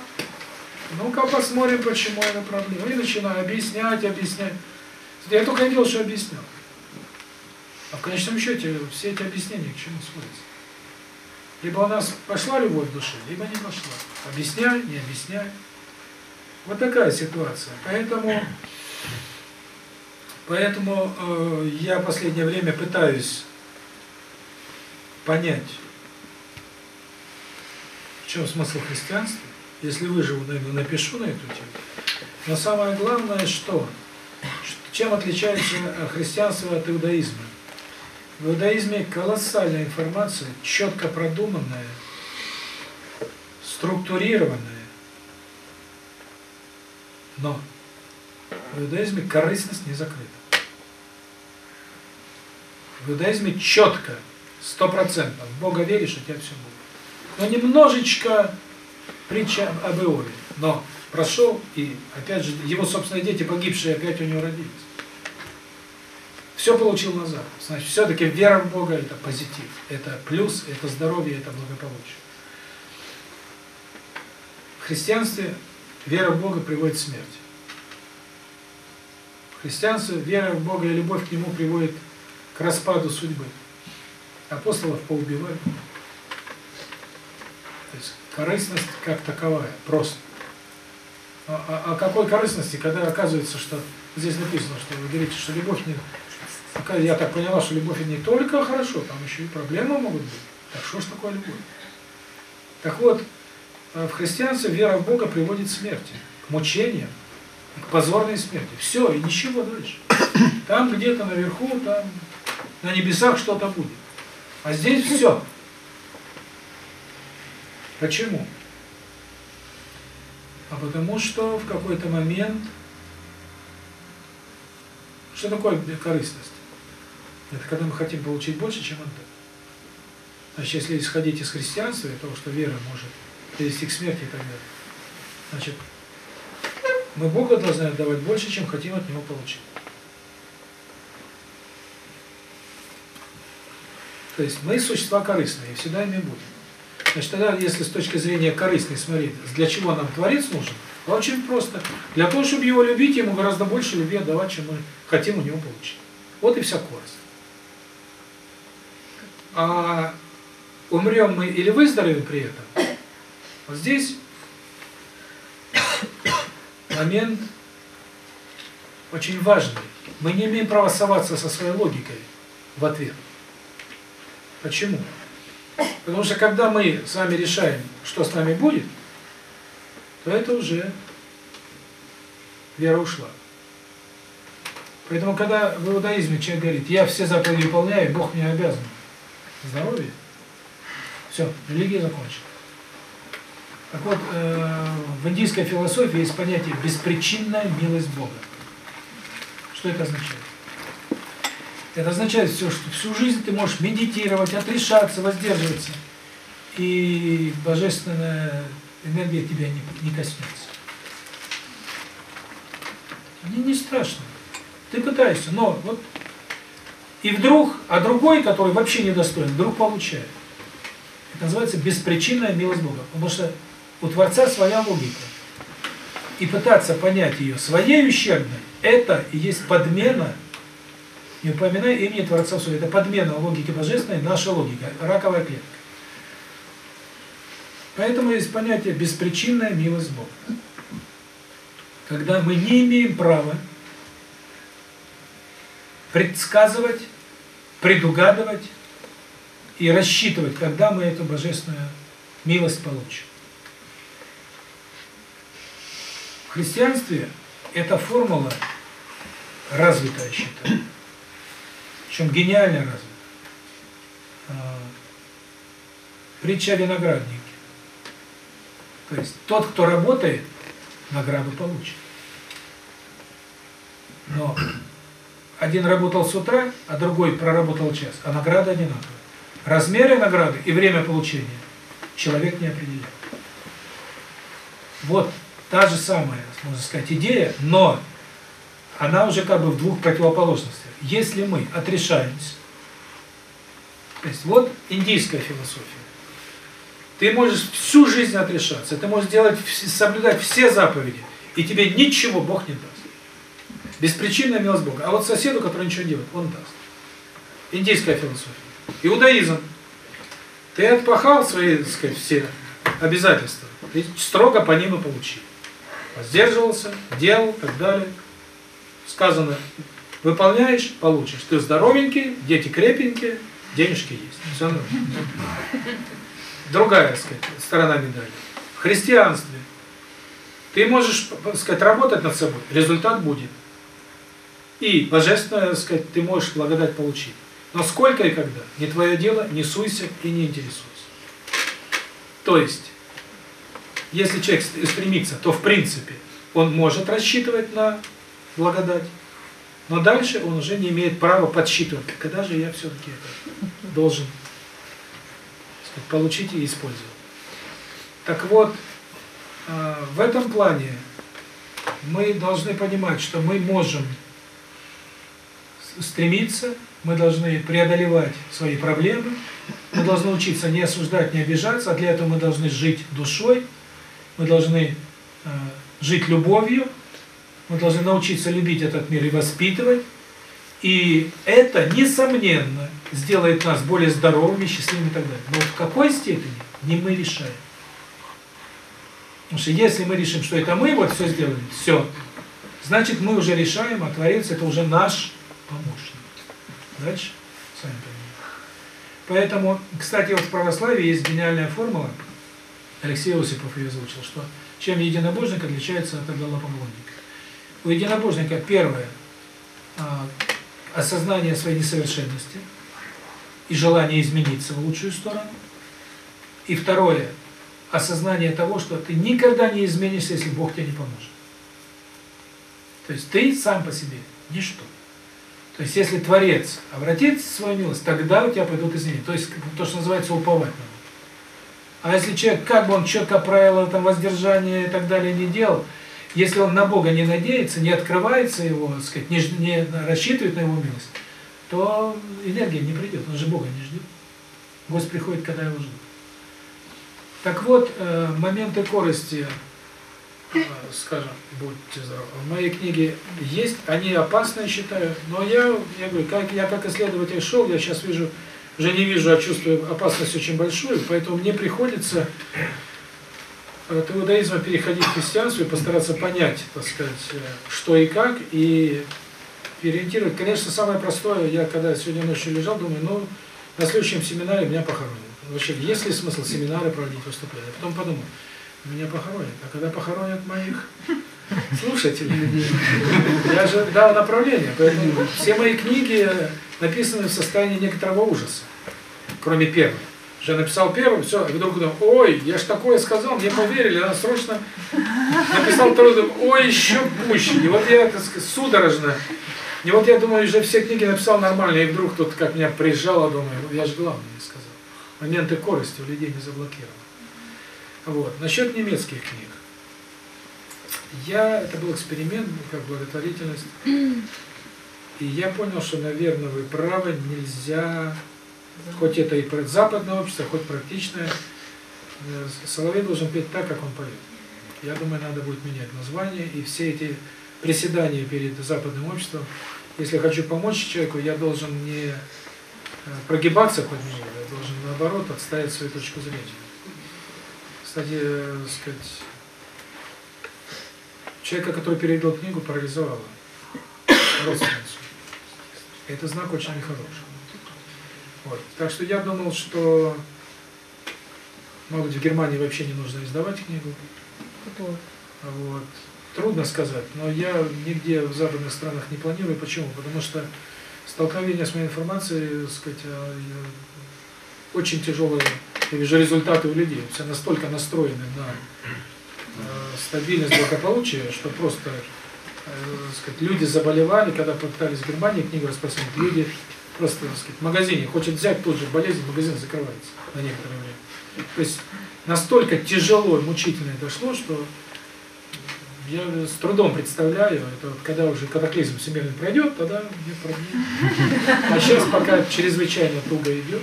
ну-ка посмотрим, почему это проблема. И начинаю объяснять, объяснять. Я только и делал, что объяснял. А в конечном счете все эти объяснения к чему сводятся? Либо у нас пошла любовь в душе, либо не пошла. Объясняй, не объясняй. Вот такая ситуация. Поэтому, поэтому э, я в последнее время пытаюсь понять, в чем смысл христианства. Если выживу, наверное, напишу на эту тему. Но самое главное, что? Чем отличается христианство от иудаизма? В иудаизме колоссальная информация, четко продуманная, структурированная. Но в иудаизме корыстность не закрыта. В иудаизме четко, сто процентов, Бога веришь, у тебя все будет. Но немножечко притча об Иове. Но прошел, и опять же, его собственные дети, погибшие, опять у него родились все получил назад. Значит, все-таки вера в Бога – это позитив, это плюс, это здоровье, это благополучие. В христианстве вера в Бога приводит к смерти. В христианстве вера в Бога и любовь к Нему приводит к распаду судьбы. Апостолов поубивали. То есть корыстность как таковая, просто. А, а, а какой корыстности, когда оказывается, что здесь написано, что вы говорите, что любовь не я так поняла, что любовь не только хорошо, там еще и проблемы могут быть. Так что ж такое любовь? Так вот, э, в христианстве вера в Бога приводит к смерти, к мучениям, к позорной смерти. Все, и ничего дальше. Там где-то наверху, там на небесах что-то будет. А здесь все. Почему? А потому что в какой-то момент... Что такое корыстность? Это когда мы хотим получить больше, чем отдать. Значит, если исходить из христианства и того, что вера может привести к смерти и так далее, значит, мы Бога должны отдавать больше, чем хотим от Него получить. То есть мы существа корыстные, и всегда ими будем. Значит, тогда, если с точки зрения корыстной смотреть, для чего нам Творец нужен, очень просто. Для того, чтобы его любить, ему гораздо больше любви отдавать, чем мы хотим у него получить. Вот и вся корость а умрем мы или выздоровеем при этом, вот здесь момент очень важный. Мы не имеем права соваться со своей логикой в ответ. Почему? Потому что когда мы сами решаем, что с нами будет, то это уже вера ушла. Поэтому, когда в иудаизме человек говорит, я все заповеди выполняю, Бог мне обязан, здоровье, все, религия закончена. Так вот, э, в индийской философии есть понятие «беспричинная милость Бога». Что это означает? Это означает все, что всю жизнь ты можешь медитировать, отрешаться, воздерживаться, и божественная энергия тебя не, не коснется. Мне не страшно. Ты пытаешься, но вот и вдруг, а другой, который вообще недостоин, вдруг получает. Это называется беспричинная милость Бога. Потому что у Творца своя логика. И пытаться понять ее своей ущербной, это и есть подмена, не упоминая имени Творца в это подмена логики божественной, наша логика, раковая клетка. Поэтому есть понятие беспричинная милость Бога. Когда мы не имеем права предсказывать, предугадывать и рассчитывать, когда мы эту божественную милость получим. В христианстве эта формула развитая, считаю. Причем гениально развита. А, притча о винограднике. То есть тот, кто работает, награду получит. Но один работал с утра, а другой проработал час, а награда одинаковая. Размеры награды и время получения человек не определяет. Вот та же самая, можно сказать, идея, но она уже как бы в двух противоположностях. Если мы отрешаемся, то есть вот индийская философия. Ты можешь всю жизнь отрешаться, ты можешь делать, соблюдать все заповеди, и тебе ничего Бог не даст. Беспричинная милость Бога. А вот соседу, который ничего не делает, он даст. Индийская философия. Иудаизм. Ты отпахал свои, так сказать, все обязательства, ты строго по ним и получил. Воздерживался, делал, так далее. Сказано, выполняешь, получишь. Ты здоровенький, дети крепенькие, денежки есть. Все нормально. Другая, сказать, сторона медали. В христианстве ты можешь, сказать, работать над собой, результат будет. И божественное, сказать, ты можешь благодать получить. Но сколько и когда, не твое дело, не суйся и не интересуйся. То есть, если человек стремится, то в принципе он может рассчитывать на благодать, но дальше он уже не имеет права подсчитывать, когда же я все-таки должен сказать, получить и использовать. Так вот, э, в этом плане мы должны понимать, что мы можем стремиться, мы должны преодолевать свои проблемы, мы должны учиться не осуждать, не обижаться, а для этого мы должны жить душой, мы должны э, жить любовью, мы должны научиться любить этот мир и воспитывать. И это, несомненно, сделает нас более здоровыми, счастливыми и так далее. Но в какой степени, не мы решаем. Потому что если мы решим, что это мы вот все сделали, все, значит мы уже решаем, а Творец это уже наш помощник. Дальше, сами понимаете. Поэтому, кстати, вот в православии есть гениальная формула, Алексей Осипов ее озвучил, что чем единобожник отличается от идолопоклонника. У единобожника первое а, осознание своей несовершенности и желание измениться в лучшую сторону. И второе осознание того, что ты никогда не изменишься, если Бог тебе не поможет. То есть ты сам по себе ничто. То есть если Творец обратит свою милость, тогда у тебя пойдут изменения. То есть то, что называется уповать А если человек, как бы он четко правила там воздержания и так далее не делал, если он на Бога не надеется, не открывается его, сказать, не, не рассчитывает на его милость, то энергия не придет, он же Бога не ждет. Гость приходит, когда его ждут. Так вот, э, моменты корости, э, скажем, будьте здоровы, в моей книге есть, они опасные, считаю, но я, я говорю, как я как исследователь шел, я сейчас вижу, уже не вижу, а чувствую опасность очень большую, поэтому мне приходится от иудаизма переходить к христианству и постараться понять, так сказать, что и как, и переориентировать. Конечно, самое простое, я когда сегодня ночью лежал, думаю, ну, на следующем семинаре меня похоронят. Вообще, есть ли смысл семинары проводить, выступления? Потом подумал, меня похоронят. А когда похоронят моих слушателей? Я же дал направление, поэтому все мои книги написаны в состоянии некоторого ужаса, кроме первой. Я написал первым, все, и вдруг думаю, ой, я ж такое сказал, мне поверили, надо срочно написал второй, думаю, ой, еще пуще. И вот я, так сказать, судорожно, и вот я думаю, уже все книги написал нормально, и вдруг тут как меня прижало, думаю, «Ну, я же главное не сказал. Моменты корости у людей не заблокированы. Вот. Насчет немецких книг. Я, это был эксперимент, как благотворительность, и я понял, что, наверное, вы правы, нельзя Хоть это и западное общество, хоть практичное, э, Соловей должен петь так, как он поет. Я думаю, надо будет менять название, и все эти приседания перед западным обществом, если хочу помочь человеку, я должен не э, прогибаться под него, я должен наоборот отставить свою точку зрения. Кстати, э, сказать, человека, который перевел книгу, парализовало родственницу. Это знак очень нехороший. Вот. Так что я думал, что, может быть, в Германии вообще не нужно издавать книгу. Вот. Трудно сказать, но я нигде в западных странах не планирую. Почему? Потому что столкновение с моей информацией, так сказать, а, очень тяжелые Я вижу результаты у людей. Все настолько настроены на э, стабильность благополучия, что просто э, сказать, люди заболевали, когда попытались в Германии книгу распространить, люди просто, так сказать, в магазине, хочет взять тут же болезнь, магазин закрывается на некоторое время. То есть настолько тяжело и мучительно дошло, что я с трудом представляю, это вот когда уже катаклизм всемирный пройдет, тогда нет проблем. А сейчас пока чрезвычайно туго идет.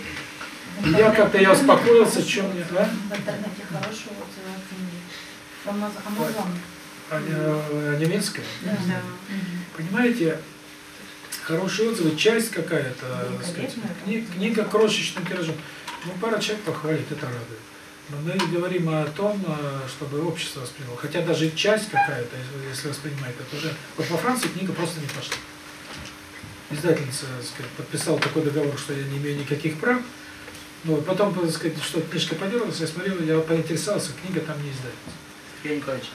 Я как-то я успокоился, чем мне, а? В интернете хорошие отзывы о книге. Амазон. А, а, немецкая? Да. Понимаете, хорошие отзывы, часть какая-то, Ну, сказать, конечно, кни- книга крошечным тиражом. Ну, пара человек похвалит, это радует. Но мы говорим о том, а, чтобы общество восприняло. Хотя даже часть какая-то, если- воспринимает, это уже... Вот во Франции книга просто не пошла. Издательница, так сказать, подписала такой договор, что я не имею никаких прав. Ну, потом, так сказать, что книжка поделалась, я смотрел, я поинтересовался, книга там не издается. Сергей Николаевич,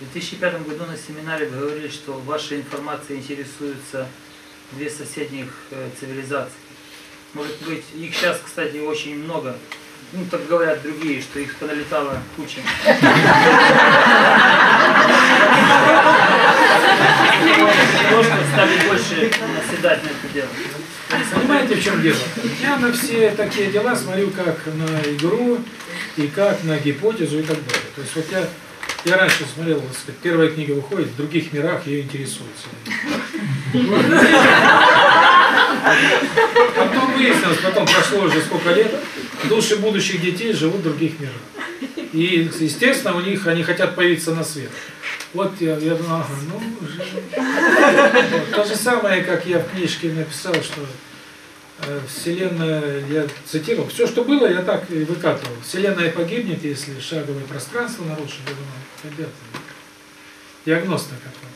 в 2005 году на семинаре вы говорили, что вашей информацией интересуются две соседних э, цивилизации. Может быть, их сейчас, кстати, очень много. Ну, так говорят другие, что их поналетало куча. Может, стали больше наседать на это дело. Понимаете, в чем дело? Я на все такие дела смотрю как на игру и как на гипотезу и так далее. То есть вот я, я раньше смотрел, так сказать, первая книга выходит, в других мирах ее интересуется. Потом выяснилось, потом прошло уже сколько лет, души будущих детей живут в других мирах. И, естественно, у них они хотят появиться на свет. Вот я, я думал, ага, ну, уже. Вот. То же самое, как я в книжке написал, что э, Вселенная, я цитировал, все, что было, я так и выкатывал. Вселенная погибнет, если шаговое пространство нарушит. Я думал, ребята, диагноз-то какой.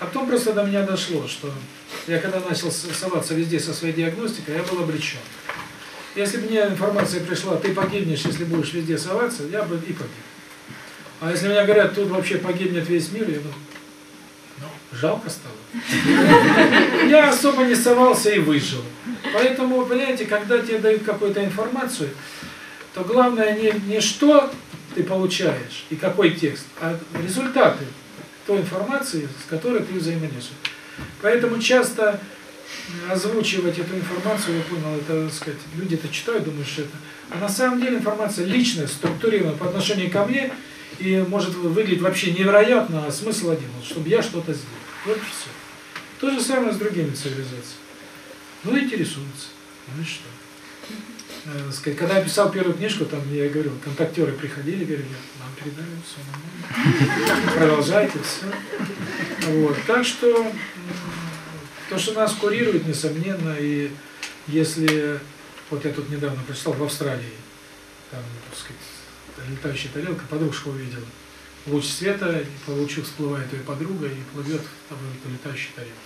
А потом просто до меня дошло, что я когда начал соваться везде со своей диагностикой, я был обречен. Если бы мне информация пришла, ты погибнешь, если будешь везде соваться, я бы и погиб. А если мне говорят, тут вообще погибнет весь мир, я думаю, ну, жалко стало. Я особо не совался и выжил. Поэтому, понимаете, когда тебе дают какую-то информацию, то главное не, не что ты получаешь и какой текст, а результаты той информации, с которой ты взаимодействуешь. Поэтому часто озвучивать эту информацию, я понял, это, так сказать, люди это читают, думают, что это. А на самом деле информация личная, структурирована по отношению ко мне, и может выглядеть вообще невероятно, а смысл один, вот, чтобы я что-то сделал. Вот и все. То же самое с другими цивилизациями. Ну, интересуются. Ну и что? Э, сказать, когда я писал первую книжку, там, я говорил, контактеры приходили, говорили, нам передали, все нормально. Продолжайте, все. Вот. Так что, то, что нас курирует, несомненно, и если, вот я тут недавно прочитал, в Австралии, там, так сказать, летающая тарелка, подружка увидела. Луч света, по лучу всплывает ее подруга и плывет в эту летающую тарелку.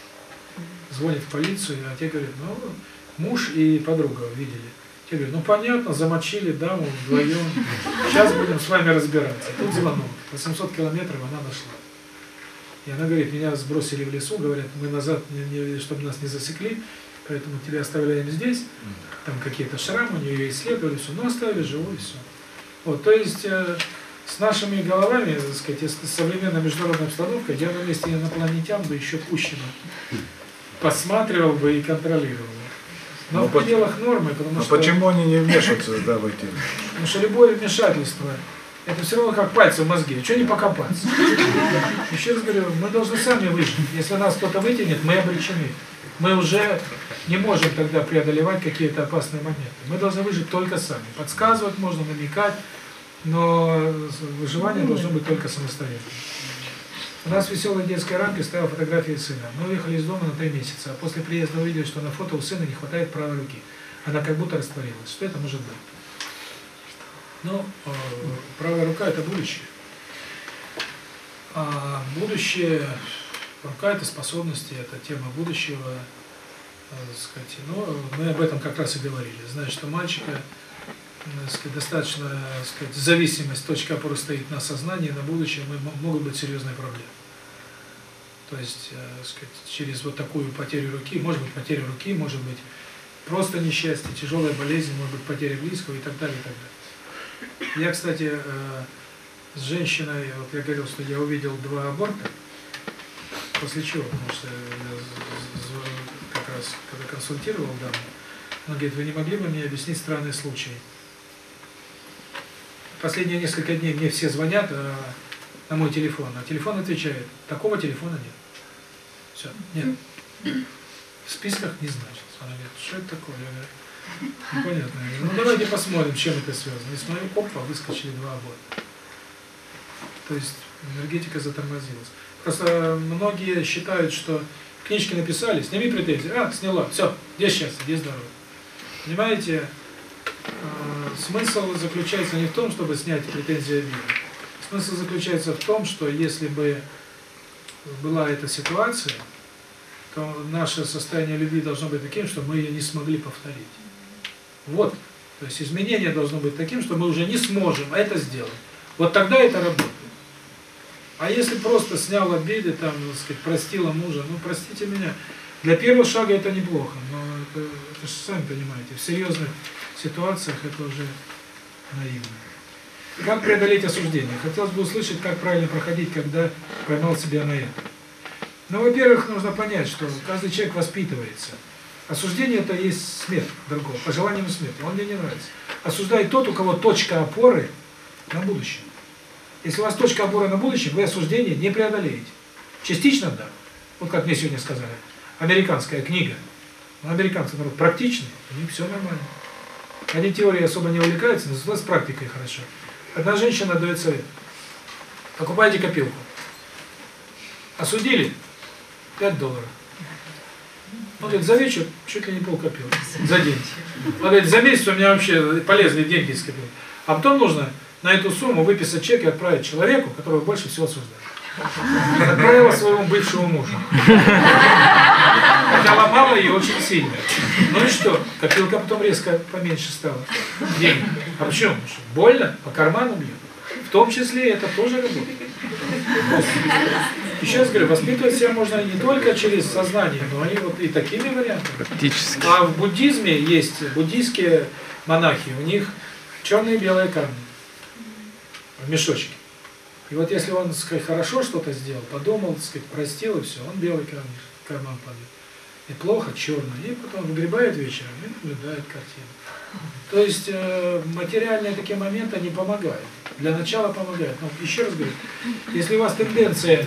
Звонит в полицию, а те говорят, ну, муж и подруга видели. Те говорят, ну понятно, замочили даму вдвоем, сейчас будем с вами разбираться. Тут звонок, 800 километров она нашла. И она говорит, меня сбросили в лесу, говорят, мы назад, чтобы нас не засекли, поэтому тебя оставляем здесь, там какие-то шрамы, у нее исследовали, все, ну оставили живой, все. Вот, то есть, э, с нашими головами, так сказать, и с современной международной обстановкой, я на месте инопланетян бы еще пуще бы посматривал бы и контролировал. Но Ну, в по- пределах нормы, потому А что... почему они не вмешиваются да, в эти? Потому что любое вмешательство, это все равно как пальцы в мозге, что не покопаться. Еще раз говорю, мы должны сами выжить. Если нас кто-то вытянет, мы обречены. Мы уже не можем тогда преодолевать какие-то опасные моменты. Мы должны выжить только сами. Подсказывать можно, намекать, но выживание должно быть только самостоятельно. У нас в веселой детской рамке стояла фотография сына. Мы уехали из дома на три месяца, а после приезда увидели, что на фото у сына не хватает правой руки. Она как будто растворилась. Что это может быть? Ну, э, правая рука – это будущее. А будущее, рука – это способности, это тема будущего, э, так сказать. Но мы об этом как раз и говорили. Знаешь, что мальчика э, сказать, достаточно так сказать, зависимость, точка опоры стоит на сознании, на будущее, мы, могут быть серьезные проблемы. То есть, э, сказать, через вот такую потерю руки, может быть потеря руки, может быть просто несчастье, тяжелая болезнь, может быть потеря близкого и так далее, и так далее. Я, кстати, э, с женщиной, вот я говорил, что я увидел два аборта, после чего, потому что я как раз, когда консультировал даму, она говорит, вы не могли бы мне объяснить странный случай? Последние несколько дней мне все звонят э, на мой телефон, а телефон отвечает, такого телефона нет. Все, нет. В списках не значится. Она говорит, что это такое? Я говорю, непонятно. Я говорю, ну давайте посмотрим, чем это связано. И смотрю, опа, выскочили два аборта. То есть энергетика затормозилась. Просто многие считают, что книжки написали, сними претензии, а, сняла, все, где счастье, где здоровье. Понимаете, э, смысл заключается не в том, чтобы снять претензии обиды. Смысл заключается в том, что если бы была эта ситуация, то наше состояние любви должно быть таким, что мы ее не смогли повторить. Вот. То есть изменение должно быть таким, что мы уже не сможем это сделать. Вот тогда это работает. А если просто снял обиды, там, так сказать, простила мужа, ну, простите меня, для первого шага это неплохо, но это, это же сами понимаете, в серьезных ситуациях это уже наивно. Как преодолеть осуждение? Хотелось бы услышать, как правильно проходить, когда поймал себя на это. Ну, во-первых, нужно понять, что каждый человек воспитывается. Осуждение – это есть смерть другого, по желанию смерти. Он мне не нравится. Осуждает тот, у кого точка опоры на будущее. Если у вас точка опоры на будущее, вы осуждение не преодолеете. Частично – да. Вот как мне сегодня сказали. Американская книга. Ну, американцы народ практичный, у них все нормально. Они теорией особо не увлекаются, но с практикой хорошо. Одна женщина дает совет. Покупайте копилку. Осудили? 5 долларов. Он говорит, за вечер чуть ли не пол копилки. За день. Он говорит, за месяц у меня вообще полезные деньги скопил. А потом нужно на эту сумму выписать чек и отправить человеку, которого больше всего осуждают. Отправила своему бывшему мужу. Хотя ломала ее очень сильно. Ну и что? Копилка потом резко поменьше стала. Денег. А почему? Больно, по карману бьет. В том числе это тоже работает. Еще раз говорю, воспитывать себя можно не только через сознание, но и вот и такими вариантами. Практически. А в буддизме есть буддийские монахи, у них черные и белые камни в мешочке. И вот если он, так сказать, хорошо что-то сделал, подумал, так сказать, простил и все, он белый в карман кладет. И плохо, черный. И потом выгребает вечером и наблюдает картину. То есть э, материальные такие моменты не помогают. Для начала помогают. Но еще раз говорю, если у вас тенденция,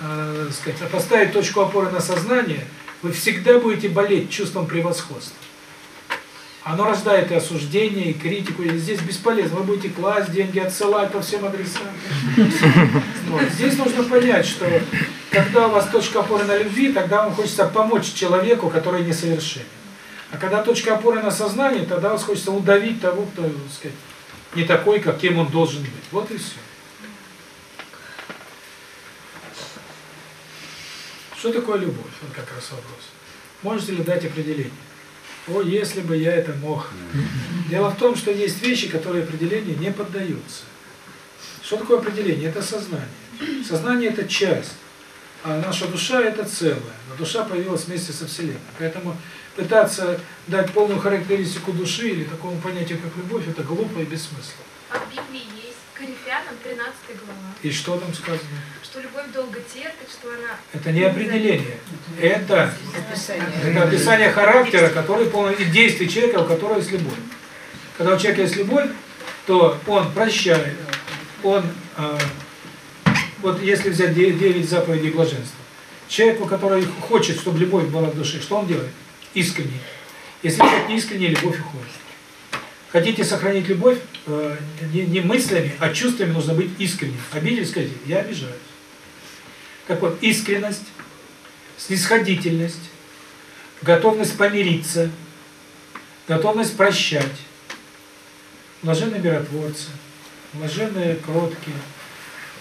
э, сказать, поставить точку опоры на сознание, вы всегда будете болеть чувством превосходства. Оно рождает и осуждение, и критику, и здесь бесполезно. Вы будете класть деньги, отсылать по всем адресам. Здесь нужно понять, что когда у вас точка опоры на любви, тогда вам хочется помочь человеку, который несовершенен. А когда точка опоры на сознании, тогда вас хочется удавить того, кто, сказать, не такой, каким он должен быть. Вот и все. Что такое любовь? Вот как раз вопрос. Можете ли дать определение? О, если бы я это мог. Дело в том, что есть вещи, которые определению не поддаются. Что такое определение? Это сознание. Сознание – это часть, а наша душа – это целое. Но душа появилась вместе со Вселенной. Поэтому пытаться дать полную характеристику души или такому понятию, как любовь, это глупо и бессмысленно. А в Библии есть Коринфянам 13 глава, И что там сказано? Что любовь долго терпит, что она... Это не определение. Это, это описание характера, который полный и действий человека, у которого есть любовь. Когда у человека есть любовь, то он прощает, он, э, вот если взять де- девять заповедей блаженства, человеку, который хочет, чтобы любовь была в душе, что он делает? Искренне. Если человек не искренне, любовь уходит. Хотите сохранить любовь, э, не, не мыслями, а чувствами нужно быть искренним. Обиделись, скажите, я обижаюсь. Так вот, искренность, снисходительность, готовность помириться, готовность прощать, блаженные миротворцы, блаженные кроткие,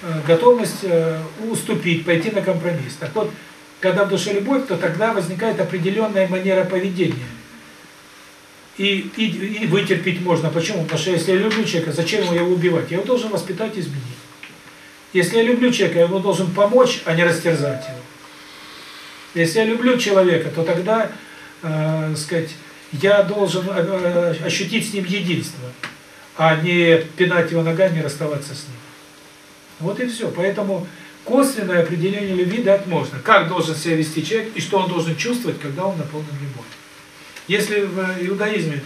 э, готовность э, уступить, пойти на компромисс. Так вот, когда в душе любовь, то тогда возникает определенная манера поведения. И, и, и вытерпеть можно. Почему? Потому что если я люблю человека, зачем его убивать? Я его должен воспитать и изменить. Если я люблю человека, я ему должен помочь, а не растерзать его. Если я люблю человека, то тогда, э, сказать, я должен э, ощутить с ним единство. а не пинать его ногами и расставаться с ним. Вот и все. Поэтому косвенное определение любви дать можно. Как должен себя вести человек и что он должен чувствовать, когда он наполнен любовью. Если в иудаизме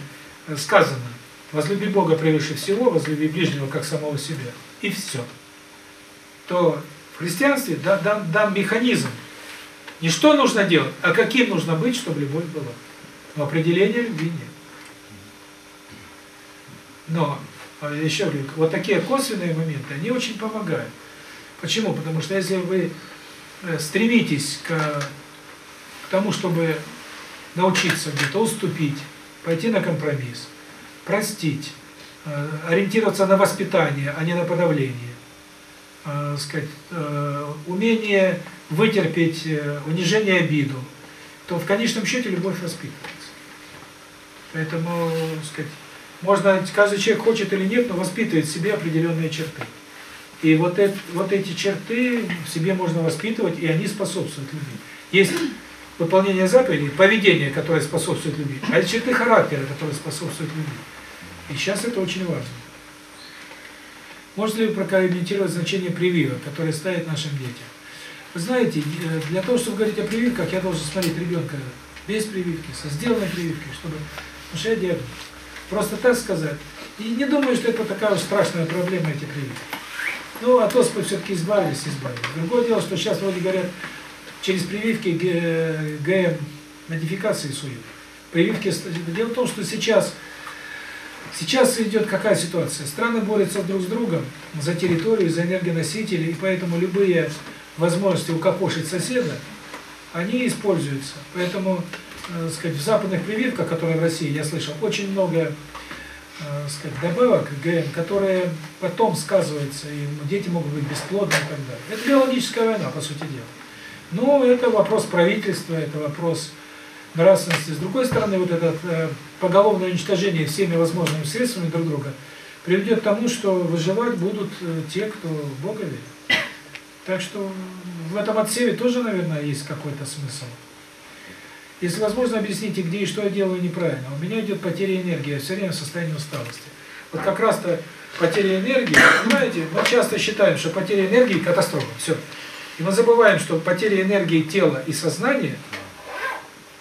сказано «возлюби Бога превыше всего, возлюби ближнего как самого себя» и все, то в христианстве дан, дан, дан механизм. Не что нужно делать, а каким нужно быть, чтобы любовь была. Но определения любви нет. Но, а, еще говорю, вот такие косвенные моменты, они очень помогают. Почему? Потому что если вы э, стремитесь к, к тому, чтобы научиться где-то уступить, пойти на компромисс, простить, э, ориентироваться на воспитание, а не на подавление, э, сказать, э, умение вытерпеть э, унижение обиду, то в конечном счете любовь воспитывается. Поэтому, сказать, можно, каждый человек хочет или нет, но воспитывает в себе определенные черты. И вот, это, вот эти черты в себе можно воспитывать, и они способствуют любви. Есть выполнение заповедей, поведение, которое способствует любви, а есть черты характера, которые способствуют любви. И сейчас это очень важно. Можете ли вы прокомментировать значение прививок, которые ставят нашим детям? Вы знаете, для того, чтобы говорить о прививках, я должен смотреть ребенка без прививки, со сделанной прививкой, чтобы... Потому что я диагноз. Просто так сказать. И не думаю, что это такая уж страшная проблема, эти прививки. Ну, от оспы все-таки избавились, избавились. Другое дело, что сейчас вроде говорят, через прививки ГМ-модификации суют. Прививки... Дело в том, что сейчас... Сейчас идет какая ситуация? Страны борются друг с другом за территорию, за энергоносители, и поэтому любые возможности укокошить соседа, они используются. Поэтому, э, сказать, в западных прививках, которые в России, я слышал, очень много э, сказать, добавок ГМ, которые потом сказываются, и дети могут быть бесплодны и так далее. Это биологическая война, по сути дела. Но это вопрос правительства, это вопрос нравственности. С другой стороны, вот это э, поголовное уничтожение всеми возможными средствами друг друга приведет к тому, что выживать будут э, те, кто в Бога верит. Так что в этом отсеве тоже, наверное, есть какой-то смысл. Если возможно, объясните, где и что я делаю неправильно. У меня идет потеря энергии, я все время в состоянии усталости. Вот как раз-то потеря энергии, понимаете, мы часто считаем, что потеря энергии – катастрофа. Все. И мы забываем, что потеря энергии тела и сознания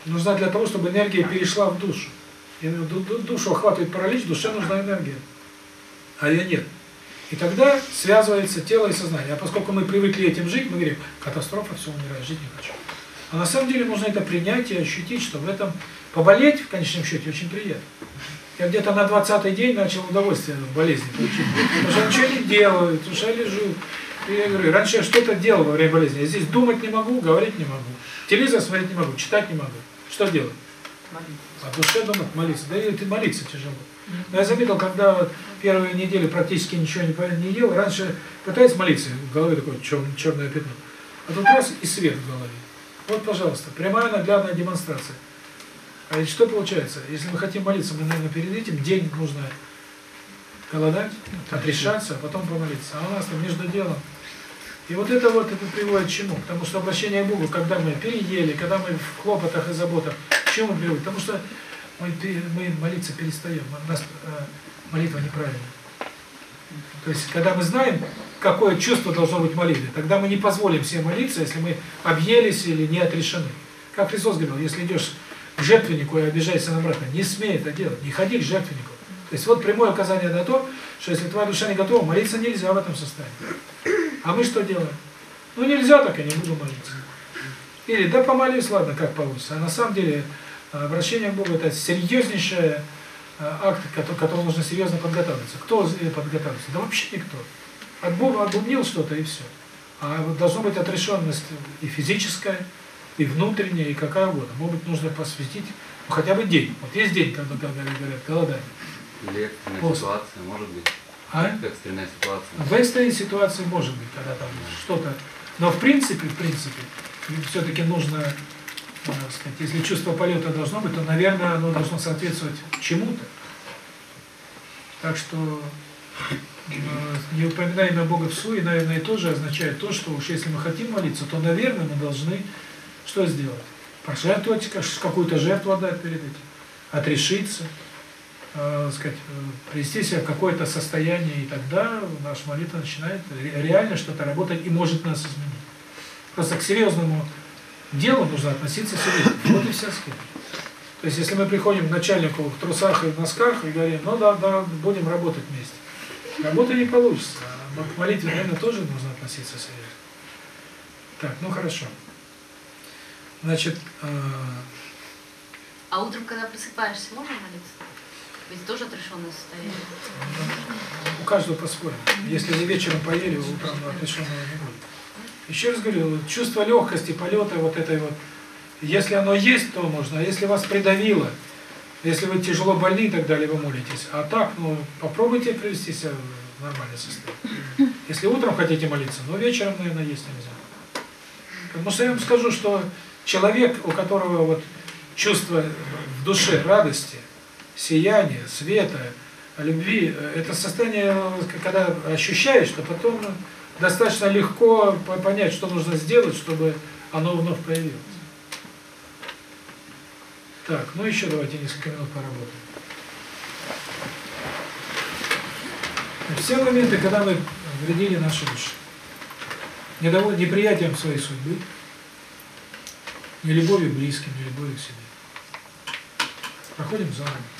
нужна для того, чтобы энергия перешла в душу. И душу охватывает паралич, душе нужна энергия. А ее нет. И тогда связывается тело и сознание. А поскольку мы привыкли этим жить, мы говорим, катастрофа, все, умираю, жить не хочу. А на самом деле нужно это принять и ощутить, что в этом поболеть, в конечном счете, очень приятно. Я где-то на 20-й день начал удовольствие от болезни получить. Потому что я ничего не делаю, потому что я лежу. И я говорю, раньше я что-то делал во время болезни, я здесь думать не могу, говорить не могу. Телевизор смотреть не могу, читать не могу. Что делать? А душе думать, молиться. Да и молиться тяжело. Но я заметил, когда вот первые недели практически ничего не, не ел, раньше пытаюсь молиться, в голове такое чер, черное пятно. А тут раз и свет в голове. Вот, пожалуйста, прямая наглядная демонстрация. А ведь что получается? Если мы хотим молиться, мы, наверное, перед этим день нужно голодать, отрешаться, а потом помолиться. А у нас там между делом. И вот это вот это приводит к чему? Потому что обращение к Богу, когда мы переели, когда мы в хлопотах и заботах, к чему приводит? Потому что мы, мы молиться перестаем, у нас э, молитва неправильная. То есть, когда мы знаем, какое чувство должно быть молитве, тогда мы не позволим себе молиться, если мы объелись или не отрешены. Как Христос говорил, если идешь к жертвеннику и обижаешься на брата, не смей это делать, не ходи к жертвеннику. То есть вот прямое указание на то, что если твоя душа не готова, молиться нельзя в этом состоянии. А мы что делаем? Ну нельзя так, я не буду молиться. Или да помолись, ладно, как получится. А на самом деле обращение к Богу это серьезнейший акт, к которому нужно серьезно подготовиться. Кто подготовится? Да вообще никто. От Бога обумнил что-то и все. А вот должна быть отрешенность и физическая, и внутренняя, и какая угодно. Может быть, нужно посвятить ну, хотя бы день. Вот есть день, когда говорят, голодание. Или экстренная ситуация, может быть. А? Экстренная ситуация. В экстренной ситуации может быть, когда там что-то. Но в принципе, в принципе, все-таки нужно, э, сказать, если чувство полета должно быть, то, наверное, оно должно соответствовать чему-то. Так что э, не упоминая имя Бога в суе, наверное, тоже означает то, что уж если мы хотим молиться, то, наверное, мы должны что сделать? Пожертвовать, какую-то жертву отдать перед этим, отрешиться. Э, сказать, э, привести себя в какое-то состояние, и тогда наша молитва начинает ре- реально что-то работать и может нас изменить. Просто к серьезному делу нужно относиться серьезно. Вот и вся схема. То есть, если мы приходим к начальнику в трусах и в носках и говорим, ну да, да, будем работать вместе. Работа не получится. А к молитве, наверное, тоже нужно относиться серьезно. Так, ну хорошо. Значит, э, А утром, когда просыпаешься, можно молиться? Ведь тоже отрешенное состояние. у каждого по-своему. Если вы вечером поели, вы утром отрешенного не будет. Еще раз говорю, чувство легкости, полета, вот этой вот, если оно есть, то можно, а если вас придавило, если вы тяжело больны и так далее, вы молитесь. А так, ну, попробуйте привести себя в нормальное состояние. Если утром хотите молиться, но вечером, наверное, есть нельзя. Потому что я вам скажу, что человек, у которого вот чувство в душе радости, сияния, света, любви, это состояние, когда ощущаешь, что потом достаточно легко по- понять, что нужно сделать, чтобы оно вновь появилось. Так, ну еще давайте несколько минут поработаем. Все моменты, когда мы вредили нашей душе. Недоволь... Неприятием своей судьбы, нелюбовью к близким, нелюбовью к себе. Проходим заново. Следуем.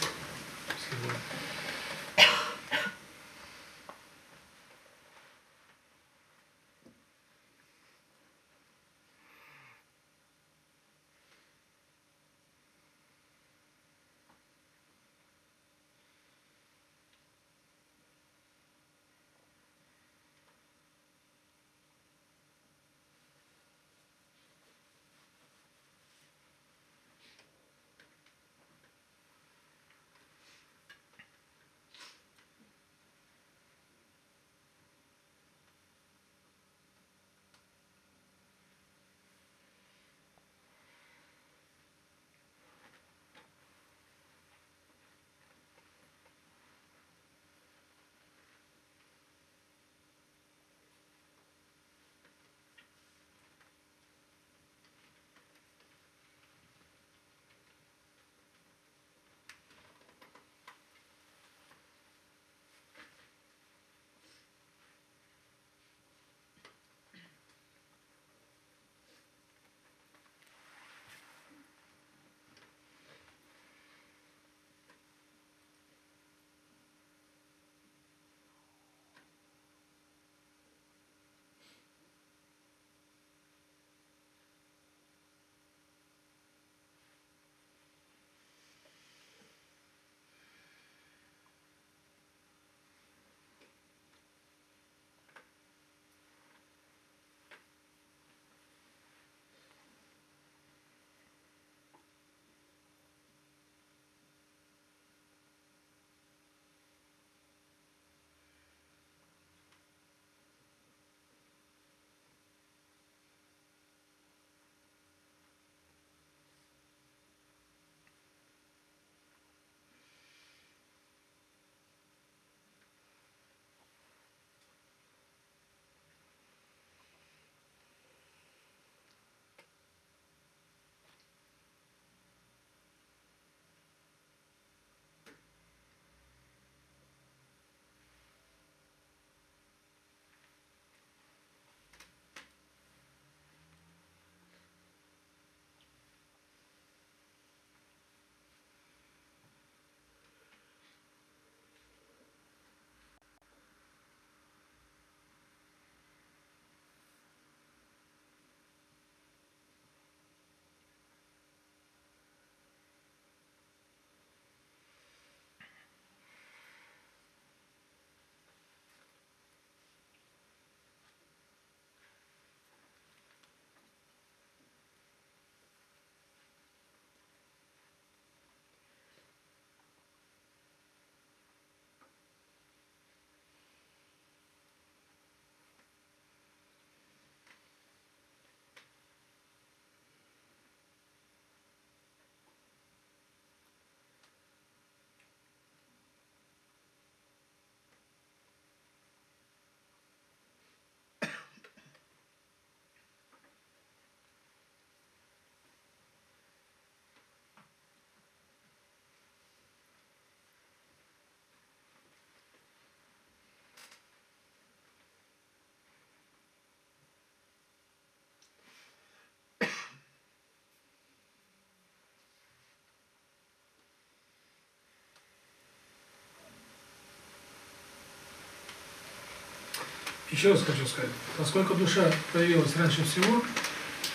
Еще раз хочу сказать, поскольку душа появилась раньше всего,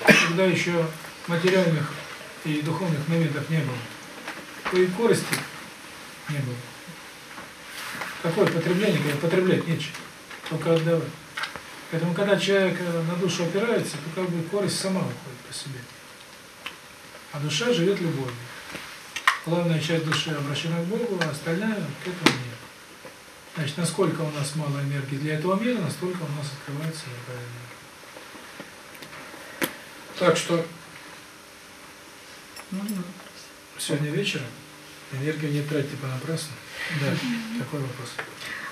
когда еще материальных и духовных моментов не было, то и корости не было. Какое потребление, когда потреблять нечего, только отдавать. Поэтому, когда человек э, на душу опирается, то как бы корость сама уходит по себе. А душа живет любовью. Главная часть души обращена к Богу, а остальная к этому нет. Значит, насколько у нас мало энергии для этого мира, настолько у нас открывается другая энергия. Так что Можно? сегодня вечером энергию не тратьте понапрасну. Да, такой вопрос.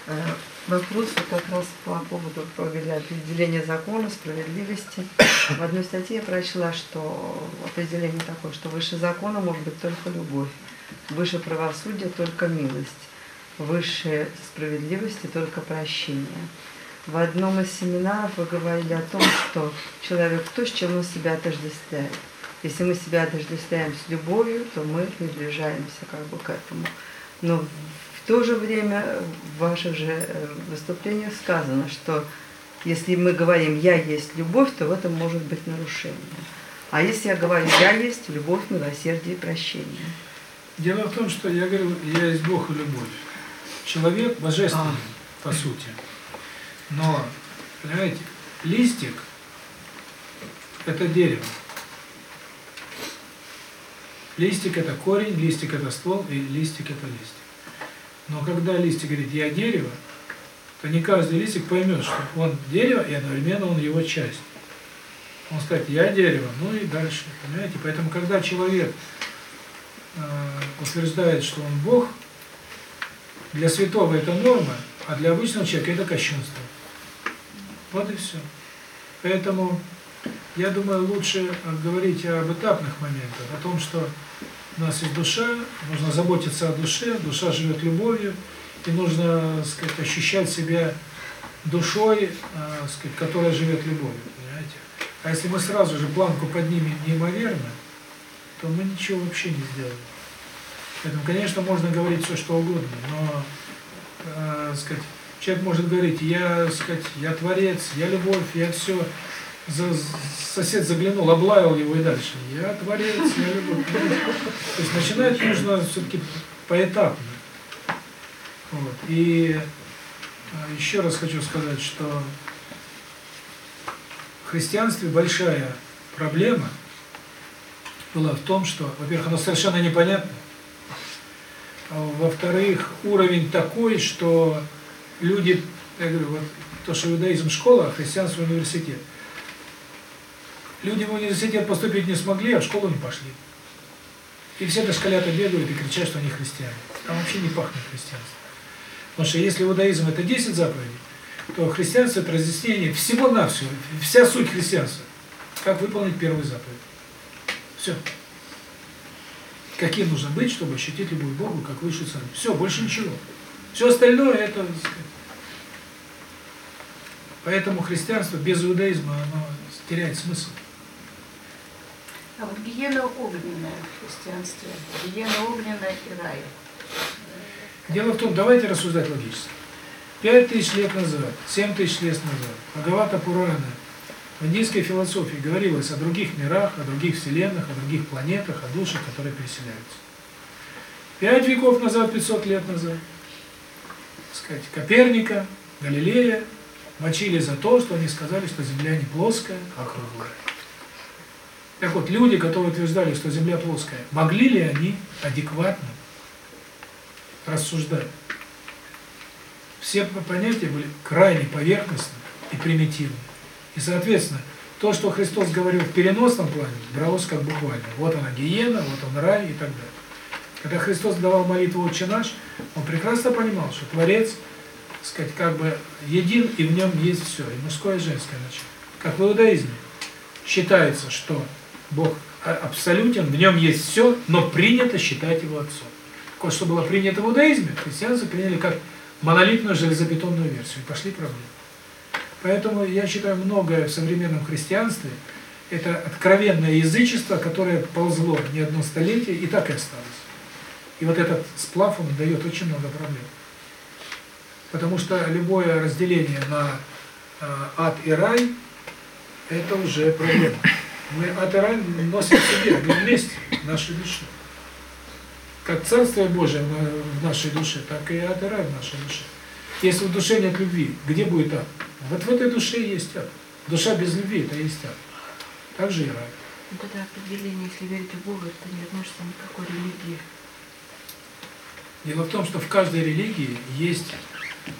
Э, Вопрос вот как раз по поводу определения закона, справедливости. В одной статье я прочла, что определение такое, что выше закона может быть только любовь, выше правосудия только милость, выше справедливости только прощение. В одном из семинаров вы говорили о том, что человек то, с чем он себя отождествляет. Если мы себя отождествляем с любовью, то мы приближаемся как бы к этому. Но в то же время в ваших же э, выступлениях сказано, что если мы говорим «я есть любовь», то в этом может быть нарушение. А если я говорю «я есть любовь, милосердие и прощение»? Дело в том, что я говорю, я есть Бог и любовь. Человек божественный, по сути. Но, понимаете, листик – это дерево. Листик – это корень, листик – это ствол, и листик – это листик. Но когда листик говорит «я дерево», то не каждый листик поймет, что он дерево, и одновременно он его часть. Он скажет «я дерево», ну и дальше, понимаете? Поэтому, когда человек э, утверждает, что он Бог, для святого это норма, а для обычного человека это кощунство. Вот и все. Поэтому, я думаю, лучше говорить об этапных моментах, о том, что у нас есть душа, нужно заботиться о душе, душа живет любовью, и нужно, сказать, ощущать себя душой, э, сказать, которая живет любовью, понимаете? А если мы сразу же планку поднимем неимоверно, то мы ничего вообще не сделаем. Поэтому, конечно, можно говорить все, что угодно, но, э, сказать, человек может говорить, я, сказать, я творец, я любовь, я все, за, сосед заглянул, облаял его и дальше. Я творец, я любовь. То есть начинать нужно все-таки поэтапно. Вот. И а, еще раз хочу сказать, что в христианстве большая проблема была в том, что, во-первых, оно совершенно непонятно, во-вторых, уровень такой, что люди, я говорю, вот то, что иудаизм школа, а христианство университет. Люди в университет поступить не смогли, а в школу не пошли. И все дошколята бегают и кричат, что они христиане. Там вообще не пахнет христианством. Потому что если иудаизм это 10 заповедей, то христианство это разъяснение всего-навсего, вся суть христианства. Как выполнить первую заповедь. Все. Каким нужно быть, чтобы ощутить любовь к Богу, как высшую ценность. Все, больше ничего. Все остальное это... Поэтому христианство без иудаизма оно теряет смысл. А вот гиена огненная в христианстве, гиена огненная и рай. Дело в том, давайте рассуждать логически. Пять тысяч лет назад, семь тысяч лет назад, Бхагавата Пурана, в индийской философии говорилось о других мирах, о других вселенных, о других планетах, о душах, которые переселяются. Пять веков назад, 500 лет назад, сказать, Коперника, Галилея мочили за то, что они сказали, что Земля не плоская, а круглая. Так вот, люди, которые утверждали, что Земля плоская, могли ли они адекватно рассуждать? Все понятия были крайне поверхностны и примитивны. И, соответственно, то, что Христос говорил в переносном плане, бралось как буквально. Вот она гиена, вот он рай и так далее. Когда Христос давал молитву «Отче наш», он прекрасно понимал, что Творец, сказать, как бы един, и в нем есть все, и мужское, и женское начало. Как в иудаизме считается, что Бог абсолютен, в нем есть все, но принято считать его отцом. Вот что было принято в иудаизме, христианцы приняли как монолитную железобетонную версию, и пошли проблемы. Поэтому я считаю, многое в современном христианстве – это откровенное язычество, которое ползло не одно столетие и так и осталось. И вот этот сплав, он дает очень много проблем. Потому что любое разделение на А ад и рай – это уже проблема. Мы ад и рай носим в себе, они вместе, в нашей душе. Как Царствие Божие в нашей душе, так и ад и рай в нашей душе. Если в душе нет любви, где будет ад? Вот в этой душе есть ад. Душа без любви – это есть ад. Так же и рай. Вот это определение, если верить в Бога, это не относится ни к какой религии. Дело в том, что в каждой религии есть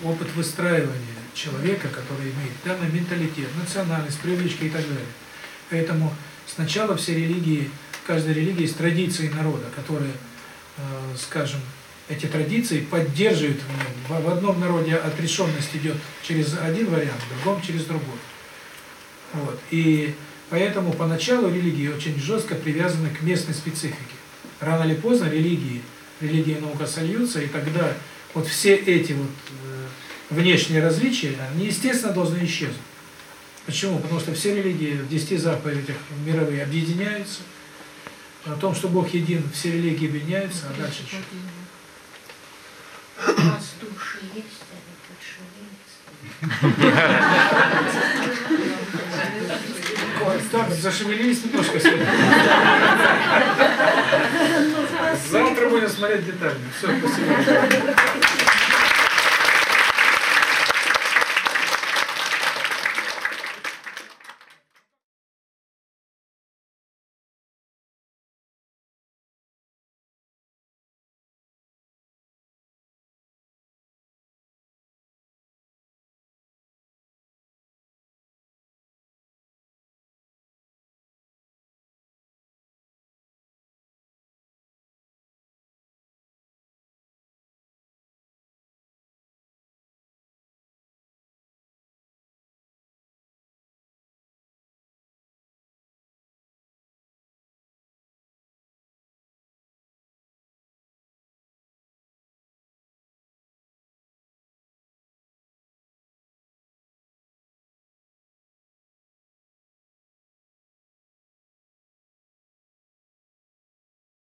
опыт выстраивания человека, который имеет данный менталитет, национальность, привычки и так далее. Поэтому сначала все религии, в каждой религии есть традиции народа, которые, э, скажем, эти традиции поддерживают в одном народе отрешенность идет через один вариант, в другом через другой. Вот. И поэтому поначалу религии очень жестко привязаны к местной специфике. Рано или поздно религии, религия и наука сольются, и тогда вот все эти вот э, внешние различия, они, естественно, должны исчезнуть. Почему? Потому что все религии в десяти заповедях мировые объединяются. О том, что Бог един, все религии объединяются, а дальше что? У нас души есть, они Ой, Так, зашевелились немножко сегодня. Завтра будем смотреть детально. Все, спасибо.